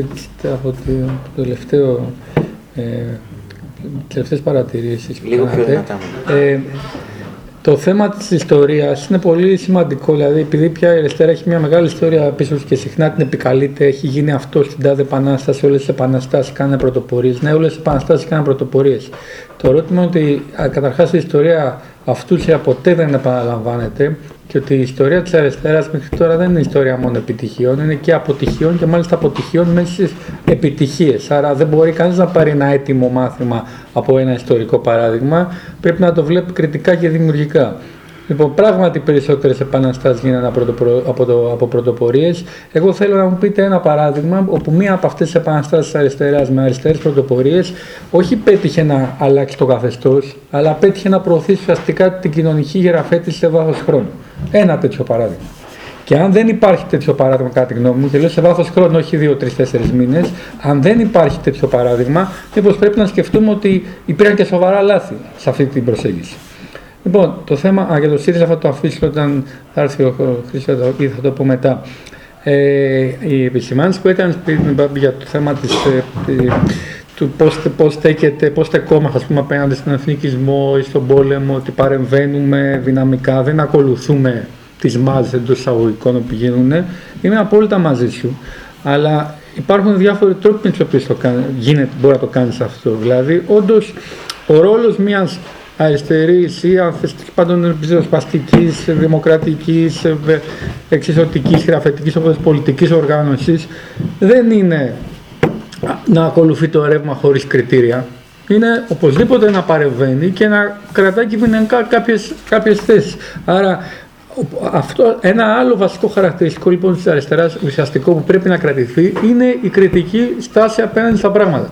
από τη- το τελευταίο, ε, τελευταίες παρατηρήσεις που Λίγο πιο κάνατε. δυνατά. Ε, το θέμα της ιστορίας είναι πολύ σημαντικό, δηλαδή επειδή πια η αριστερά έχει μια μεγάλη ιστορία πίσω της και συχνά την επικαλείται, έχει γίνει αυτό στην τάδε επανάσταση, όλες τις επαναστάσεις κάνουν πρωτοπορίες. Ναι, όλες τις επαναστάσεις κάνουν πρωτοπορίες. Το ερώτημα είναι ότι α, καταρχάς η ιστορία αυτού ποτέ δεν επαναλαμβάνεται και ότι η ιστορία της αριστεράς μέχρι τώρα δεν είναι ιστορία μόνο επιτυχιών, είναι και αποτυχιών και μάλιστα αποτυχιών μέσα στις επιτυχίες. Άρα δεν μπορεί κανείς να πάρει ένα έτοιμο μάθημα από ένα ιστορικό παράδειγμα, πρέπει να το βλέπει κριτικά και δημιουργικά. Λοιπόν, πράγματι περισσότερες επαναστάσεις γίνανε από, πρωτοπρο- από, το, από πρωτοπορίες. Εγώ θέλω να μου πείτε ένα παράδειγμα όπου μία από αυτές τις επαναστάσεις της αριστεράς με αριστερές πρωτοπορίες όχι πέτυχε να αλλάξει το καθεστώς, αλλά πέτυχε να προωθήσει ουσιαστικά την κοινωνική γεραφέτηση σε βάθος χρόνου. Ένα τέτοιο παράδειγμα. Και αν δεν υπάρχει τέτοιο παράδειγμα, κατά τη γνώμη μου, και λέω σε βάθος χρόνου, όχι 2, 3, 4 μήνες, αν δεν υπάρχει τέτοιο παράδειγμα, μήπως πρέπει να σκεφτούμε ότι υπήρχαν και σοβαρά λάθη σε αυτή την προσέγγιση. Λοιπόν, το θέμα, α, για το ΣΥΡΙΖΑ θα το αφήσω όταν θα έρθει ο Χρήστος ή θα το πω μετά. Ε, η επισημάνηση που έκανες πριν για το θέμα της, ε, ε, του πώς, πώς, στέκεται, πώς στεκόμαστε ας πούμε, απέναντι στον εθνικισμό ή στον πόλεμο, ότι παρεμβαίνουμε δυναμικά, δεν ακολουθούμε τις μάζες εντός εισαγωγικών που γίνουν, είμαι απόλυτα μαζί σου. Αλλά υπάρχουν διάφοροι τρόποι με τους οποίους το κάνει, γίνεται, μπορεί να το κάνεις αυτό. Δηλαδή, όντως, ο ρόλος μιας αριστερής ή αν θες πάντων ριζοσπαστικής, δημοκρατικής, ε, εξισωτικής, γραφετικής όπως πολιτικής οργάνωσης δεν είναι να ακολουθεί το ρεύμα χωρίς κριτήρια. Είναι οπωσδήποτε να παρεμβαίνει και να κρατάει κυβερνητικά κάποιες, κάποιες θέσεις. Άρα ο- αυτό, ένα άλλο βασικό χαρακτηριστικό λοιπόν της αριστεράς ουσιαστικό που πρέπει να κρατηθεί είναι η κριτική στάση απέναντι στα πράγματα.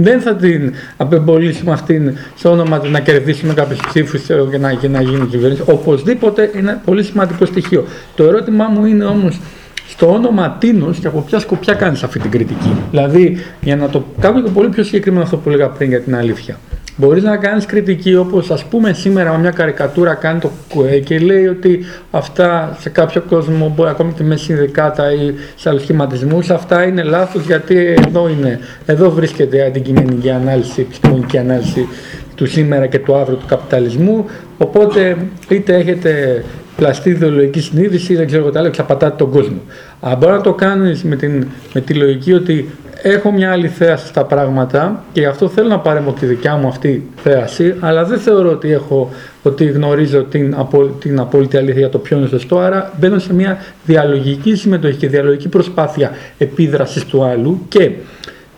Δεν θα την απεμπολίσουμε αυτήν στο όνομα του να κερδίσουμε κάποιους ψήφους και να, και να γίνει κυβέρνηση. Οπωσδήποτε είναι πολύ σημαντικό στοιχείο. Το ερώτημά μου είναι όμως στο όνομα τίνος και από ποια σκοπιά κάνεις αυτή την κριτική; Δηλαδή, για να το κάνω και πολύ πιο συγκεκριμένο αυτό που έλεγα πριν για την αλήθεια. Μπορείς να κάνεις κριτική όπως ας πούμε σήμερα με μια καρικατούρα κάνει το ΚΟΕ και λέει ότι αυτά σε κάποιο κόσμο, μπορεί ακόμη και με συνδικάτα ή σε άλλου σχηματισμού, αυτά είναι λάθος γιατί εδώ είναι, εδώ βρίσκεται η αντικειμενική ανάλυση, η επιστημονική ανάλυση του σήμερα και του αύριο του καπιταλισμού. Οπότε είτε έχετε πλαστή ιδεολογική συνείδηση, δεν ξέρω εγώ τι άλλο, εξαπατάτε τον κόσμο. Αν μπορείς να το κάνεις με, την, με τη λογική ότι έχω μια άλλη θέαση στα πράγματα και γι' αυτό θέλω να παρέμβω τη δικιά μου αυτή θέαση, αλλά δεν θεωρώ ότι, έχω, ότι γνωρίζω την, απο, την απόλυτη αλήθεια για το ποιο είναι σωστό, άρα μπαίνω σε μια διαλογική συμμετοχή και διαλογική προσπάθεια επίδρασης του άλλου και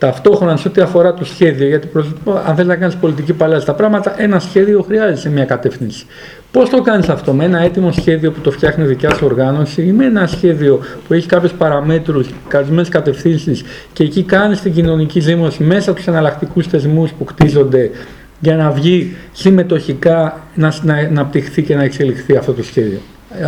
Ταυτόχρονα σε ό,τι αφορά το σχέδιο, γιατί προς, αν θέλει να κάνεις πολιτική παλιά τα πράγματα, ένα σχέδιο χρειάζεται σε μια κατεύθυνση. Πώς το κάνεις αυτό, με ένα έτοιμο σχέδιο που το φτιάχνει δικιά σου οργάνωση ή με ένα σχέδιο που έχει κάποιε παραμέτρους, καλεσμένες κατευθύνσεις και εκεί κάνεις την κοινωνική ζήμωση μέσα από τους εναλλακτικούς θεσμούς που χτίζονται για να βγει συμμετοχικά να, να, να απτυχθεί και να εξελιχθεί αυτό το σχέδιο.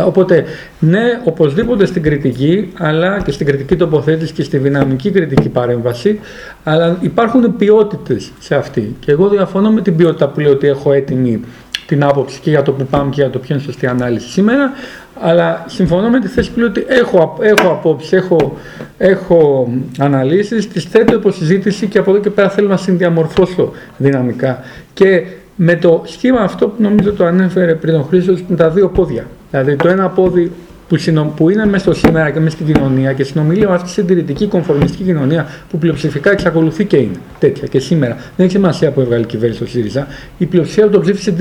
Οπότε, ναι, οπωσδήποτε στην κριτική, αλλά και στην κριτική τοποθέτηση και στη δυναμική κριτική παρέμβαση, αλλά υπάρχουν ποιότητες σε αυτή. Και εγώ διαφωνώ με την ποιότητα που λέω ότι έχω έτοιμη την άποψη και για το που πάμε και για το ποιο είναι σωστή ανάλυση σήμερα, αλλά συμφωνώ με τη θέση που λέω ότι έχω, έχω απόψη, έχω, έχω αναλύσεις, τις θέτω υπό συζήτηση και από εδώ και πέρα θέλω να συνδιαμορφώσω δυναμικά. Και με το σχήμα αυτό που νομίζω το ανέφερε πριν ο Χρήστος, με τα δύο πόδια. Δηλαδή το ένα πόδι που, συνο... που είναι μέσα στο σήμερα και μέσα στην κοινωνία και συνομιλεί με αυτή τη συντηρητική κομφορμιστική κοινωνία που πλειοψηφικά εξακολουθεί και είναι τέτοια και σήμερα. Δεν έχει σημασία που έβγαλε η κυβέρνηση ο ΣΥΡΙΖΑ. Η πλειοψηφία το ψήφισε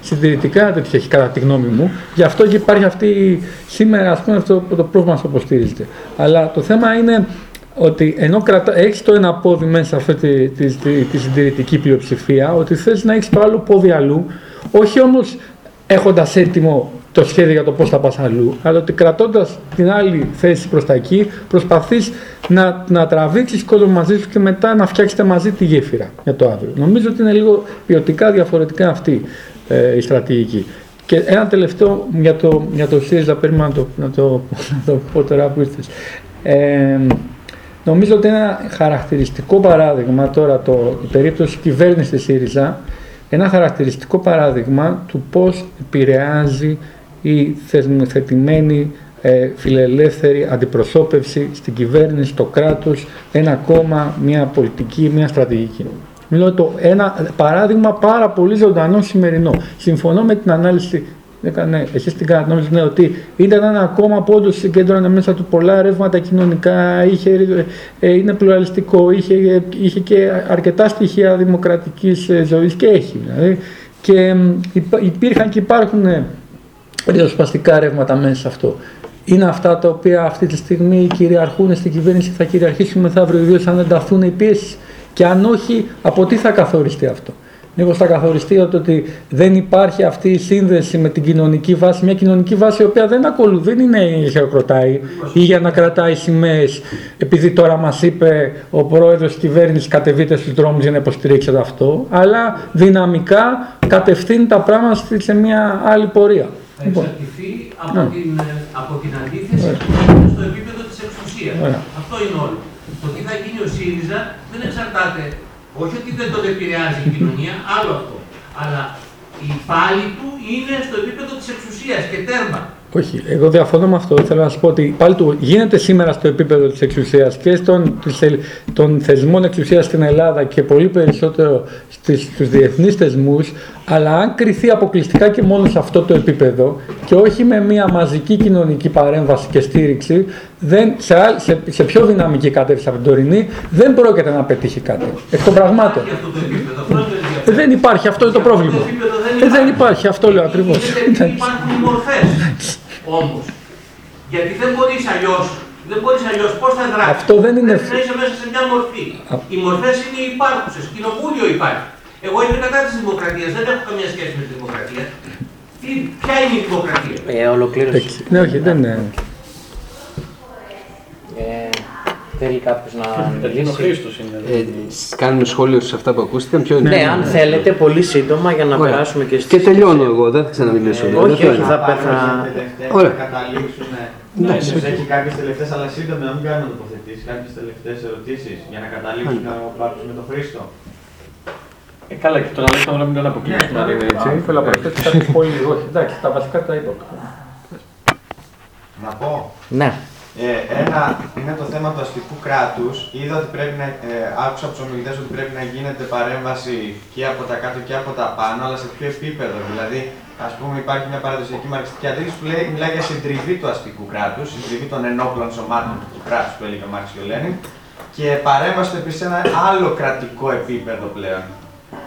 συντηρητικά τέτοια έχει κατά τη γνώμη μου. Γι' αυτό και υπάρχει αυτή σήμερα ας πούμε, αυτό το πρόβλημα που υποστηρίζεται. Αλλά το θέμα είναι ότι ενώ κρατα... έχεις το ένα πόδι μέσα σε αυτή τη, τη, τη, τη συντηρητική πλειοψηφία, ότι θες να έχεις το άλλο πόδι αλλού, όχι όμως έχοντας έτοιμο το σχέδιο για το πώς θα πας αλλού, αλλά ότι κρατώντας την άλλη θέση προς τα εκεί, προσπαθείς να, να τραβήξεις κόσμο μαζί σου και μετά να φτιάξετε μαζί τη γέφυρα για το αύριο. Νομίζω ότι είναι λίγο ποιοτικά διαφορετικά αυτή ε, η στρατηγική. Και ένα τελευταίο για το, για το ΣΥΡΙΖΑ, περίμενα να το, να το, να το πω τώρα που ήρθες. Ε, νομίζω ότι ένα χαρακτηριστικό παράδειγμα τώρα, το, η περίπτωση κυβέρνησης της ΣΥΡΙΖΑ, ένα χαρακτηριστικό παράδειγμα του πώς επηρεάζει η θεσμοθετημένη ε, φιλελεύθερη αντιπροσώπευση στην κυβέρνηση, στο κράτος, ένα κόμμα, μια πολιτική, μια στρατηγική. Μιλώ το ένα παράδειγμα πάρα πολύ ζωντανό σημερινό. Συμφωνώ με την ανάλυση έκανε, εσεί την κάνατε, νόμιζα ναι, ότι ήταν ένα κόμμα που όντω συγκέντρωνε μέσα του πολλά ρεύματα κοινωνικά, είχε, ε, είναι πλουραλιστικό, είχε, είχε και αρκετά στοιχεία δημοκρατικής ε, ζωής και έχει. Δηλαδή, και υπήρχαν και υπάρχουν ε, ριζοσπαστικά ρεύματα μέσα σε αυτό. Είναι αυτά τα οποία αυτή τη στιγμή κυριαρχούν στην κυβέρνηση, θα κυριαρχήσουν μεθαύριο, ιδίως αν ενταθούν οι πιέσει. Και αν όχι, από τι θα καθοριστεί αυτό; Μήπως θα καθοριστεί ότι δεν υπάρχει αυτή η σύνδεση με την κοινωνική βάση, μια κοινωνική βάση η οποία δεν ακολουθεί, δεν είναι για να χειροκροτάει ή για να κρατάει σημαίες, επειδή τώρα μας είπε ο πρόεδρος της κυβέρνησης κατεβείτε στους δρόμους για να υποστηρίξετε αυτό, αλλά δυναμικά κατευθύνει τα πράγματα σε μια άλλη πορεία. Θα Λοιπόν. εξαρτηθεί από, Ναι. την, ε, από την αντίθεση στο επίπεδο της εξουσίας. Ωραία. Αυτό είναι όλο. Το τι θα γίνει ο ΣΥΡΙΖΑ δεν εξαρτάται, όχι ότι δεν τον επηρεάζει η κοινωνία, άλλο αυτό. Αλλά η πάλη του είναι στο επίπεδο της εξουσίας και τέρμα. Όχι, εγώ διαφωνώ με αυτό. Θέλω να σα πω ότι πάλι του γίνεται σήμερα στο επίπεδο της εξουσίας και στον, της ελ- των θεσμών εξουσίας στην Ελλάδα και πολύ περισσότερο στους διεθνείς θεσμούς, αλλά αν κρυθεί αποκλειστικά και μόνο σε αυτό το επίπεδο και όχι με μια μαζική κοινωνική παρέμβαση και στήριξη, δεν, σε, άλλ- σε, σε πιο δυναμική κατεύθυνση από την τωρινή, δεν πρόκειται να πετύχει κάτι. Εκ των πραγμάτων. Και αυτό το επίπεδο, αυτό είναι το Ε, ενδιαφέρον. Δεν υπάρχει, αυτό είναι το πρόβλημα. Το επίπεδο δεν Ε, υπάρχει. δεν υπάρχει, αυτό λέω ακριβώς. Γιατί υπάρχουν οι μορφές όμως. Γιατί δεν μπορείς αλλιώς, δεν μπορείς αλλιώς πώς θα δράσεις. Αυτό δεν είναι- Πρέπει να είσαι μέσα σε μια μορφή. Οι μορφές είναι οι υπάρχουσες. Κοινοβούλιο υπάρχει. Εγώ είμαι κατά της δημοκρατίας, δεν έχω καμία σχέση με τη δημοκρατία. Τι, ποια είναι η δημοκρατία; Ε, ολοκλήρωση. Εντάξει. Ναι, όχι, δεν είναι. Ε, θέλει κάποιος να Καταρχήν ο μιλήσει. Χρήστος είναι. Ε, κάνουμε σχόλιο σε αυτά που ακούστηκαν. Ποιο είναι. Ναι, αν θέλετε, πολύ σύντομα για να Ωραία. περάσουμε και στις... Και τελειώνω εγώ, δεν θα ξαναμιλήσω. Ε, Δεν όχι, θέλω. όχι, θα πάρουμε πέθα- τις τελευταίες, Ωραία. να καταλήξουμε. Ναι, Ίσως οκ. έχει κάποιες τελευταίες, αλλά σύντομα να μην κάνουμε τοποθετήσεις. Κάποιες τελευταίες ερωτήσεις για να καταλήξουμε να πάρουμε τον Χρήστο. Ε, καλά, και τον Αλέξανδρο να μην τον αποκλείσουμε. αν είναι έτσι. Ήθελα να προσθέσω κάτι πολύ. Όχι, εντάξει, τα βασικά τα είπα. Να πω. Ναι. Ε, ένα είναι το θέμα του αστικού κράτους. Είδα ότι πρέπει να. Ε, άκουσα από τους ομιλητές ότι πρέπει να γίνεται παρέμβαση και από τα κάτω και από τα πάνω, αλλά σε ποιο επίπεδο. Δηλαδή, ας πούμε, υπάρχει μια παραδοσιακή μαρξιστική αντίληψη που λέει, μιλάει για συντριβή του αστικού κράτους, συντριβή των ενόπλων σωμάτων του κράτους που έλεγε ο Μάρξ και ο Λένιν, και παρέμβαση επίσης σε ένα άλλο κρατικό επίπεδο πλέον.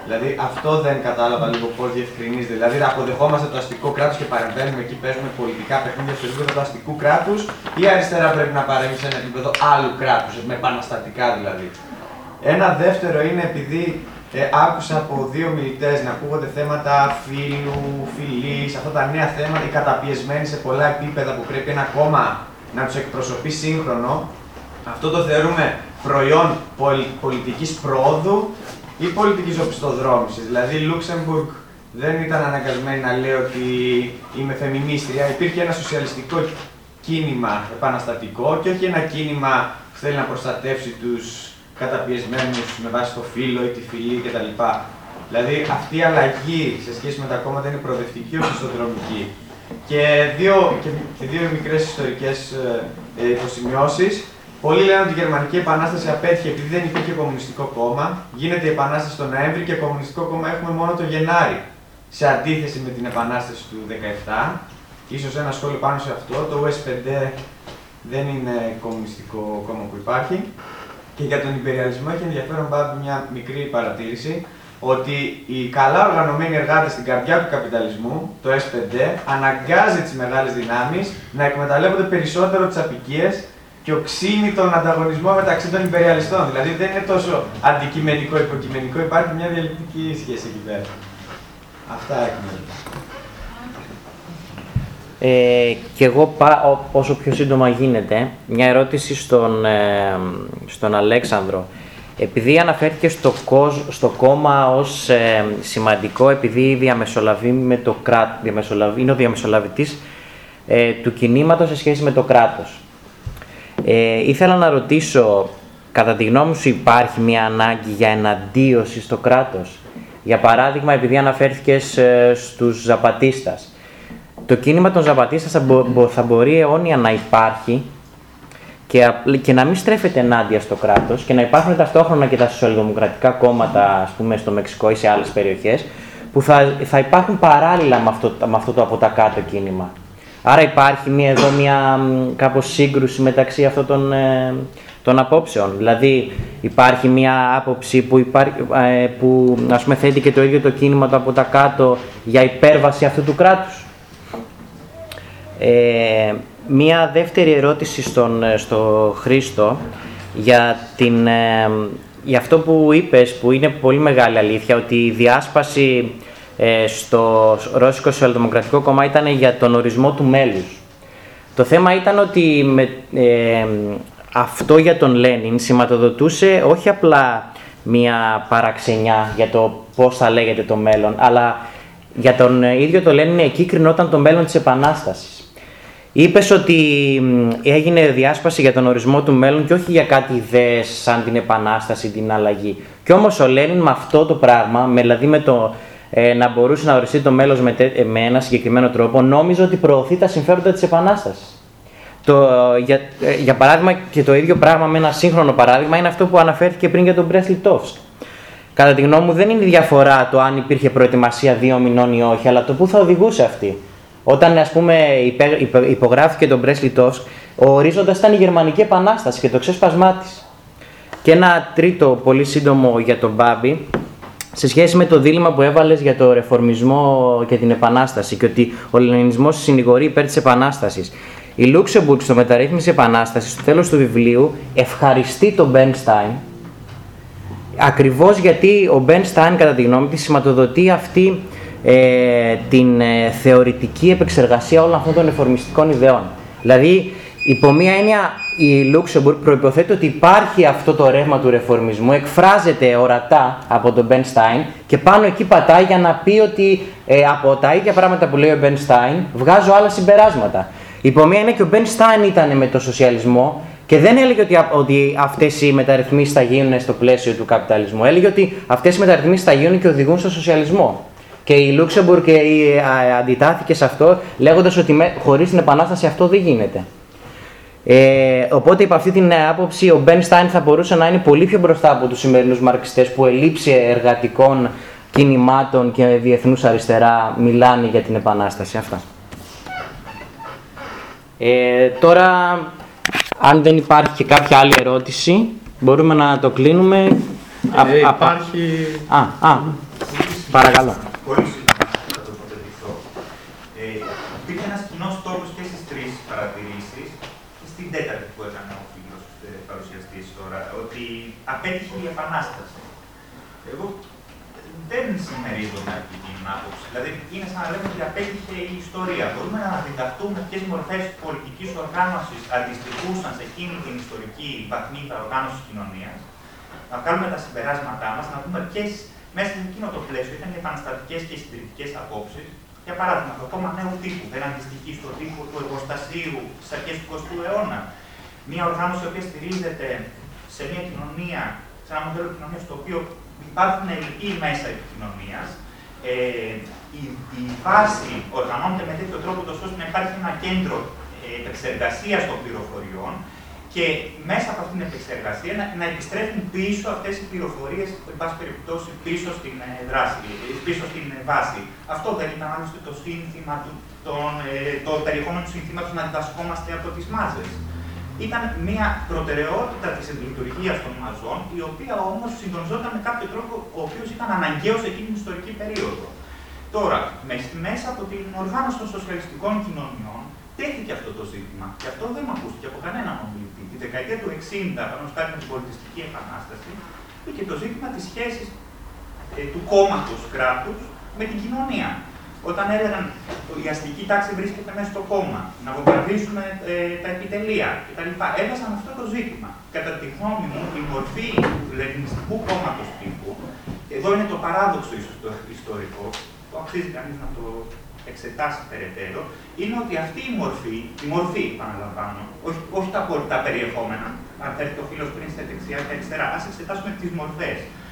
Δηλαδή αυτό δεν κατάλαβα λίγο πώς διευκρινίζεται. Δηλαδή αποδεχόμαστε το αστικό κράτος και παρεμβαίνουμε εκεί, παίζουμε πολιτικά παιχνίδια στο επίπεδο του αστικού κράτους, ή η αριστερά πρέπει να παρέμβει σε ένα επίπεδο άλλου κράτους, με επαναστατικά δηλαδή. Ένα δεύτερο είναι επειδή ε, άκουσα από δύο μιλητές να ακούγονται θέματα φίλου, φιλής, αυτά τα νέα θέματα, οι καταπιεσμένοι σε πολλά επίπεδα που πρέπει ένα κόμμα να τους εκπροσωπεί σύγχρονο. Αυτό το θεωρούμε προϊόν πολι- πολιτικής προόδου ή πολιτικής οπισθοδρόμησης. Δηλαδή, η Λούξεμπουργκ δεν ήταν αναγκασμένη να λέει ότι είμαι φεμινίστρια. Υπήρχε ένα σοσιαλιστικό κίνημα επαναστατικό και όχι ένα κίνημα που θέλει να προστατεύσει τους καταπιεσμένους με βάση το φύλλο ή τη φυλή κτλ. Δηλαδή, αυτή η αλλαγή σε σχέση με τα κόμματα είναι προοδευτική, όχι ιστοδρομική. Και δύο, και, και δύο μικρές ιστορικές ε, ε, υποσημειώσεις. Πολλοί λένε ότι η Γερμανική Επανάσταση απέτυχε επειδή δεν υπήρχε κομμουνιστικό κόμμα. Γίνεται η Επανάσταση τον Νοέμβρη και κομμουνιστικό κόμμα έχουμε μόνο το Γενάρη. Σε αντίθεση με την Επανάσταση του 17. Ίσως ένα σχόλιο πάνω σε αυτό. Το US5 δεν είναι κομμουνιστικό κόμμα που υπάρχει. Και για τον υπεριαλισμό έχει ενδιαφέρον πάντα μια μικρή παρατήρηση ότι οι καλά οργανωμένοι εργάτες στην καρδιά του καπιταλισμού, το S5, αναγκάζει τις μεγάλες δυνάμεις να εκμεταλλεύονται περισσότερο τις απικίες και οξύνει τον ανταγωνισμό μεταξύ των υπεριαλιστών. Δηλαδή δεν είναι τόσο αντικειμενικό-υποκειμενικό, υπάρχει μια διαλεκτική σχέση εκεί πέρα. Αυτά έκανα. Ε, και εγώ πάω όσο πιο σύντομα γίνεται. Μια ερώτηση στον, ε, στον Αλέξανδρο. Επειδή αναφέρθηκε στο, κοσ, στο κόμμα ως ε, σημαντικό, επειδή διαμεσολαβεί με το κράτος, διαμεσολαβεί, είναι ο διαμεσολαβητής ε, του κινήματος σε σχέση με το κράτος. Ε, ήθελα να ρωτήσω, κατά τη γνώμη σου υπάρχει μια ανάγκη για εναντίωση στο κράτος; Για παράδειγμα, επειδή αναφέρθηκες ε, στους Ζαπατίστας. Το κίνημα των Ζαπατίστας θα, μπο, θα μπορεί αιώνια να υπάρχει και, και να μην στρέφεται ενάντια στο κράτος και να υπάρχουν ταυτόχρονα και τα σοσιαλδημοκρατικά κόμματα, ας πούμε, στο Μεξικό ή σε άλλες περιοχές, που θα, θα υπάρχουν παράλληλα με αυτό, με αυτό το από τα κάτω κίνημα. Άρα υπάρχει μια, εδώ μια κάπως σύγκρουση μεταξύ αυτών των, ε, των απόψεων. Δηλαδή υπάρχει μια άποψη που, υπάρχει, ε, που ας πούμε, θέτει και το ίδιο το κίνημα το από τα κάτω για υπέρβαση αυτού του κράτους. Ε, μία δεύτερη ερώτηση στον, ε, στο Χρήστο για, την, ε, για αυτό που είπες που είναι πολύ μεγάλη αλήθεια ότι η διάσπαση ε, στο Ρώσικο Σοσιαλδημοκρατικό Κόμμα ήταν για τον ορισμό του μέλους. Το θέμα ήταν ότι με, ε, αυτό για τον Λένιν σηματοδοτούσε όχι απλά μια παραξενιά για το πώς θα λέγεται το μέλλον, αλλά για τον ίδιο το Λένιν εκεί κρινόταν το μέλλον της Επανάστασης. Είπες ότι έγινε διάσπαση για τον ορισμό του μέλλον και όχι για κάτι ιδέες σαν την Επανάσταση, την αλλαγή. Και όμως ο Λένιν με αυτό το πράγμα, με, δηλαδή με το ε, να μπορούσε να οριστεί το μέλλον με, ε, με ένα συγκεκριμένο τρόπο, νόμιζε ότι προωθεί τα συμφέροντα της Επανάστασης. Το, για, ε, για παράδειγμα, και το ίδιο πράγμα με ένα σύγχρονο παράδειγμα είναι αυτό που αναφέρθηκε πριν για τον Μπρέσλιτοφσκ. Κατά τη γνώμη μου, δεν είναι η διαφορά το αν υπήρχε προετοιμασία δύο μηνών ή όχι, αλλά το πού θα οδηγούσε αυτή. Όταν ας πούμε, υπογράφηκε το Μπρεστ-Λιτόφσκ, ο ορίζοντας ήταν η Γερμανική Επανάσταση και το ξέσπασμά της. Και ένα τρίτο πολύ σύντομο για τον Μπάμπη, σε σχέση με το δίλημμα που έβαλες για το ρεφορμισμό και την Επανάσταση και ότι ο Λενινισμός συνηγορεί υπέρ της Επανάστασης. Η Λούξεμπουργκ στο Μεταρρύθμιση ή Επανάσταση, στο τέλος του βιβλίου, ευχαριστεί τον Μπερνστάιν ακριβώς γιατί ο Μπερνστάιν, κατά τη γνώμη της, σηματοδοτεί αυτή ε, την ε, θεωρητική επεξεργασία όλων αυτών των ρεφορμιστικών ιδεών. Δηλαδή, υπό μία έννοια, η Λούξεμπουργκ προϋποθέτει ότι υπάρχει αυτό το ρεύμα του ρεφορμισμού, εκφράζεται ορατά από τον Μπεν Στάιν και πάνω εκεί πατάει για να πει ότι ε, από τα ίδια πράγματα που λέει ο Μπεν Στάιν βγάζω άλλα συμπεράσματα. Υπό μία είναι και ο Μπεν Στάιν ήταν με το σοσιαλισμό και δεν έλεγε ότι, ότι αυτές οι μεταρρυθμίσεις θα γίνουν στο πλαίσιο του καπιταλισμού. Έλεγε ότι αυτές οι μεταρρυθμίσεις θα γίνουν και οδηγούν στο σοσιαλισμό. Και η Λούξεμπουργκ και η, αντιτάθηκε σε αυτό, λέγοντας ότι χωρίς την επανάσταση αυτό δεν γίνεται. Ε, οπότε, υπ' αυτή την άποψη, ο Μπεν Στάιν θα μπορούσε να είναι πολύ πιο μπροστά από τους σημερινούς μαρξιστές που ελήψη εργατικών κινημάτων και διεθνούς αριστερά μιλάνε για την επανάσταση. Αυτά. Ε, τώρα, αν δεν υπάρχει και κάποια άλλη ερώτηση, μπορούμε να το κλείνουμε. Ε, υπάρχει... Α, α, παρακαλώ. Απέτυχε η Επανάσταση. Εγώ δεν συμμερίζομαι αυτή την άποψη. Δηλαδή, είναι σαν να λέμε ότι απέτυχε η ιστορία. Μπορούμε να διδαχτούμε ποιες μορφές πολιτικής οργάνωσης αντιστοιχούσαν σε εκείνη την ιστορική βαθμίδα οργάνωση κοινωνίας, να βγάλουμε τα συμπεράσματά μας, να δούμε ποιες μέσα σε εκείνο το πλαίσιο ήταν οι επαναστατικές και οι συντηρητικές απόψεις. Για παράδειγμα, το κόμμα νέου τύπου δεν αντιστοιχεί στον τύπο του εργοστασίου στις αρχές του 20ου αιώνα. Μια οργάνωση η οποία στηρίζεται σε μια κοινωνία, σε ένα μοντέλο κοινωνίας στο οποίο υπάρχουν ελληπή μέσα επικοινωνία, ε, η, η βάση οργανώνεται με τέτοιο τρόπο ώστε να υπάρχει ένα κέντρο ε, επεξεργασίας των πληροφοριών και μέσα από αυτήν την επεξεργασία να, να επιστρέφουν πίσω αυτές οι πληροφορίες, εν πάση περιπτώσει, πίσω στην ε, δράση, ε, πίσω στην ε, βάση. Αυτό δεν ήταν άλλωστε το σύνθημα του, τον, ε, το περιεχόμενο του συνθήματος να διδασκόμαστε από τις μάζες ήταν μια προτεραιότητα της λειτουργίας των μαζών, η οποία όμως συντονιζόταν με κάποιο τρόπο ο οποίος ήταν αναγκαίος εκείνη την ιστορική περίοδο. Τώρα, μέσα από την οργάνωση των σοσιαλιστικών κοινωνιών, τέθηκε αυτό το ζήτημα. Και αυτό δεν ακούστηκε από κανέναν ομιλητή. Τη δεκαετία του 60, πάνω χάρη με την πολιτιστική επανάσταση, και το ζήτημα της σχέσης ε, του κόμματος κράτους με την κοινωνία. Όταν έλεγαν η αστική τάξη βρίσκεται μέσα στο κόμμα, να βομβαρδίσουμε ε, τα επιτελεία κτλ. Έβασαν αυτό το ζήτημα. Κατά τη γνώμη μου, η μορφή του λεγνιστικού κόμματος τύπου, εδώ είναι το παράδοξο ίσως το ιστορικό, το αξίζει κανείς να το εξετάσει περαιτέρω, είναι ότι αυτή η μορφή, η μορφή επαναλαμβάνω, όχι, όχι τα, τα περιεχόμενα, αν θέλει το φίλος πριν στα δεξιά και αριστερά, ας εξετάσουμε τις μορφές ε, ε,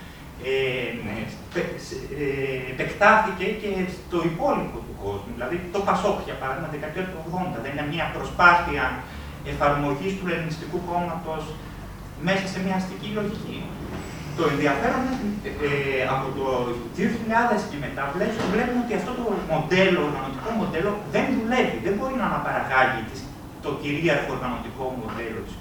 επεκτάθηκε και στο υπόλοιπο του κόσμου. Δηλαδή το Πασόκ, για παράδειγμα, δεκαετία του 80, δεν είναι μια προσπάθεια εφαρμογής του ελληνιστικού κόμματος μέσα σε μια αστική λογική. Το ενδιαφέρον ε, από το 2000 και μετά βλέπουμε ότι αυτό το μοντέλο, το οργανωτικό μοντέλο δεν δουλεύει, δεν μπορεί να αναπαραγάγει το κυρίαρχο οργανωτικό μοντέλο της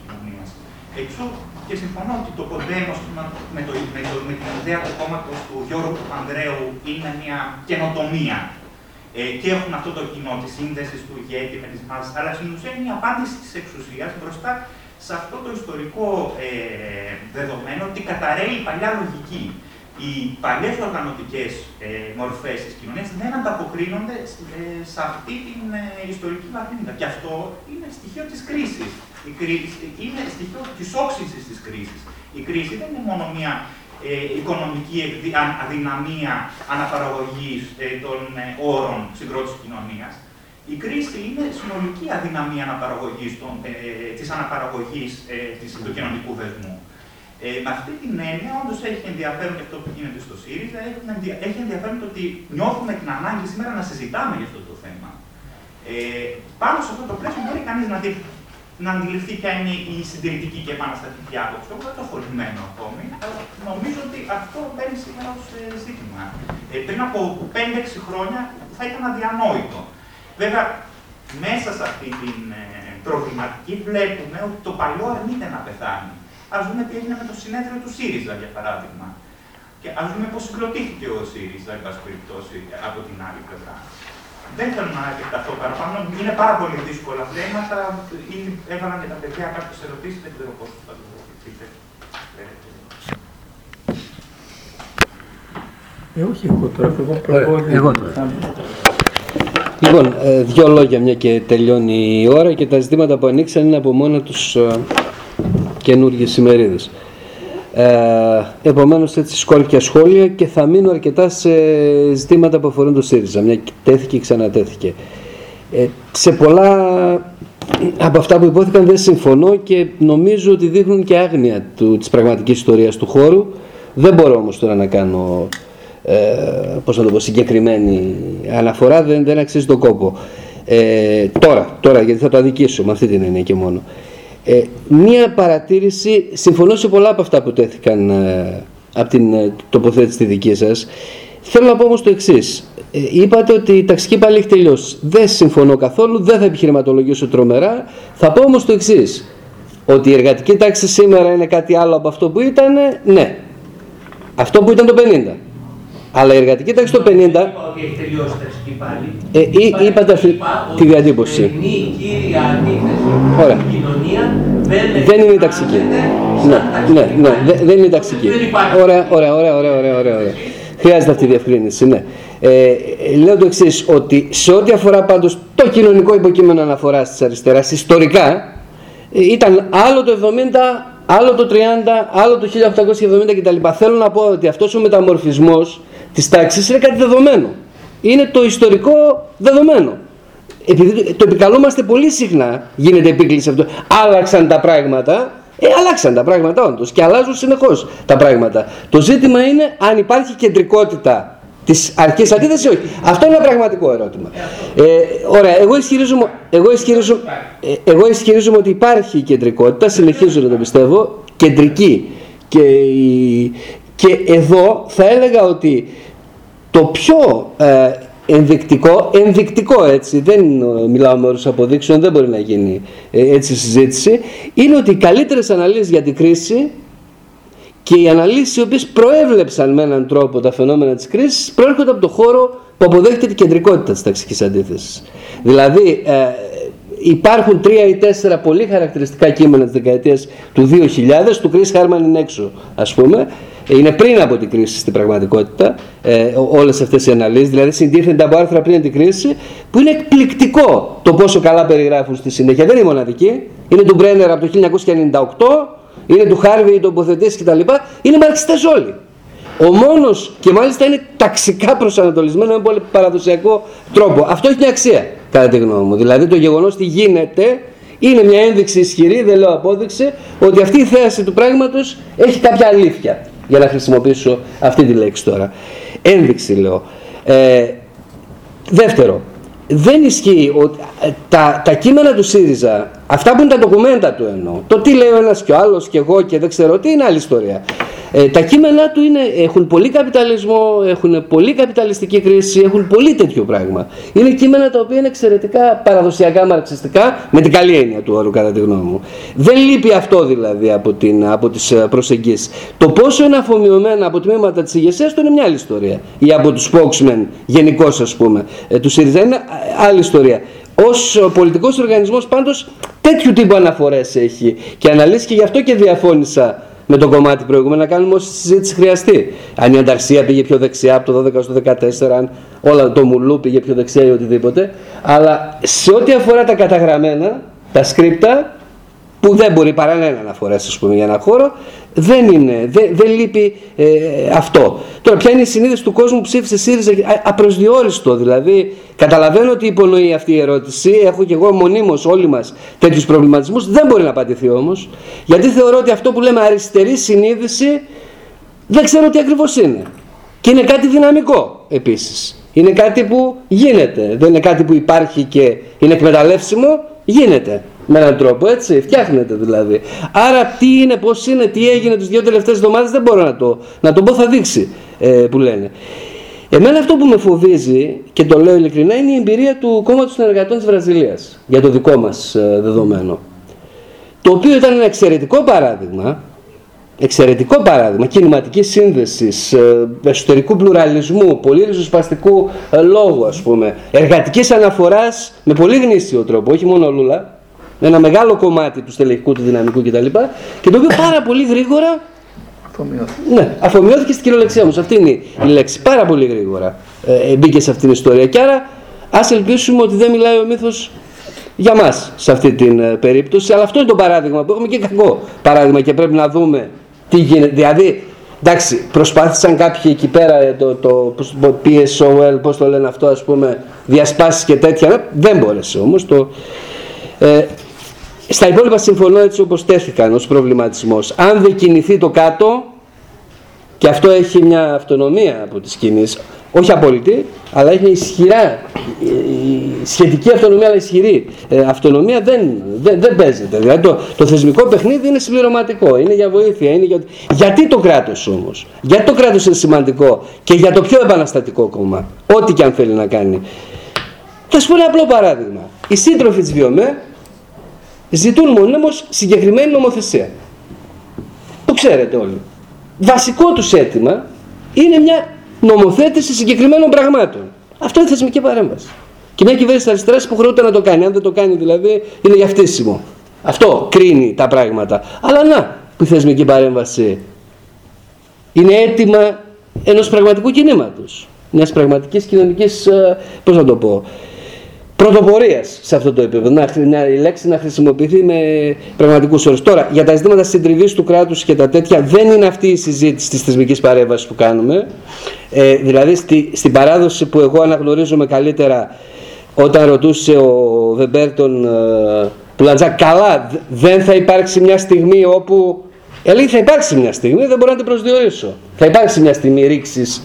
κοινωνίας. Εξού και συμφωνώ ότι το Ποντέμος με, το, με, το, με την ιδέα του κόμματος του Γιώργου Ανδρέου είναι μια καινοτομία. Ε, και έχουν αυτό το κοινό της σύνδεσης του ηγέτη με τις μάζες, αλλά στην ουσία είναι η απάντηση της εξουσίας μπροστά σε αυτό το ιστορικό ε, δεδομένο ότι καταραίει η παλιά λογική. Οι παλιές οργανωτικές ε, μορφές της κοινωνίας δεν ανταποκρίνονται ε, σε αυτή την ε, ιστορική βαθμίδα. Και αυτό είναι στοιχείο της κρίσης. Η κρίση είναι στοιχείο της όξυνσης της κρίσης. Η κρίση δεν είναι μόνο μια ε, οικονομική αδυναμία αναπαραγωγής ε, των ε, όρων συγκρότηση κοινωνίας. Η κρίση είναι συνολική αδυναμία αναπαραγωγής ε, της αναπαραγωγής της, του κοινωνικού δεσμού. Ε, με αυτή την έννοια, όντως έχει ενδιαφέρον και αυτό που γίνεται στο ΣΥΡΙΖΑ, έχει ενδιαφέρον το ότι νιώθουμε την ανάγκη σήμερα να συζητάμε για αυτό το θέμα. Ε, πάνω σε αυτό το πλαίσιο μπορεί κανείς να, να αντιληφθεί ποια είναι η συντηρητική και επαναστατική άποψη. Εγώ δεν το έχω λυμμένο ακόμη, αλλά νομίζω ότι αυτό μπαίνει σήμερα ως ε, ζήτημα. Ε, πριν από 5-6 χρόνια θα ήταν αδιανόητο. Βέβαια, μέσα σε αυτή την ε, προβληματική βλέπουμε ότι το παλιό αρνείται να πεθάνει. Α δούμε τι έγινε με το συνέδριο του ΣΥΡΙΖΑ, για παράδειγμα. Και ας δούμε πώς συγκροτήθηκε ο ΣΥΡΙΖΑ, εν πάση περιπτώσει, από την άλλη πλευρά. Δεν θέλω να επεκταθώ παραπάνω. Είναι πάρα πολύ δύσκολα θέματα. Έβαλαν και τα παιδιά κάποιες ερωτήσεις, δεν ξέρω πώς θα το πείτε. Ε, όχι εγώ τώρα, εγώ, εγώ τώρα. Λοιπόν, ε, δύο λόγια μια και τελειώνει η ώρα και τα ζητήματα που ανοίξαν είναι από μόνα τους ε, καινούργιες ημερίδες. Ε, επομένως έτσι σκόρπια σχόλια και θα μείνω αρκετά σε ζητήματα που αφορούν το ΣΥΡΙΖΑ, μια και τέθηκε και ξανατέθηκε. Ε, σε πολλά από αυτά που υπόθηκαν δεν συμφωνώ και νομίζω ότι δείχνουν και άγνοια του, της πραγματικής ιστορίας του χώρου. Δεν μπορώ όμως τώρα να κάνω ε, πώς να το πω, συγκεκριμένη αναφορά, δεν, δεν αξίζει τον κόπο. Ε, τώρα, τώρα, γιατί θα το αδικήσω με αυτή την έννοια και μόνο. Ε, μία παρατήρηση, συμφωνώ σε πολλά από αυτά που τέθηκαν ε, από την ε, τοποθέτηση τη δική σας. Θέλω να πω όμως το εξής. Ε, είπατε ότι η ταξική πάλι έχει τελειώσει. Δεν συμφωνώ καθόλου, δεν θα επιχειρηματολογήσω τρομερά. Θα πω όμως το εξής. Ότι η εργατική τάξη σήμερα είναι κάτι άλλο από αυτό που ήταν, ναι. Αυτό που ήταν το 50. Αλλά η εργατική τάξη το 50. Δεν είπα ότι έχει τελειώσει η ταξική πάλι. Ε, είπα, είπατε αυτή τη διατύπωση. Η κύρια αντίθεση Ωραία. στην κοινωνία δεν, Δεν είναι η ταξική. Ναι, ναι, ναι, δεν- δεν είναι η ταξική. Ωραία, ωραία, ωραία, ωραία, ωραία, ωραία. ωραία. Χρειάζεται αυτή η διευκρίνηση, ναι. Ε, λέω το εξής, ότι σε ό,τι αφορά πάντως το κοινωνικό υποκείμενο αναφοράς της αριστεράς, ιστορικά, ε, ήταν άλλο το 70, άλλο το 30, άλλο το 1870 κτλ. Θέλω να πω ότι αυτός ο μεταμορφισμός της τάξης είναι κάτι δεδομένο. Είναι το ιστορικό δεδομένο. Επειδή το επικαλούμαστε πολύ συχνά, γίνεται επίκληση αυτό. Άλλαξαν τα πράγματα. Ε, αλλάξαν τα πράγματα όντως και αλλάζουν συνεχώς τα πράγματα. Το ζήτημα είναι αν υπάρχει κεντρικότητα της αρχής αντίθεσης ή όχι. Αυτό είναι ένα πραγματικό ερώτημα. Ε, ωραία, εγώ ισχυρίζομαι, εγώ, ισχυρίζομαι, ε, εγώ ισχυρίζομαι ότι υπάρχει κεντρικότητα, συνεχίζω να το πιστεύω, κεντρική. Και, η- και εδώ θα έλεγα ότι το πιο ε, ενδεικτικό, ενδεικτικό έτσι, δεν ε, μιλάω με όρους αποδείξεων, δεν μπορεί να γίνει ε, έτσι συζήτηση, είναι ότι οι καλύτερες αναλύσεις για την κρίση και οι αναλύσεις οι οποίες προέβλεψαν με έναν τρόπο τα φαινόμενα της κρίσης προέρχονται από το χώρο που αποδέχεται την κεντρικότητα της ταξικής αντίθεσης. Δηλαδή, ε, υπάρχουν τρία ή τέσσερα πολύ χαρακτηριστικά κείμενα της δεκαετίας του 2000, του Chris Harman είναι έξω ας πούμε, είναι πριν από την κρίση στην πραγματικότητα ε, όλες αυτές οι αναλύσεις, δηλαδή συντίθενται από άρθρα πριν την κρίση που είναι εκπληκτικό το πόσο καλά περιγράφουν στη συνέχεια. Δεν είναι μοναδική, είναι του Μπρένερ από το 1998, είναι του Χάρβι, τοποθετήσεις κτλ. Είναι μαρξιστές όλοι. Ο μόνος και μάλιστα είναι ταξικά προσανατολισμένο με πολύ παραδοσιακό τρόπο. Αυτό έχει μια αξία κατά τη γνώμη μου. Δηλαδή το γεγονός ότι γίνεται είναι μια ένδειξη ισχυρή, δεν λέω απόδειξη, ότι αυτή η θέαση του πράγματος έχει κάποια αλήθεια. Για να χρησιμοποιήσω αυτή τη λέξη τώρα. Ένδειξη λέω. Ε, δεύτερο, δεν ισχύει ότι ε, τα, τα κείμενα του ΣΥΡΙΖΑ, αυτά που είναι τα ντοκουμέντα του εννοώ, το τι λέει ο ένας και ο άλλος και εγώ και δεν ξέρω τι είναι άλλη ιστορία. Ε, τα κείμενά του είναι, έχουν πολύ καπιταλισμό, έχουν πολύ καπιταλιστική κρίση, έχουν πολύ τέτοιο πράγμα. Είναι κείμενα τα οποία είναι εξαιρετικά παραδοσιακά μαρξιστικά, με την καλή έννοια του όρου κατά τη γνώμη μου. Δεν λείπει αυτό δηλαδή από, την, από τις ε, προσεγγίσεις. Το πόσο είναι αφομοιωμένα από τμήματα της ηγεσίας του είναι μια άλλη ιστορία. Ή από τους spokesmen γενικώς ας πούμε ε, του ΣΥΡΙΖΑ είναι άλλη ιστορία. Ω πολιτικός οργανισμός πάντως τέτοιου τύπου αναφορές έχει και αναλύσεις και γι' αυτό και διαφώνησα με το κομμάτι προηγούμενο να κάνουμε όση συζήτηση χρειαστεί. Αν η ανταρσία πήγε πιο δεξιά από το 12 στο 14, αν όλα το μουλού πήγε πιο δεξιά ή οτιδήποτε. Αλλά σε ό,τι αφορά τα καταγραμμένα, τα σκρίπτα, που δεν μπορεί παρά να είναι αναφορές πούμε, για ένα χώρο, δεν είναι, δεν, δεν λείπει ε, αυτό. Τώρα, ποια είναι η συνείδηση του κόσμου που ψήφισε ΣΥΡΙΖΑ, απροσδιόριστο δηλαδή. Καταλαβαίνω ότι υπονοεί αυτή η ερώτηση. Έχω και εγώ μονίμως όλοι μας τέτοιους προβληματισμούς. Δεν μπορεί να απαντηθεί όμως. Γιατί θεωρώ ότι αυτό που λέμε αριστερή συνείδηση δεν ξέρω τι ακριβώς είναι. Και είναι κάτι δυναμικό επίσης. Είναι κάτι που γίνεται. Δεν είναι κάτι που υπάρχει και είναι εκμεταλλεύσιμο. Γίνεται με έναν τρόπο, έτσι, φτιάχνεται δηλαδή. Άρα τι είναι, πώς είναι, τι έγινε τις δύο τελευταίες εβδομάδες δεν μπορώ να το, να το πω, θα δείξει ε, που λένε. Εμένα αυτό που με φοβίζει και το λέω ειλικρινά είναι η εμπειρία του κόμματος των εργατών της Βραζιλίας για το δικό μας ε, δεδομένο. Το οποίο ήταν ένα εξαιρετικό παράδειγμα, εξαιρετικό παράδειγμα κινηματικής σύνδεσης, ε, εσωτερικού πλουραλισμού, πολύ ριζοσπαστικού ε, λόγου ας πούμε, εργατικής αναφοράς με πολύ γνήσιο τρόπο, όχι μόνο λούλα, ένα μεγάλο κομμάτι του στελεχικού, του δυναμικού κτλ. Και το οποίο πάρα πολύ γρήγορα Αφομοιώθηκε. Ναι, αφομοιώθηκε στην κυριολεξία μου. Αυτή είναι η λέξη. Πάρα πολύ γρήγορα ε, μπήκε σε αυτήν την ιστορία. Και άρα ας ελπίσουμε ότι δεν μιλάει ο μύθος για μας σε αυτή την ε, περίπτωση. Αλλά αυτό είναι το παράδειγμα που έχουμε και κακό παράδειγμα και πρέπει να δούμε τι γίνεται. Δηλαδή, εντάξει, προσπάθησαν κάποιοι εκεί πέρα ε, το, το, το PSOL, πώς το λένε αυτό, ας πούμε, διασπάσεις και τέτοια. Δεν μπόρεσε όμως. Το, ε, στα υπόλοιπα συμφωνώ έτσι όπως τέθηκαν ως προβληματισμός. Αν δεν κινηθεί το κάτω, και αυτό έχει μια αυτονομία από τις κινήσεις, όχι απόλυτη, αλλά έχει ισχυρά, σχετική αυτονομία αλλά ισχυρή ε, αυτονομία δεν, δεν, δεν παίζεται. Δηλαδή το, το θεσμικό παιχνίδι είναι συμπληρωματικό, είναι για βοήθεια. Είναι για... Γιατί το κράτος όμως, γιατί το κράτος είναι σημαντικό και για το πιο επαναστατικό κόμμα, ό,τι και αν θέλει να κάνει. Θα σου πω ένα απλό παράδειγμα. Οι σύντροφοι της Βιομέ ζητούν μονίμως συγκεκριμένη νομοθεσία. Το ξέρετε όλοι. Βασικό τους αίτημα είναι μια νομοθέτηση συγκεκριμένων πραγμάτων. Αυτό είναι θεσμική παρέμβαση. Και μια κυβέρνηση αριστεράς υποχρεούται να το κάνει. Αν δεν το κάνει δηλαδή είναι για φτύσιμο. Αυτό κρίνει τα πράγματα. Αλλά να, που η θεσμική παρέμβαση είναι έτοιμα ενός πραγματικού κινήματος. Μιας πραγματικής κοινωνικής, ε, πώς να το πω, πρωτοπορία σε αυτό το επίπεδο. Να, να, η λέξη να χρησιμοποιηθεί με πραγματικούς όρους. Τώρα, για τα ζητήματα συντριβής του κράτους και τα τέτοια, δεν είναι αυτή η συζήτηση της θεσμικής παρέμβασης που κάνουμε. Ε, δηλαδή, στη, στην παράδοση που εγώ αναγνωρίζομαι καλύτερα, όταν ρωτούσε ο Βεμπέρ τον ε, Πουλαντζά, καλά, δεν θα υπάρξει μια στιγμή όπου. Έλεγε θα υπάρξει μια στιγμή, δεν μπορώ να την προσδιορίσω. Θα υπάρξει μια στιγμή ρήξης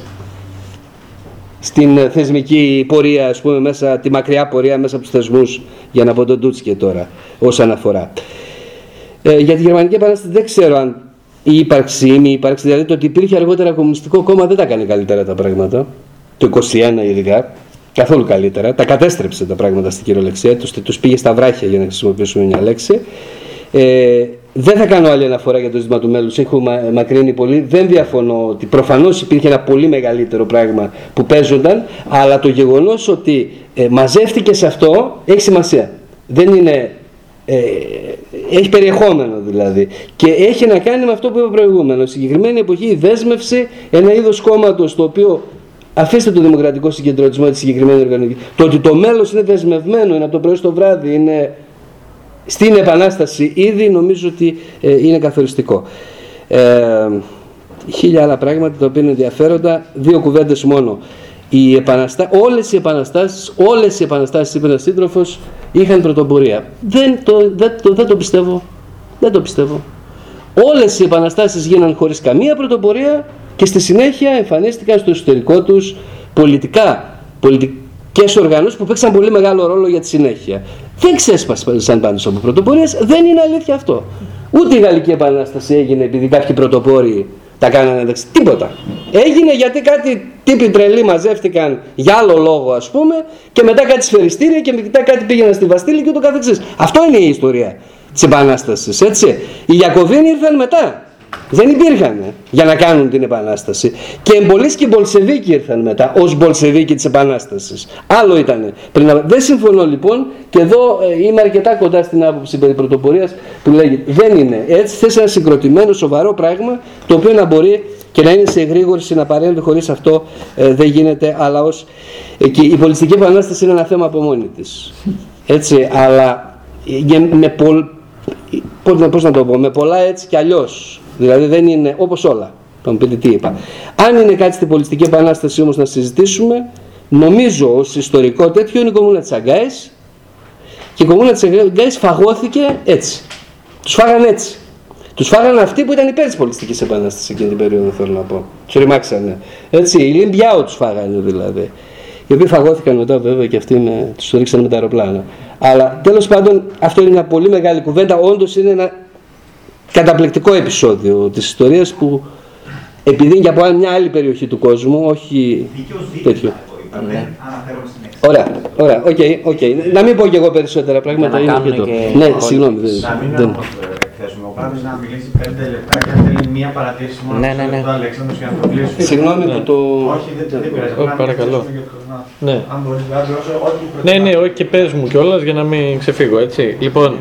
στην θεσμική πορεία, ας πούμε, μέσα, τη μακριά πορεία μέσα από τους θεσμούς, για να πω τον Τούτσκε τώρα, ως αναφορά. Ε, για τη Γερμανική Επανάσταση δεν ξέρω αν η ύπαρξη ή μη ύπαρξη, δηλαδή το ότι υπήρχε αργότερα κομμουνιστικό κόμμα δεν τα κάνει καλύτερα τα πράγματα, το 21 ειδικά, καθόλου καλύτερα, τα κατέστρεψε τα πράγματα στην κυριολεξία, τους, τους πήγε στα βράχια για να χρησιμοποιήσουμε μια λέξη. Ε, δεν θα κάνω άλλη αναφορά για το ζήτημα του μέλους, έχω μακρύνει πολύ. Δεν διαφωνώ ότι προφανώς υπήρχε ένα πολύ μεγαλύτερο πράγμα που παίζονταν, αλλά το γεγονός ότι ε, μαζεύτηκε σε αυτό έχει σημασία. Δεν είναι ε, έχει περιεχόμενο δηλαδή. Και έχει να κάνει με αυτό που είπα προηγούμενο. Στη συγκεκριμένη εποχή η δέσμευση ένα είδος κόμματος το οποίο αφήστε το δημοκρατικό συγκεντρωτισμό της συγκεκριμένη οργανική. Το ότι το μέλο είναι δεσμευμένο, είναι από το πρωί στο βράδυ, είναι στην επανάσταση ήδη νομίζω ότι ε, είναι καθοριστικό. Ε, χίλια άλλα πράγματα τα οποία είναι ενδιαφέροντα, δύο κουβέντες μόνο. Οι επαναστα... Όλες οι επαναστάσεις, όλες οι επαναστάσεις, είπε ένας σύντροφος, είχαν πρωτοπορία. Δεν το, δεν, το, δεν το πιστεύω. Δεν το πιστεύω. Όλες οι επαναστάσεις γίναν χωρίς καμία πρωτοπορία και στη συνέχεια εμφανίστηκαν στο εσωτερικό τους πολιτικά, πολιτικές οργανώσεις που παίξαν πολύ μεγάλο ρόλο για τη συνέχεια. Δεν ξέσπασαν πάνω από πρωτοπορίες, δεν είναι αλήθεια αυτό. Ούτε η Γαλλική Επανάσταση έγινε επειδή κάποιοι πρωτοπόροι τα κάνανε εντάξει. Τίποτα. Έγινε γιατί κάτι τύποι τρελοί μαζεύτηκαν για άλλο λόγο ας πούμε και μετά κάτι σφαιριστήρια και μετά κάτι πήγαιναν στη Βαστήλη και ούτω καθεξής. Αυτό είναι η ιστορία της Επανάστασης έτσι. Οι Ιακωβίνοι ήρθαν μετά. Δεν υπήρχαν για να κάνουν την Επανάσταση. Και εμπολείς και οι Μπολσεβίκοι ήρθαν μετά ως Μπολσεβίκοι της Επανάστασης. Άλλο ήταν. Δεν συμφωνώ λοιπόν και εδώ ε, είμαι αρκετά κοντά στην άποψη περί πρωτοπορίας που λέγεται δεν είναι. Έτσι θες ένα συγκροτημένο σοβαρό πράγμα το οποίο να μπορεί και να είναι σε εγρήγορση να παρέμβει χωρίς αυτό ε, δεν γίνεται. Αλλά ως, ε, και η πολιτική επανάσταση είναι ένα θέμα από μόνη της. Έτσι, αλλά ε, με, πολλ, πώς να το πω, με πολλά έτσι κι αλλιώς Δηλαδή δεν είναι όπως όλα. Τον πείτε τι είπα. Αν είναι κάτι στην πολιτική επανάσταση όμως να συζητήσουμε, νομίζω ως ιστορικό τέτοιο είναι η κομμούνα της Αγκάης και η κομμούνα της Αγκάης φαγώθηκε έτσι. Τους φάγανε έτσι. Τους φάγανε αυτοί που ήταν υπέρ της πολιτικής επανάστασης εκείνη την περίοδο θέλω να πω. Τους ρημάξανε. Έτσι, οι Λιμπιάου τους φάγανε δηλαδή. Οι οποίοι φαγώθηκαν μετά βέβαια και αυτοί με, τους ρίξανε με τα αεροπλάνα. Αλλά τέλος πάντων αυτό είναι μια πολύ μεγάλη κουβέντα. Όντως είναι ένα καταπληκτικό επεισόδιο της ιστορίας που επειδή είναι και από μια άλλη περιοχή του κόσμου, όχι τέτοιο. Ναι. Ωραία, ωραία, ok, okay, okay. Να μην πω και εγώ περισσότερα πράγματα. είναι και το. Ναι, συγγνώμη. Δεν, δεν... Ο Μπάμπης να μιλήσει πέντε λεπτά και αν θέλει μία παρατήρηση μόνο ναι, ναι, ναι. ο Αλέξανδρος για να το κλείσουμε. Συγγνώμη που το... Όχι, δεν πειράζει. Όχι, παρακαλώ. Ναι. Αν μπορείς να ό,τι Ναι, ναι, όχι και πες μου κιόλας για να μην ξεφύγω, έτσι. Λοιπόν,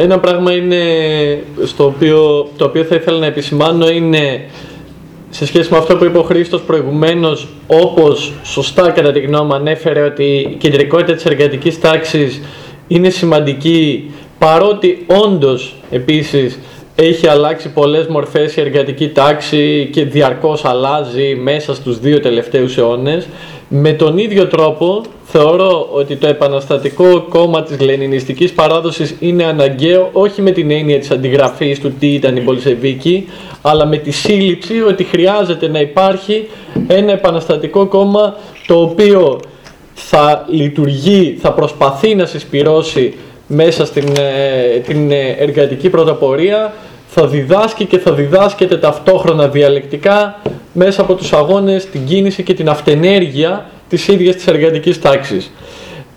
ένα πράγμα είναι στο οποίο, το οποίο θα ήθελα να επισημάνω είναι σε σχέση με αυτό που είπε ο Χρήστος προηγουμένως όπως σωστά κατά τη γνώμη ανέφερε ότι η κεντρικότητα της εργατικής τάξης είναι σημαντική παρότι όντως επίσης έχει αλλάξει πολλές μορφές η εργατική τάξη και διαρκώς αλλάζει μέσα στους δύο τελευταίους αιώνες με τον ίδιο τρόπο θεωρώ ότι το επαναστατικό κόμμα της λενινιστικής παράδοσης είναι αναγκαίο όχι με την έννοια της αντιγραφής του τι ήταν η Μπολσεβίκη αλλά με τη σύλληψη ότι χρειάζεται να υπάρχει ένα επαναστατικό κόμμα το οποίο θα λειτουργεί, θα προσπαθεί να συσπυρώσει μέσα στην ε, την ε, εργατική πρωτοπορία θα διδάσκει και θα διδάσκεται ταυτόχρονα διαλεκτικά μέσα από τους αγώνες, την κίνηση και την αυτενέργεια της ίδιας της εργατικής τάξης.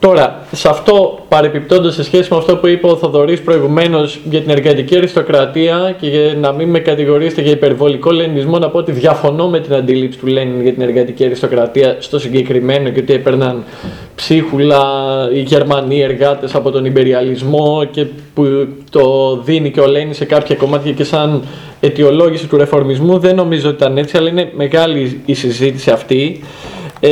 Τώρα, σε αυτό παρεπιπτόντως σε σχέση με αυτό που είπε ο Θοδωρής προηγουμένως για την εργατική αριστοκρατία και για να μην με κατηγορήσετε για υπερβολικό λενισμό, να πω ότι διαφωνώ με την αντίληψη του Λένιν για την εργατική αριστοκρατία στο συγκεκριμένο και ότι έπαιρναν ψίχουλα οι Γερμανοί εργάτες από τον υπεριαλισμό και που το δίνει και ο Λένιν σε κάποια κομμάτια και σαν αιτιολόγηση του ρεφορμισμού. Δεν νομίζω ότι ήταν έτσι, αλλά είναι μεγάλη η συζήτηση αυτή. Ε,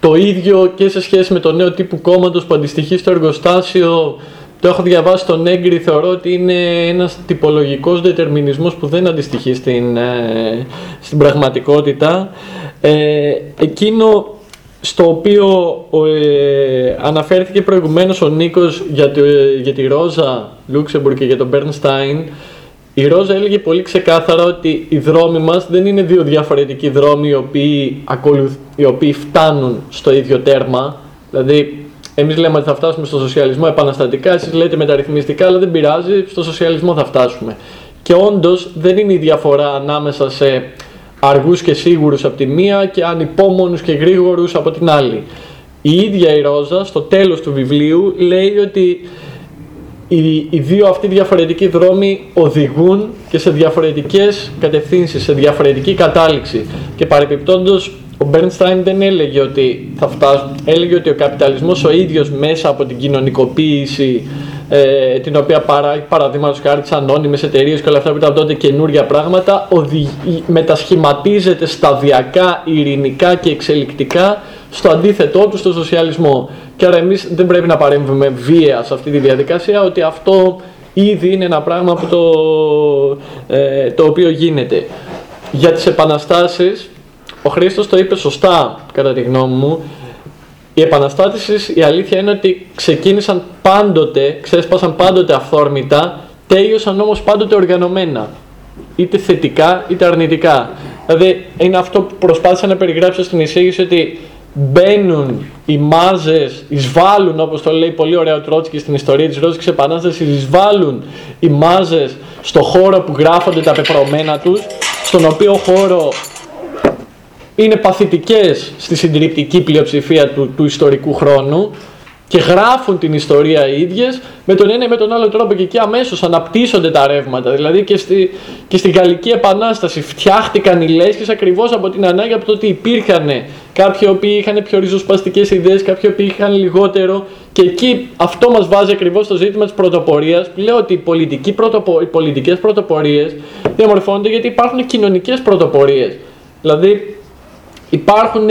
το ίδιο και σε σχέση με το νέο τύπου κόμματος που αντιστοιχεί στο εργοστάσιο το έχω διαβάσει στον Έγκρι, θεωρώ ότι είναι ένας τυπολογικός δετερμινισμός που δεν αντιστοιχεί στην, ε, στην πραγματικότητα. Ε, εκείνο στο οποίο ε, αναφέρθηκε προηγουμένως ο Νίκος για, για τη Ρόζα Λούξεμπουργκ και για τον Μπέρνστάιν η Ρόζα έλεγε πολύ ξεκάθαρα ότι οι δρόμοι μας δεν είναι δύο διαφορετικοί δρόμοι οι οποίοι, ακολουθ... οι οποίοι φτάνουν στο ίδιο τέρμα. Δηλαδή, εμείς λέμε ότι θα φτάσουμε στο σοσιαλισμό επαναστατικά, εσείς λέτε μεταρρυθμιστικά, αλλά δεν πειράζει, στο σοσιαλισμό θα φτάσουμε. Και όντως δεν είναι η διαφορά ανάμεσα σε αργούς και σίγουρους από τη μία και ανυπόμονους και γρήγορους από την άλλη. Η ίδια η Ρόζα στο τέλος του βιβλίου λέει ότι οι, οι δύο αυτοί διαφορετικοί δρόμοι οδηγούν και σε διαφορετικές κατευθύνσεις, σε διαφορετική κατάληξη και παρεπιπτόντως Ο Μπέρνστάιν δεν έλεγε ότι θα φτάσουν, έλεγε ότι ο καπιταλισμός ο ίδιος μέσα από την κοινωνικοποίηση ε, την οποία παρά, παραδείγματος χάρη τις ανώνυμες εταιρείες και όλα αυτά που ήταν τότε καινούργια πράγματα, οδηγεί, μετασχηματίζεται σταδιακά, ειρηνικά και εξελικτικά στο αντίθετό του, στο σοσιαλισμό. Και άρα εμείς δεν πρέπει να παρέμβουμε βία σε αυτή τη διαδικασία, ότι αυτό ήδη είναι ένα πράγμα που το, ε, το οποίο γίνεται. Για τις επαναστάσεις, ο Χρήστος το είπε σωστά κατά τη γνώμη μου, οι επαναστάτησεις η αλήθεια είναι ότι ξεκίνησαν πάντοτε, ξέσπασαν πάντοτε αυθόρμητα, τέλειωσαν όμως πάντοτε οργανωμένα. Είτε θετικά είτε αρνητικά. Δηλαδή είναι αυτό που προσπάθησα να περιγράψω στην εισήγηση ότι μπαίνουν οι μάζες, εισβάλλουν όπως το λέει πολύ ωραία ο Τρότσκι στην ιστορία της Ρώσικης Επανάστασης, εισβάλλουν οι μάζες στο χώρο που γράφονται τα πεπρωμένα τους, στον οποίο χώρο είναι παθητικές στη συντριπτική πλειοψηφία του, του ιστορικού χρόνου και γράφουν την ιστορία οι ίδιες με τον ένα ή με τον άλλο τρόπο και εκεί αμέσως αναπτύσσονται τα ρεύματα. Δηλαδή και στη, και στη Γαλλική Επανάσταση φτιάχτηκαν οι λέσχες ακριβώς από την ανάγκη από το ότι υπήρχαν κάποιοι οποίοι είχαν πιο ριζοσπαστικές ιδέες, κάποιοι οποίοι είχαν λιγότερο και εκεί αυτό μας βάζει ακριβώς στο ζήτημα της πρωτοπορίας που λέω ότι οι, πολιτικοί πρωτοπο, οι πολιτικές πρωτοπορίες διαμορφώνονται γιατί υπάρχουν κοινωνικές πρωτοπορίες. Δηλαδή υπάρχουν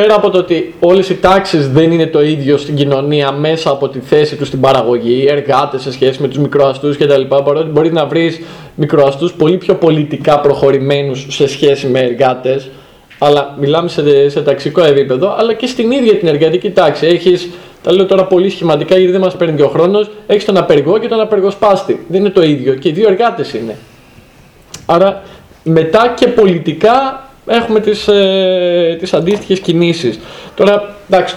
πέρα από το ότι όλες οι τάξεις δεν είναι το ίδιο στην κοινωνία μέσα από τη θέση τους στην παραγωγή, οι εργάτες σε σχέση με τους μικροαστούς κτλ. Παρότι μπορείς να βρεις μικροαστούς πολύ πιο πολιτικά προχωρημένους σε σχέση με εργάτες, αλλά μιλάμε σε, σε ταξικό επίπεδο, αλλά και στην ίδια την εργατική τάξη. Έχεις, τα λέω τώρα πολύ σχηματικά γιατί δεν μας παίρνει και ο χρόνος, έχεις τον απεργό και τον απεργοσπάστη. Δεν είναι το ίδιο και οι δύο εργάτες είναι. Άρα μετά και πολιτικά έχουμε τις, ε, τις αντίστοιχες κινήσεις. Τώρα, εντάξει,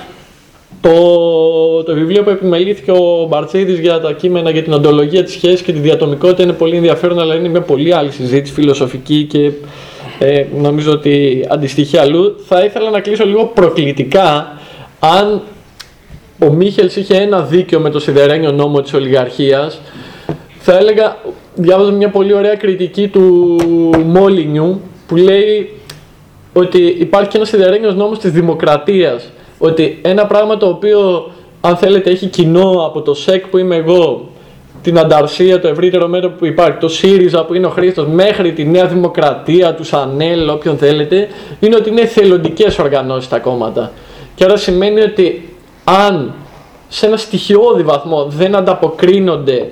το, το βιβλίο που επιμελήθηκε ο Μπαρτσίδης για τα κείμενα για την οντολογία της σχέσης και τη διατομικότητα είναι πολύ ενδιαφέρον, αλλά είναι μια πολύ άλλη συζήτηση φιλοσοφική και ε, νομίζω ότι αντιστοιχεί αλλού. Θα ήθελα να κλείσω λίγο προκλητικά αν ο Μίχελς είχε ένα δίκιο με το σιδερένιο νόμο της ολιγαρχίας, θα έλεγα, διάβαζα μια πολύ ωραία κριτική του Μόλινιου που λέει ότι υπάρχει και ένας σιδερένιος νόμος της δημοκρατίας. Ότι ένα πράγμα το οποίο, αν θέλετε, έχει κοινό από το ΣΕΚ που είμαι εγώ, την ανταρσία, το ευρύτερο μέτωπο που υπάρχει, το ΣΥΡΙΖΑ που είναι ο Χρήστος, μέχρι τη Νέα Δημοκρατία, τους ΣΑΝΕΛ, όποιον θέλετε, είναι ότι είναι θελοντικές οργανώσεις τα κόμματα. Και άρα σημαίνει ότι αν σε ένα στοιχειώδη βαθμό δεν ανταποκρίνονται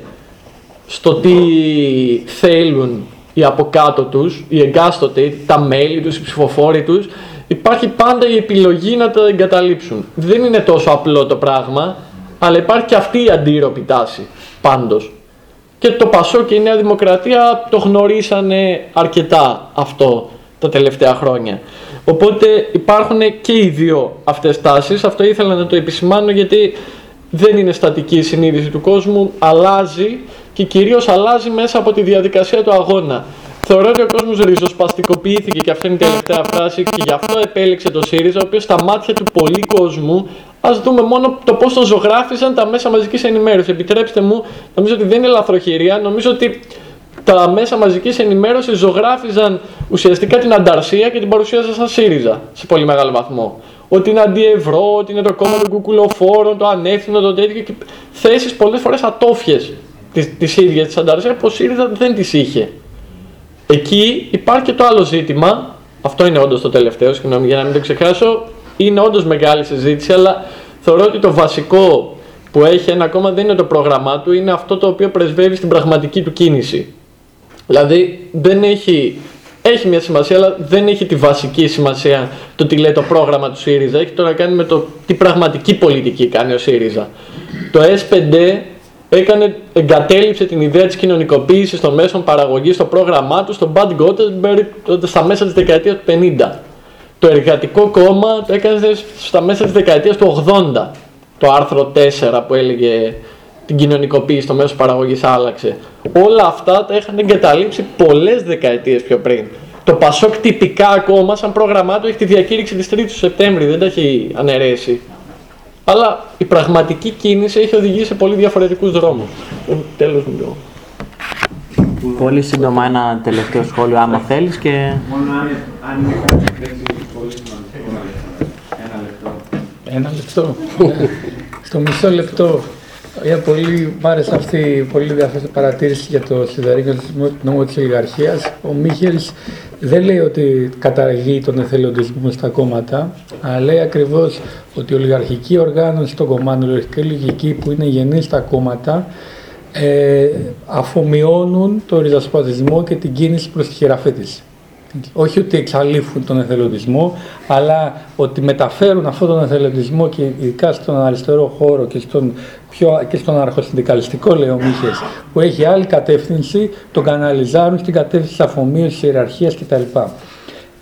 στο τι θέλουν οι από κάτω τους, οι εγκάστοτε, τα μέλη τους, οι ψηφοφόροι τους, υπάρχει πάντα η επιλογή να τα εγκαταλείψουν. Δεν είναι τόσο απλό το πράγμα, αλλά υπάρχει και αυτή η αντίρροπη τάση, πάντως. Και το Πασό και η Νέα Δημοκρατία το γνωρίσανε αρκετά αυτό τα τελευταία χρόνια. Οπότε υπάρχουν και οι δύο αυτές τάσεις, αυτό ήθελα να το επισημάνω γιατί δεν είναι στατική η συνείδηση του κόσμου, αλλάζει και κυρίως αλλάζει μέσα από τη διαδικασία του αγώνα. Θεωρώ ότι ο κόσμος ριζοσπαστικοποιήθηκε και αυτή είναι η τελευταία φράση και γι' αυτό επέλεξε το ΣΥΡΙΖΑ, ο οποίος στα μάτια του πολλοί κόσμου, ας δούμε μόνο το πώς το ζωγράφιζαν τα μέσα μαζικής ενημέρωσης. Επιτρέψτε μου, νομίζω ότι δεν είναι λαθροχειρία, νομίζω ότι τα μέσα μαζικής ενημέρωσης ζωγράφιζαν ουσιαστικά την ανταρσία και την παρουσίαζαν σαν ΣΥΡΙΖΑ σε πολύ μεγάλο βαθμό. Ότι είναι αντιευρώ, ότι είναι το κόμμα των κουκουλοφόρων, το ανεύθυνο, το τέτοιο και θέσεις πολλές φορές ατόφιες της ίδιας της ανταρσίας που ο ΣΥΡΙΖΑ δεν τι είχε. Εκεί υπάρχει και το άλλο ζήτημα, αυτό είναι όντως το τελευταίο, συγγνώμη για να μην το ξεχάσω, είναι όντως μεγάλη συζήτηση, αλλά θεωρώ ότι το βασικό που έχει ένα κόμμα δεν είναι το πρόγραμμά του, είναι αυτό το οποίο πρεσβεύει στην πραγματική του κίνηση. Δηλαδή δεν έχει, έχει μια σημασία, αλλά δεν έχει τη βασική σημασία το τι λέει το πρόγραμμα του ΣΥΡΙΖΑ. Έχει το να κάνει με το τι πραγματική πολιτική κάνει ο ΣΥΡΙΖΑ. Το S5 έκανε, εγκατέλειψε την ιδέα της κοινωνικοποίησης των μέσων παραγωγής στο πρόγραμμά του στο Bad Gothenburg στα μέσα της δεκαετίας του 50. Το εργατικό κόμμα το έκανε στα μέσα της δεκαετίας του 80. Το άρθρο 4 που έλεγε την κοινωνικοποίηση των μέσων παραγωγής άλλαξε. Όλα αυτά τα είχαν εγκαταλείψει πολλές δεκαετίες πιο πριν. Το Πασόκ τυπικά ακόμα σαν πρόγραμμά του έχει τη διακήρυξη της 3ης του Σεπτέμβρη, δεν τα έχει αναιρέσει. Αλλά η πραγματική κίνηση έχει οδηγήσει σε πολύ διαφορετικούς δρόμους. Τέλος μου Πολύ σύντομα ένα τελευταίο σχόλιο, άμα θέλεις και... Μόνο αν, αν είναι κάποια λέξη πολύ σημαντικό. Ένα λεπτό. Ένα λεπτό. Στο μισό λεπτό. Για πολύ, μ' άρεσε αυτή η πολύ ενδιαφέρουσα παρατήρηση για το συνταρρύγγισμα του νόμου της ολιγαρχίας. Ο Μίχελς δεν λέει ότι καταργεί τον εθελοντισμό στα κόμματα, αλλά λέει ακριβώς ότι η ολιγαρχική οργάνωση των κομμάτων, η ολιγαρχικής λογικής που είναι γενή στα κόμματα, ε, αφομοιώνουν το ριζοσπαστισμό και την κίνηση προς τη χειραφέτηση. Όχι ότι εξαλείφουν τον εθελοντισμό, αλλά ότι μεταφέρουν αυτόν τον εθελοντισμό και ειδικά στον αριστερό χώρο και στον, πιο, και στον αρχοσυνδικαλιστικό, λέει ο Μίχες, που έχει άλλη κατεύθυνση, τον καναλιζάρουν στην κατεύθυνση της αφομοίωσης, της ιεραρχίας κτλ.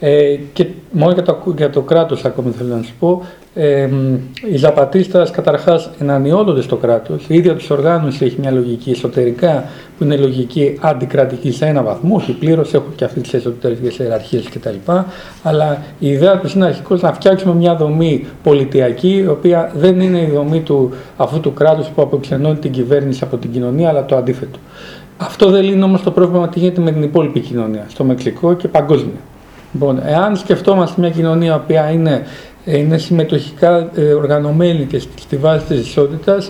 Ε, και μόνο για το, για το κράτος ακόμη θέλω να σου πω, ε, οι Ζαπατίστας καταρχάς ενανιώνονται στο κράτος, η ίδια τους οργάνωση έχει μια λογική εσωτερικά που είναι λογική αντικρατική σε ένα βαθμό, όχι πλήρως, έχουν και αυτές τις εσωτερικές ιεραρχίες κτλ. Αλλά η ιδέα τους είναι αρχικώς να φτιάξουμε μια δομή πολιτιακή, η οποία δεν είναι η δομή του, αυτού του κράτους που αποξενώνει την κυβέρνηση από την κοινωνία, αλλά το αντίθετο. Αυτό δεν λύνει όμως το πρόβλημα τι γίνεται με την υπόλοιπη κοινωνία, στο Μεξικό και παγκόσμια. Λοιπόν, εάν σκεφτόμαστε μια κοινωνία που είναι, είναι συμμετοχικά ε, οργανωμένη και στη βάση της ισότητας,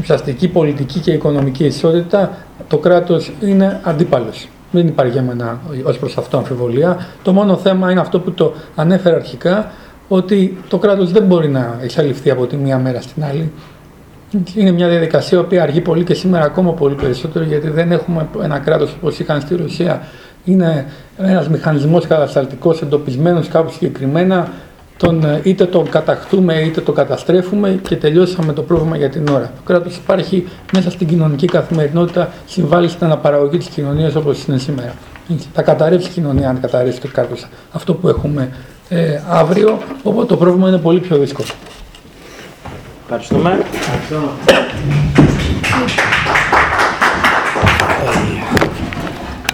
ουσιαστική πολιτική και οικονομική ισότητα, το κράτος είναι αντίπαλος. Δεν υπάρχει για μένα ως προς αυτό αμφιβολία. Το μόνο θέμα είναι αυτό που το ανέφερα αρχικά, ότι το κράτος δεν μπορεί να εξαλειφθεί από τη μία μέρα στην άλλη. Είναι μια διαδικασία που αργεί πολύ και σήμερα ακόμα πολύ περισσότερο, γιατί δεν έχουμε ένα κράτος όπως είχαν στη Ρωσία είναι ένας μηχανισμός κατασταλτικός εντοπισμένος κάπου συγκεκριμένα, τον, ε, είτε τον κατακτούμε είτε τον καταστρέφουμε και τελειώσαμε το πρόβλημα για την ώρα. Το κράτος υπάρχει μέσα στην κοινωνική καθημερινότητα, συμβάλλει στην αναπαραγωγή της κοινωνίας όπως είναι σήμερα. Θα καταρρεύσει η κοινωνία αν καταρρεύσει το κράτος αυτό που έχουμε ε, αύριο, οπότε το πρόβλημα είναι πολύ πιο δύσκολο. Ευχαριστούμε. Ευχαριστώ.